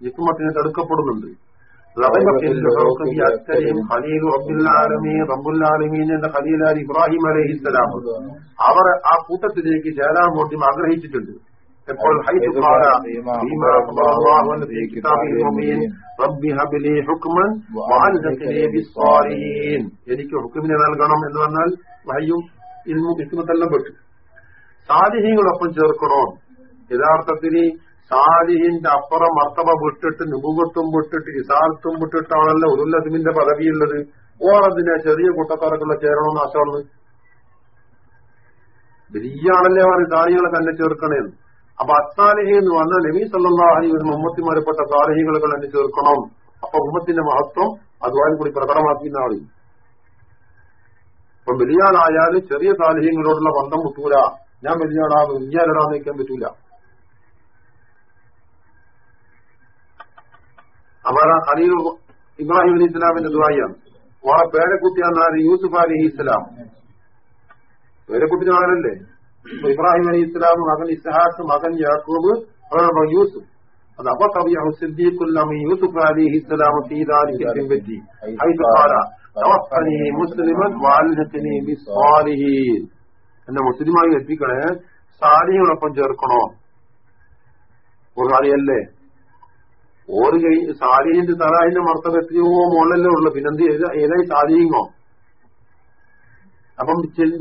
നിക്കുമത്തിന് തടുക്കപ്പെടുന്നുണ്ട്. ഇബ്രാഹിം അലഹിസ്സലാം. അവർ ആ കൂട്ടത്തിലേക്ക് ചേരാൻ വേണ്ടി ആഗ്രഹിച്ചിട്ടുണ്ട്. എപ്പോൾ എനിക്ക് ഹുക്കുമിനെ നൽകണം എന്ന് പറഞ്ഞാൽ വഹയും ഇൽമും ബിസ്മതല്ല പെട്ടു. സാലിഹീങ്ങളൊപ്പം ചേർക്കണം? യഥാർത്ഥത്തിൽ സാലിഹിന്റെ അപ്പുറം മർത്തവ വിട്ടിട്ട് നുപുകത്തും വിട്ടിട്ട് ഇസാർത്തും വിട്ടിട്ടാണല്ലോ ഉരുല്ലതിമിന്റെ പദവിയുള്ളത്. ഓറതിനെ ചെറിയ കൂട്ടക്കാരൊക്കെ ചേരണമെന്ന് ആശമാണ് ബലിയാണല്ലേ അവർ സാലികളെ തന്നെ ചേർക്കണേന്ന്. അപ്പൊ അസാലിഹി എന്ന് പറഞ്ഞാൽ നബീ സല്ലാഹി ഒരു മുമ്മത്തിമാരപ്പെട്ട സാലിഹികളെ തന്നെ ചേർക്കണം. അപ്പൊ ഉമ്മത്തിന്റെ മഹത്വം അതുവാനും കൂടി പ്രകടമാക്കുന്ന പറയും അപ്പൊ വലിയാളായാലും ചെറിയ സാലഹ്യങ്ങളോടുള്ള ബന്ധം മുട്ടൂല. ഞാൻ വലിയാളാ വലിയാലടാന്ന് നയിക്കാൻ പറ്റൂല. അവരാ അലീ ഇബ്രാഹിം അലി ഇസ്ലാമിന്റെ ദുബായിയാണ് ഓളെ പേരക്കുട്ടിയാന്നാണ് യൂസുഫ് അലി ഇസ്ലാം പേരക്കുട്ടി മകനല്ലേ ഇബ്രാഹിം അലി ഇസ്ലാം മകൻ ഇസ്ഹാഖ് മകൻ യാക്കൂബ് അവരുടെ യൂസുഫ്. അത് അപ്പൊ തബിയാഹു സിദ്ദീഖുല്ലമി യൂസുഫ് അലി ഇസ്ലാം എന്നെ മുസ്ലിമായി എത്തിക്കണേ സാലിയോടൊപ്പം ചേർക്കണോ? ഒരു കളിയല്ലേ ഓറ് സാലിന്റെ സാലിഹിന്റെ തലാഹിന്റെ മർത്തം എത്രയോ മുകളിലല്ലേ ഉള്ളു. പിന്നെന്ത് ഏതായി സാലിഹിങ്ങോ? അപ്പം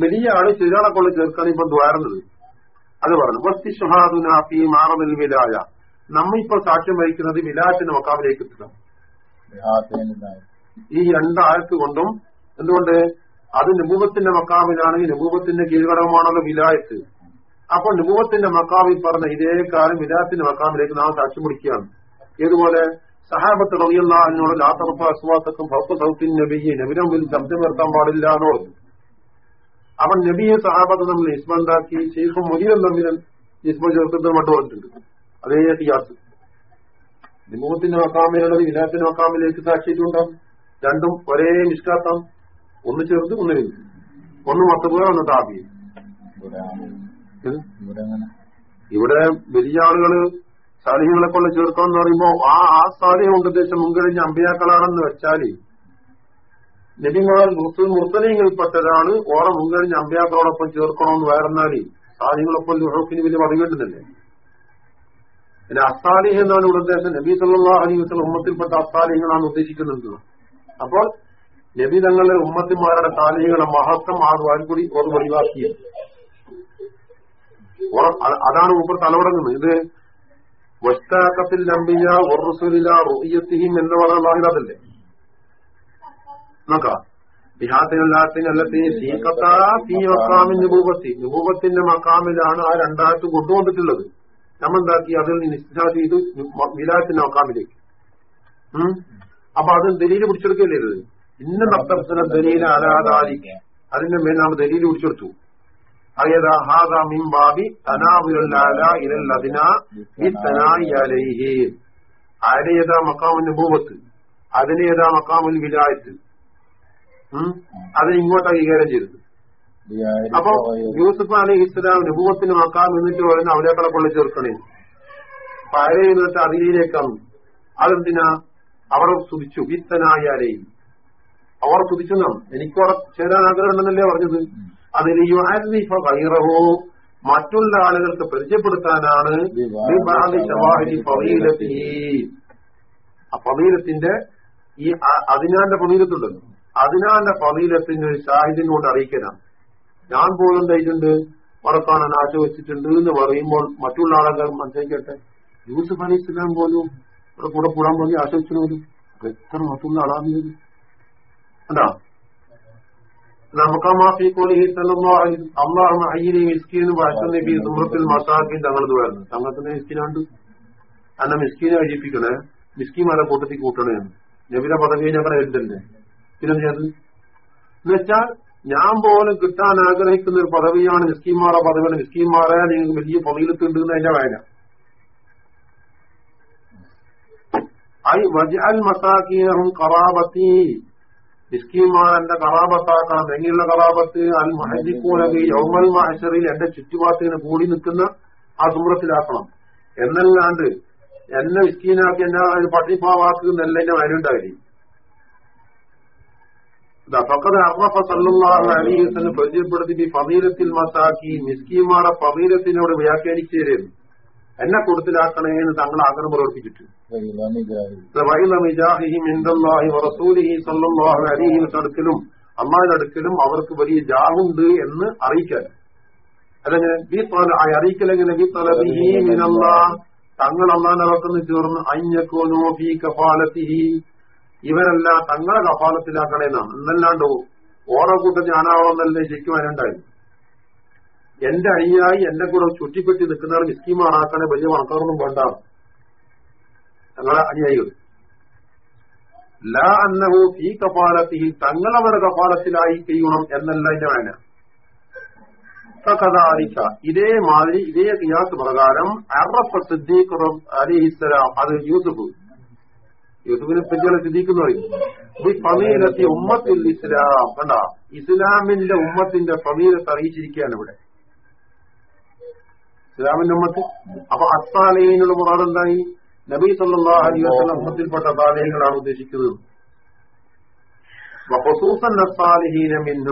വലിയ ആൾ ചെറിയാളെ കൊണ്ട് ചേർക്കാൻ ഇപ്പൊ ദ്വാരുന്നത് അത് പറഞ്ഞു. വസ്തി ഷുഹാദുനാഫി മാറതിൽ വിലായ. നമ്മിപ്പോ സാക്ഷ്യം വഹിക്കുന്നത് വിലാസിന്റെ മക്കാമിലേക്ക് എത്തുക. ഈ രണ്ടാൾക്ക് കൊണ്ടും എന്തുകൊണ്ട്? അത് നുപൂവത്തിന്റെ മക്കാവിലാണെങ്കിൽ നുപൂവത്തിന്റെ കീഴ്ഘടകമാണല്ലോ വിലായത്ത്. അപ്പൊ നുപൂവത്തിന്റെ മക്കാമിൽ പറഞ്ഞ ഇതേ കാലം വിലാത്തിന്റെ മക്കാമിലേക്ക് നാം സാക്ഷ്യം പിടിക്കുകയാണ്. ഏതുപോലെ? സഹാബത്ത് റളിയല്ലാ എന്നോട് ലാത്തറപ്പ് അസ്വാത്തക്കും ഭൗത്ത സൗത്തിൻ നബിയെ നബിനെ ശബ്ദം നിർത്താൻ പാടില്ല എന്ന് പറഞ്ഞു അവൻ നബിയെ സഹാബത്ത് തമ്മിൽ ഇസ്മുണ്ടാക്കി ശേഷം മുരീനും തമ്മിൽ ഇസ്മ ചേർത്തിട്ട് മട്ട് വന്നിട്ടുണ്ട്. അതേ ടിയാസ് നിമൂഹത്തിന്റെ മക്കാമിലുള്ളത് വിലാത്തിന്റെ മക്കാമിലേക്ക് സാക്ഷിയിട്ടുണ്ടാവും രണ്ടും ഒരേ നിഷ്കാത്തം ഒന്ന് ചേർത്ത് ഒന്ന് വലുത്. ഒന്ന് മത്തപ്പുക ഒന്ന് താപി. ഇവിടെ വലിയ ആളുകൾ സാലിഹികളെ കൊണ്ട് ചേർക്കാന്ന് പറയുമ്പോ ആ ആ സാലിഹ കൊണ്ട് ഉദ്ദേശം മുൻകഴിഞ്ഞ അമ്പിയാക്കളാണെന്ന് വെച്ചാൽ നബിമാർ മുർത്തനീങ്ങളിൽപ്പെട്ടതാണ് ഓറെ മുൻകഴിഞ്ഞ അമ്പ്യാക്കളോടൊപ്പം ചേർക്കണമെന്ന് വേറെന്നാൽ സാധ്യങ്ങളൊപ്പം ലുഹോക്കിന് വലിയ പതിവേണ്ടുന്നില്ലേ പിന്നെ അസാലിഹ് എന്നാണ് ഇവിടെ ഉദ്ദേശം. നബി സല്ലാ അലി വസ്ലം ഉമ്മത്തിൽപ്പെട്ട അസ്താലിഹങ്ങളാണ് ഉദ്ദേശിക്കുന്നത്. അപ്പോൾ നബി തങ്ങളുടെ ഉമ്മത്തിമാരുടെ സാലിഹ്യങ്ങളുടെ മഹത്വം ആ വാൽക്കുടി ഓർ ഒഴിവാക്കിയത് അതാണ് മൂപ്പർ തലമുടങ്ങുന്നത് ഇത് വസ്താക്കത്തിൽ നമ്പിയ ഒറുസുലില എന്ന് പറഞ്ഞ അതല്ലേ നോക്കാം. നുപൂപത്തിന്റെ മക്കാമിലാണ് ആ രണ്ടാഴ്ച കൊണ്ടുവന്നിട്ടുള്ളത്. നമ്മളെന്താക്കി? അതിൽ നിന്ന് ചെയ്ത് വിലായത്തിന്റെ മക്കാമിലേക്ക്. അപ്പൊ അത് ദലീൽ പിടിച്ചെടുക്കല്ലേ ഇത്? ഇന്ന നത്തർസന ദലീല അലാദാലി. അതിന്റെ മേൽ നാം ദലീൽ പിടിച്ചെടുത്തു. അരയതാ മക്കാമുൽ നുബൂവത്ത് അതിനേതാ മക്കാമുൽ വിലായത്ത്. അതിന് അംഗീകാരം ചെയ്തു. ചെയ്തത് അപ്പൊ യൂസുഫ് അലി ഇസ്ലാം രൂപത്തിന് മക്കാം എന്നിട്ട് പറയുന്ന അവനേക്കളെ കൊണ്ട് ചേർക്കണേ. പഴയ ഇന്നത്തെ എന്നിട്ട് അതിലേക്കാണ് അതെന്തിനാ? അവർ സ്തുതിച്ചു. വിത്തനായാലേ. അവർ സ്തുതിച്ചു നാം എനിക്ക് അവിടെ ചേരാൻ ആഗ്രഹം ഉണ്ടെന്നല്ലേ പറഞ്ഞത് അതിൽ യുഹാരിഫ മറ്റുള്ള ആളുകൾക്ക് പരിചയപ്പെടുത്താനാണ്. ആ ഈ അതിനാന്റെ ഫളീലത്തുണ്ടല്ലോ. അതിനാന്റെ പതിയിലെത്തിന് ഷാഹിദിനോട് അറിയിക്കണം. ഞാൻ പോലും തയ്ച്ചിട്ടുണ്ട് മറക്കാനാൻ ആശ വെച്ചിട്ടുണ്ട് എന്ന് പറയുമ്പോൾ മറ്റുള്ള ആളുകൾ മനസ്സിലാക്കട്ടെ യൂസുഫ് അലി ഇസ്ലാം പോലും ഇവിടെ കൂടെ കൂടാൻ പോയി ആശ വെച്ചു പോലും എത്ര മറ്റുള്ള ആളാണ് കോലിഹി അള്ളാഹു അയ്യിനെ മിസ്കീന് വാഴ്ത്തുന്ന ഈ സുഹൃത്തിൽ മസാഖിൻ തങ്ങളത് വരുന്നത് തങ്ങൾക്ക് മിസ്കിനാണ്ട് അന്ന മിസ്കീനെ കഴിപ്പിക്കണേ മിസ്കിമാരെ കൂട്ടത്തിൽ കൂട്ടണേ നബിയുടെ പദവി ഞങ്ങളെ എഴുതണ്ടേ പിന്നെ എന്നുവെച്ചാൽ ഞാൻ പോലും കിട്ടാൻ ആഗ്രഹിക്കുന്ന ഒരു പദവിയാണ് മിസ്കിമാറ പദവിയാണ് മിസ്കിമാറെ നിങ്ങൾക്ക് വലിയ പദവിയിലെത്തുണ്ട് എന്ന് അതിന്റെ വേല ഐ വജഅൽ മസാക്കീനഹും ഖറാബത്തി മിസ്കിമാർ എന്റെ കറാബത്താക്കണം എങ്ങനെയുള്ള കറാബത്ത് അൽ മഹദിക്കൂനബി യൗമൽ മഹേശ്വറിൽ എന്റെ ചുറ്റുപാട്ടിന് കൂടി നിൽക്കുന്ന ആ ദൂരത്തിലാക്കണം എന്നല്ലാണ്ട് എന്നെ മിസ്കീനാക്കി എന്നെ പട്ടിപ്പാവാക്കുന്നല്ല എന്റെ വരണ്ടായി ഫക്കത് അറഫ അലൈഹി വസല്ലം പരിചയപ്പെടുത്തി മസാക്കി മിസ്കീമാടെ ഫദീലത്തിനോട് വ്യാഖ്യാനിച്ചേരുന്നു എന്നെ കൊടുത്തിലാക്കണേ എന്ന് തങ്ങൾ ആഗ്രഹം പ്രവർത്തിച്ചിട്ട് അടുക്കലും അടുക്കലും അവർക്ക് വലിയ ജാവുണ്ട് എന്ന് അറിയിക്കാൻ. അല്ലെങ്കിൽ ബി തല അറിയിക്കലെങ്ങനെ ബി തലബിഹി മിനല്ലാ തങ്ങൾ അള്ളാഹിന്റെ വക്കുന്നു ചേർന്ന് അഞ്ഞക്കോനോ ബി കഫാലത്തിഹി ഇവരല്ല തങ്ങളെ കഫാലത്തിലാക്കണേന്നാണ് എന്നല്ലാണ്ട് ഓരോ കൂട്ടം ഞാനാവാന്നല്ലേ ശരിക്കും എന്റെ അണിയായി എന്റെ കൂടെ ചുറ്റിപ്പെട്ടി നിൽക്കുന്നവർ മിസ്കിമാറാക്കണേ വലിയ മണക്കാറൊന്നും വേണ്ട. തങ്ങളെ അനുയായികൾ ലാ അന്നഹു ഈ കഫാലത്തിൽ തങ്ങളവരുടെ കഫാലത്തിലായി ചെയ്യണം എന്നല്ല എന്റെ വേന കഥാരിക്ക ഇതേ മാതിരി ഇതേ കിയാസ് പ്രകാരം അറഫ സിദ്ദീഖ് അലിഹിസ്സലാം അത് യൂസുഫ് യൂസുഫിനെ പറ്റിയുള്ള സിദ്ദീഖ് എന്ന് പറയും ഫമീലത്തി ഉമ്മത്തുൽ ഇസ്ലാം. കണ്ട ഇസ്ലാമിന്റെ ഉമ്മത്തിന്റെ ഫമീലത്ത് അറിയിച്ചിരിക്കുകയാണ് ഇവിടെ. ഇസ്ലാമിന്റെ ഉമ്മത്ത്. അപ്പൊ അത്താലയിനുള്ള മുറാദ് എന്തായി? നബി അലൈഹി വസല്ലം ഉമ്മത്തിൽപ്പെട്ട താലയങ്ങളാണ് ഉദ്ദേശിക്കുന്നത്.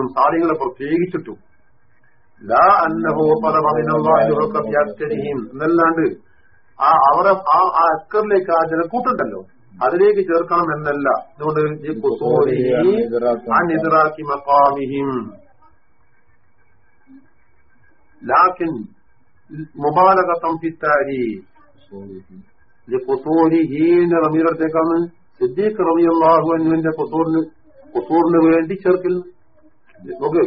സാലികളെ പ്രത്യേകിച്ചിട്ടും. ലാ എന്നല്ലാണ്ട് ആ അവരെ ആ അക്കറിലേക്ക് ആ ജനക്കൂട്ടുണ്ടല്ലോ. അതിലേക്ക് ചേർക്കണം എന്നല്ല. അതുകൊണ്ട് ലാക്കിൻ മുബാലകത്തം ഫിത്താരി. കുസൂരിഹീന്റെ റമീറത്തേക്കാണ് സിദ്ദീഖ് റബിയല്ലാഹു അനുവിന്റെ കുസൂറിന് കുസൂറിന് വേണ്ടി ചേർക്കുന്നു നോക്ക്.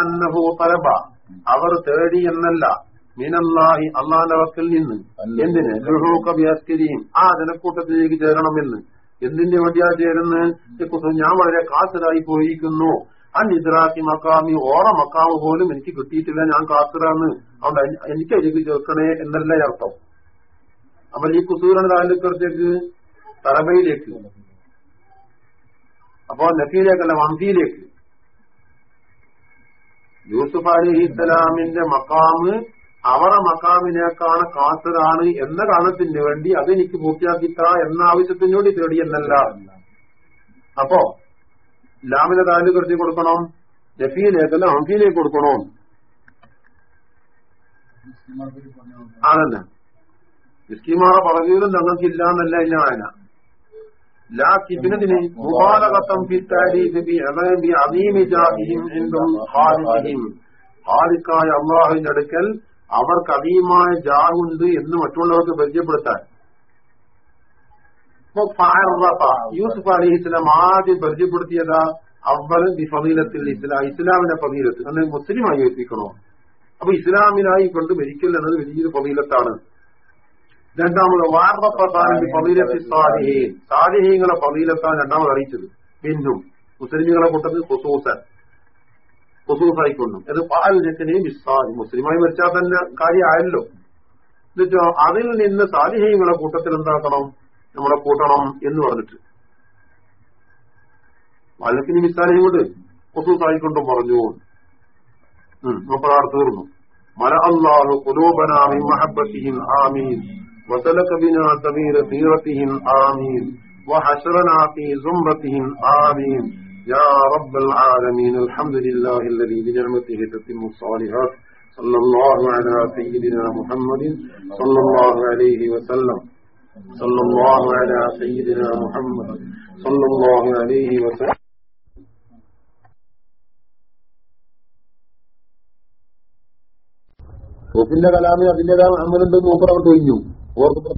അന്നഹു തലബ. അവർ തേടി എന്നല്ല. മിനല്ലാഹി അള്ളാന്റെ വക്കിൽ നിന്ന്. എന്തിന്? ലുഹൂക്കബിയസ്കരിയും ആ ജനക്കൂട്ടത്തിലേക്ക് ചേരണമെന്ന്. എന്തിന്റെ വേണ്ടിയാ ചേരുന്നത് ഞാൻ വളരെ കാത്തരായി പോയിരിക്കുന്നു. ആ നിദ്രാക്കി മക്കാമി ഓറ മക്കാമ് പോലും എനിക്ക് കിട്ടിയിട്ടില്ല. ഞാൻ കാത്തരാന്ന്. അതുകൊണ്ട് എനിക്ക് അതിലേക്ക് ചേർക്കണേ എന്നല്ല അർത്ഥം. അപ്പൊ ഈ കുസൂരന്റെ താലൂക്കത്തേക്ക് തലബയിലേക്ക് അപ്പൊ നഫീലേക്കല്ല വന്തിയിലേക്ക് യൂസുഫ് അലി ഇസ്ലാമിന്റെ മക്കാമ് അവരുടെ മക്കാമിനേക്കാണ് കാത്തതാണ് എന്ന കാരണത്തിന് വേണ്ടി അതെനിക്ക് പൂർത്തിയാക്കിത്ത എന്ന ആവശ്യത്തിനോട് തേടി എന്നല്ല അപ്പോ ലാമിനെ താൽ കരുതി കൊടുക്കണം ജഫീലേക്കല്ല ഹംഫിയിലേക്ക് കൊടുക്കണോ. അതന്നെ. ഇസ്കിമാറ പറഞ്ഞതിലും ഞങ്ങൾക്കില്ല എന്നല്ല ഇല്ല വായന ലാ കിബിനതിന് മുബാലകത്തം ഹാരിക്കായ അള്ളാഹുവിന്റെ അടുക്കൽ അവർക്ക് അതീയമായ ജാഹുണ്ട് എന്ന് മറ്റുള്ളവർക്ക് പരിചയപ്പെടുത്താൻ. യൂസുഫ് അലി ഇസ്ലാം ആദ്യം പരിചയപ്പെടുത്തിയതാ അവൽ ഫീലത്തിൽ ഇസ്ലാം ഇസ്ലാമിന്റെ ഫതീലത്ത് അന്ന് മുസ്ലിമായി എത്തിക്കണോ അപ്പൊ ഇസ്ലാമിനായി കൊണ്ട് മരിക്കൽ എന്നത് വലിയൊരു ഫതീലത്താണ് രണ്ടാമത് സാലിഹീൻ. സാലിഹീങ്ങളെ ഫതീലത്താണ് രണ്ടാമത് അറിയിച്ചത്. പിന്നും മുസ്ലിമുകളെ കൂട്ടത്തിൽ ഹുസൂസൻ ഹുസൂസായിക്കൊണ്ടും അത് പാലിനെത്തിനെയും വിസ്സാദി മുസ്ലിമായി മരിച്ചാൽ തന്നെ കാര്യമായല്ലോ എന്നിട്ടോ അതിൽ നിന്ന് സാലിഹീങ്ങളെ കൂട്ടത്തിൽ എന്താക്കണം നമ്മളെ കൂട്ടണം എന്ന് പറഞ്ഞിട്ട് വാലക്കിന് മിസാലിയും കൊണ്ട് ഹുസൂസായിക്കൊണ്ടും പറഞ്ഞു മുപ്പതാറ് തീർന്നു മല അള്ളാഹു കുലൂബനാമി മഹബത്തിഹിൻ ആമീൻ وسلك بنا سبيل سيرتهم آمين وحشرنا في زمرتهم آمين يا رب العالمين الحمد لله الذي بنعمته تتم الصالحات صلى الله على سيدنا محمد صلى الله عليه وسلم صلى الله على سيدنا محمد صلى الله عليه وسلم സൂഫിന്റെ കലാമി അതിന്റേതായ അമലുണ്ടെന്ന് മൂപ്പറങ്ങോട്ട് കഴിഞ്ഞു ഓർമ്മ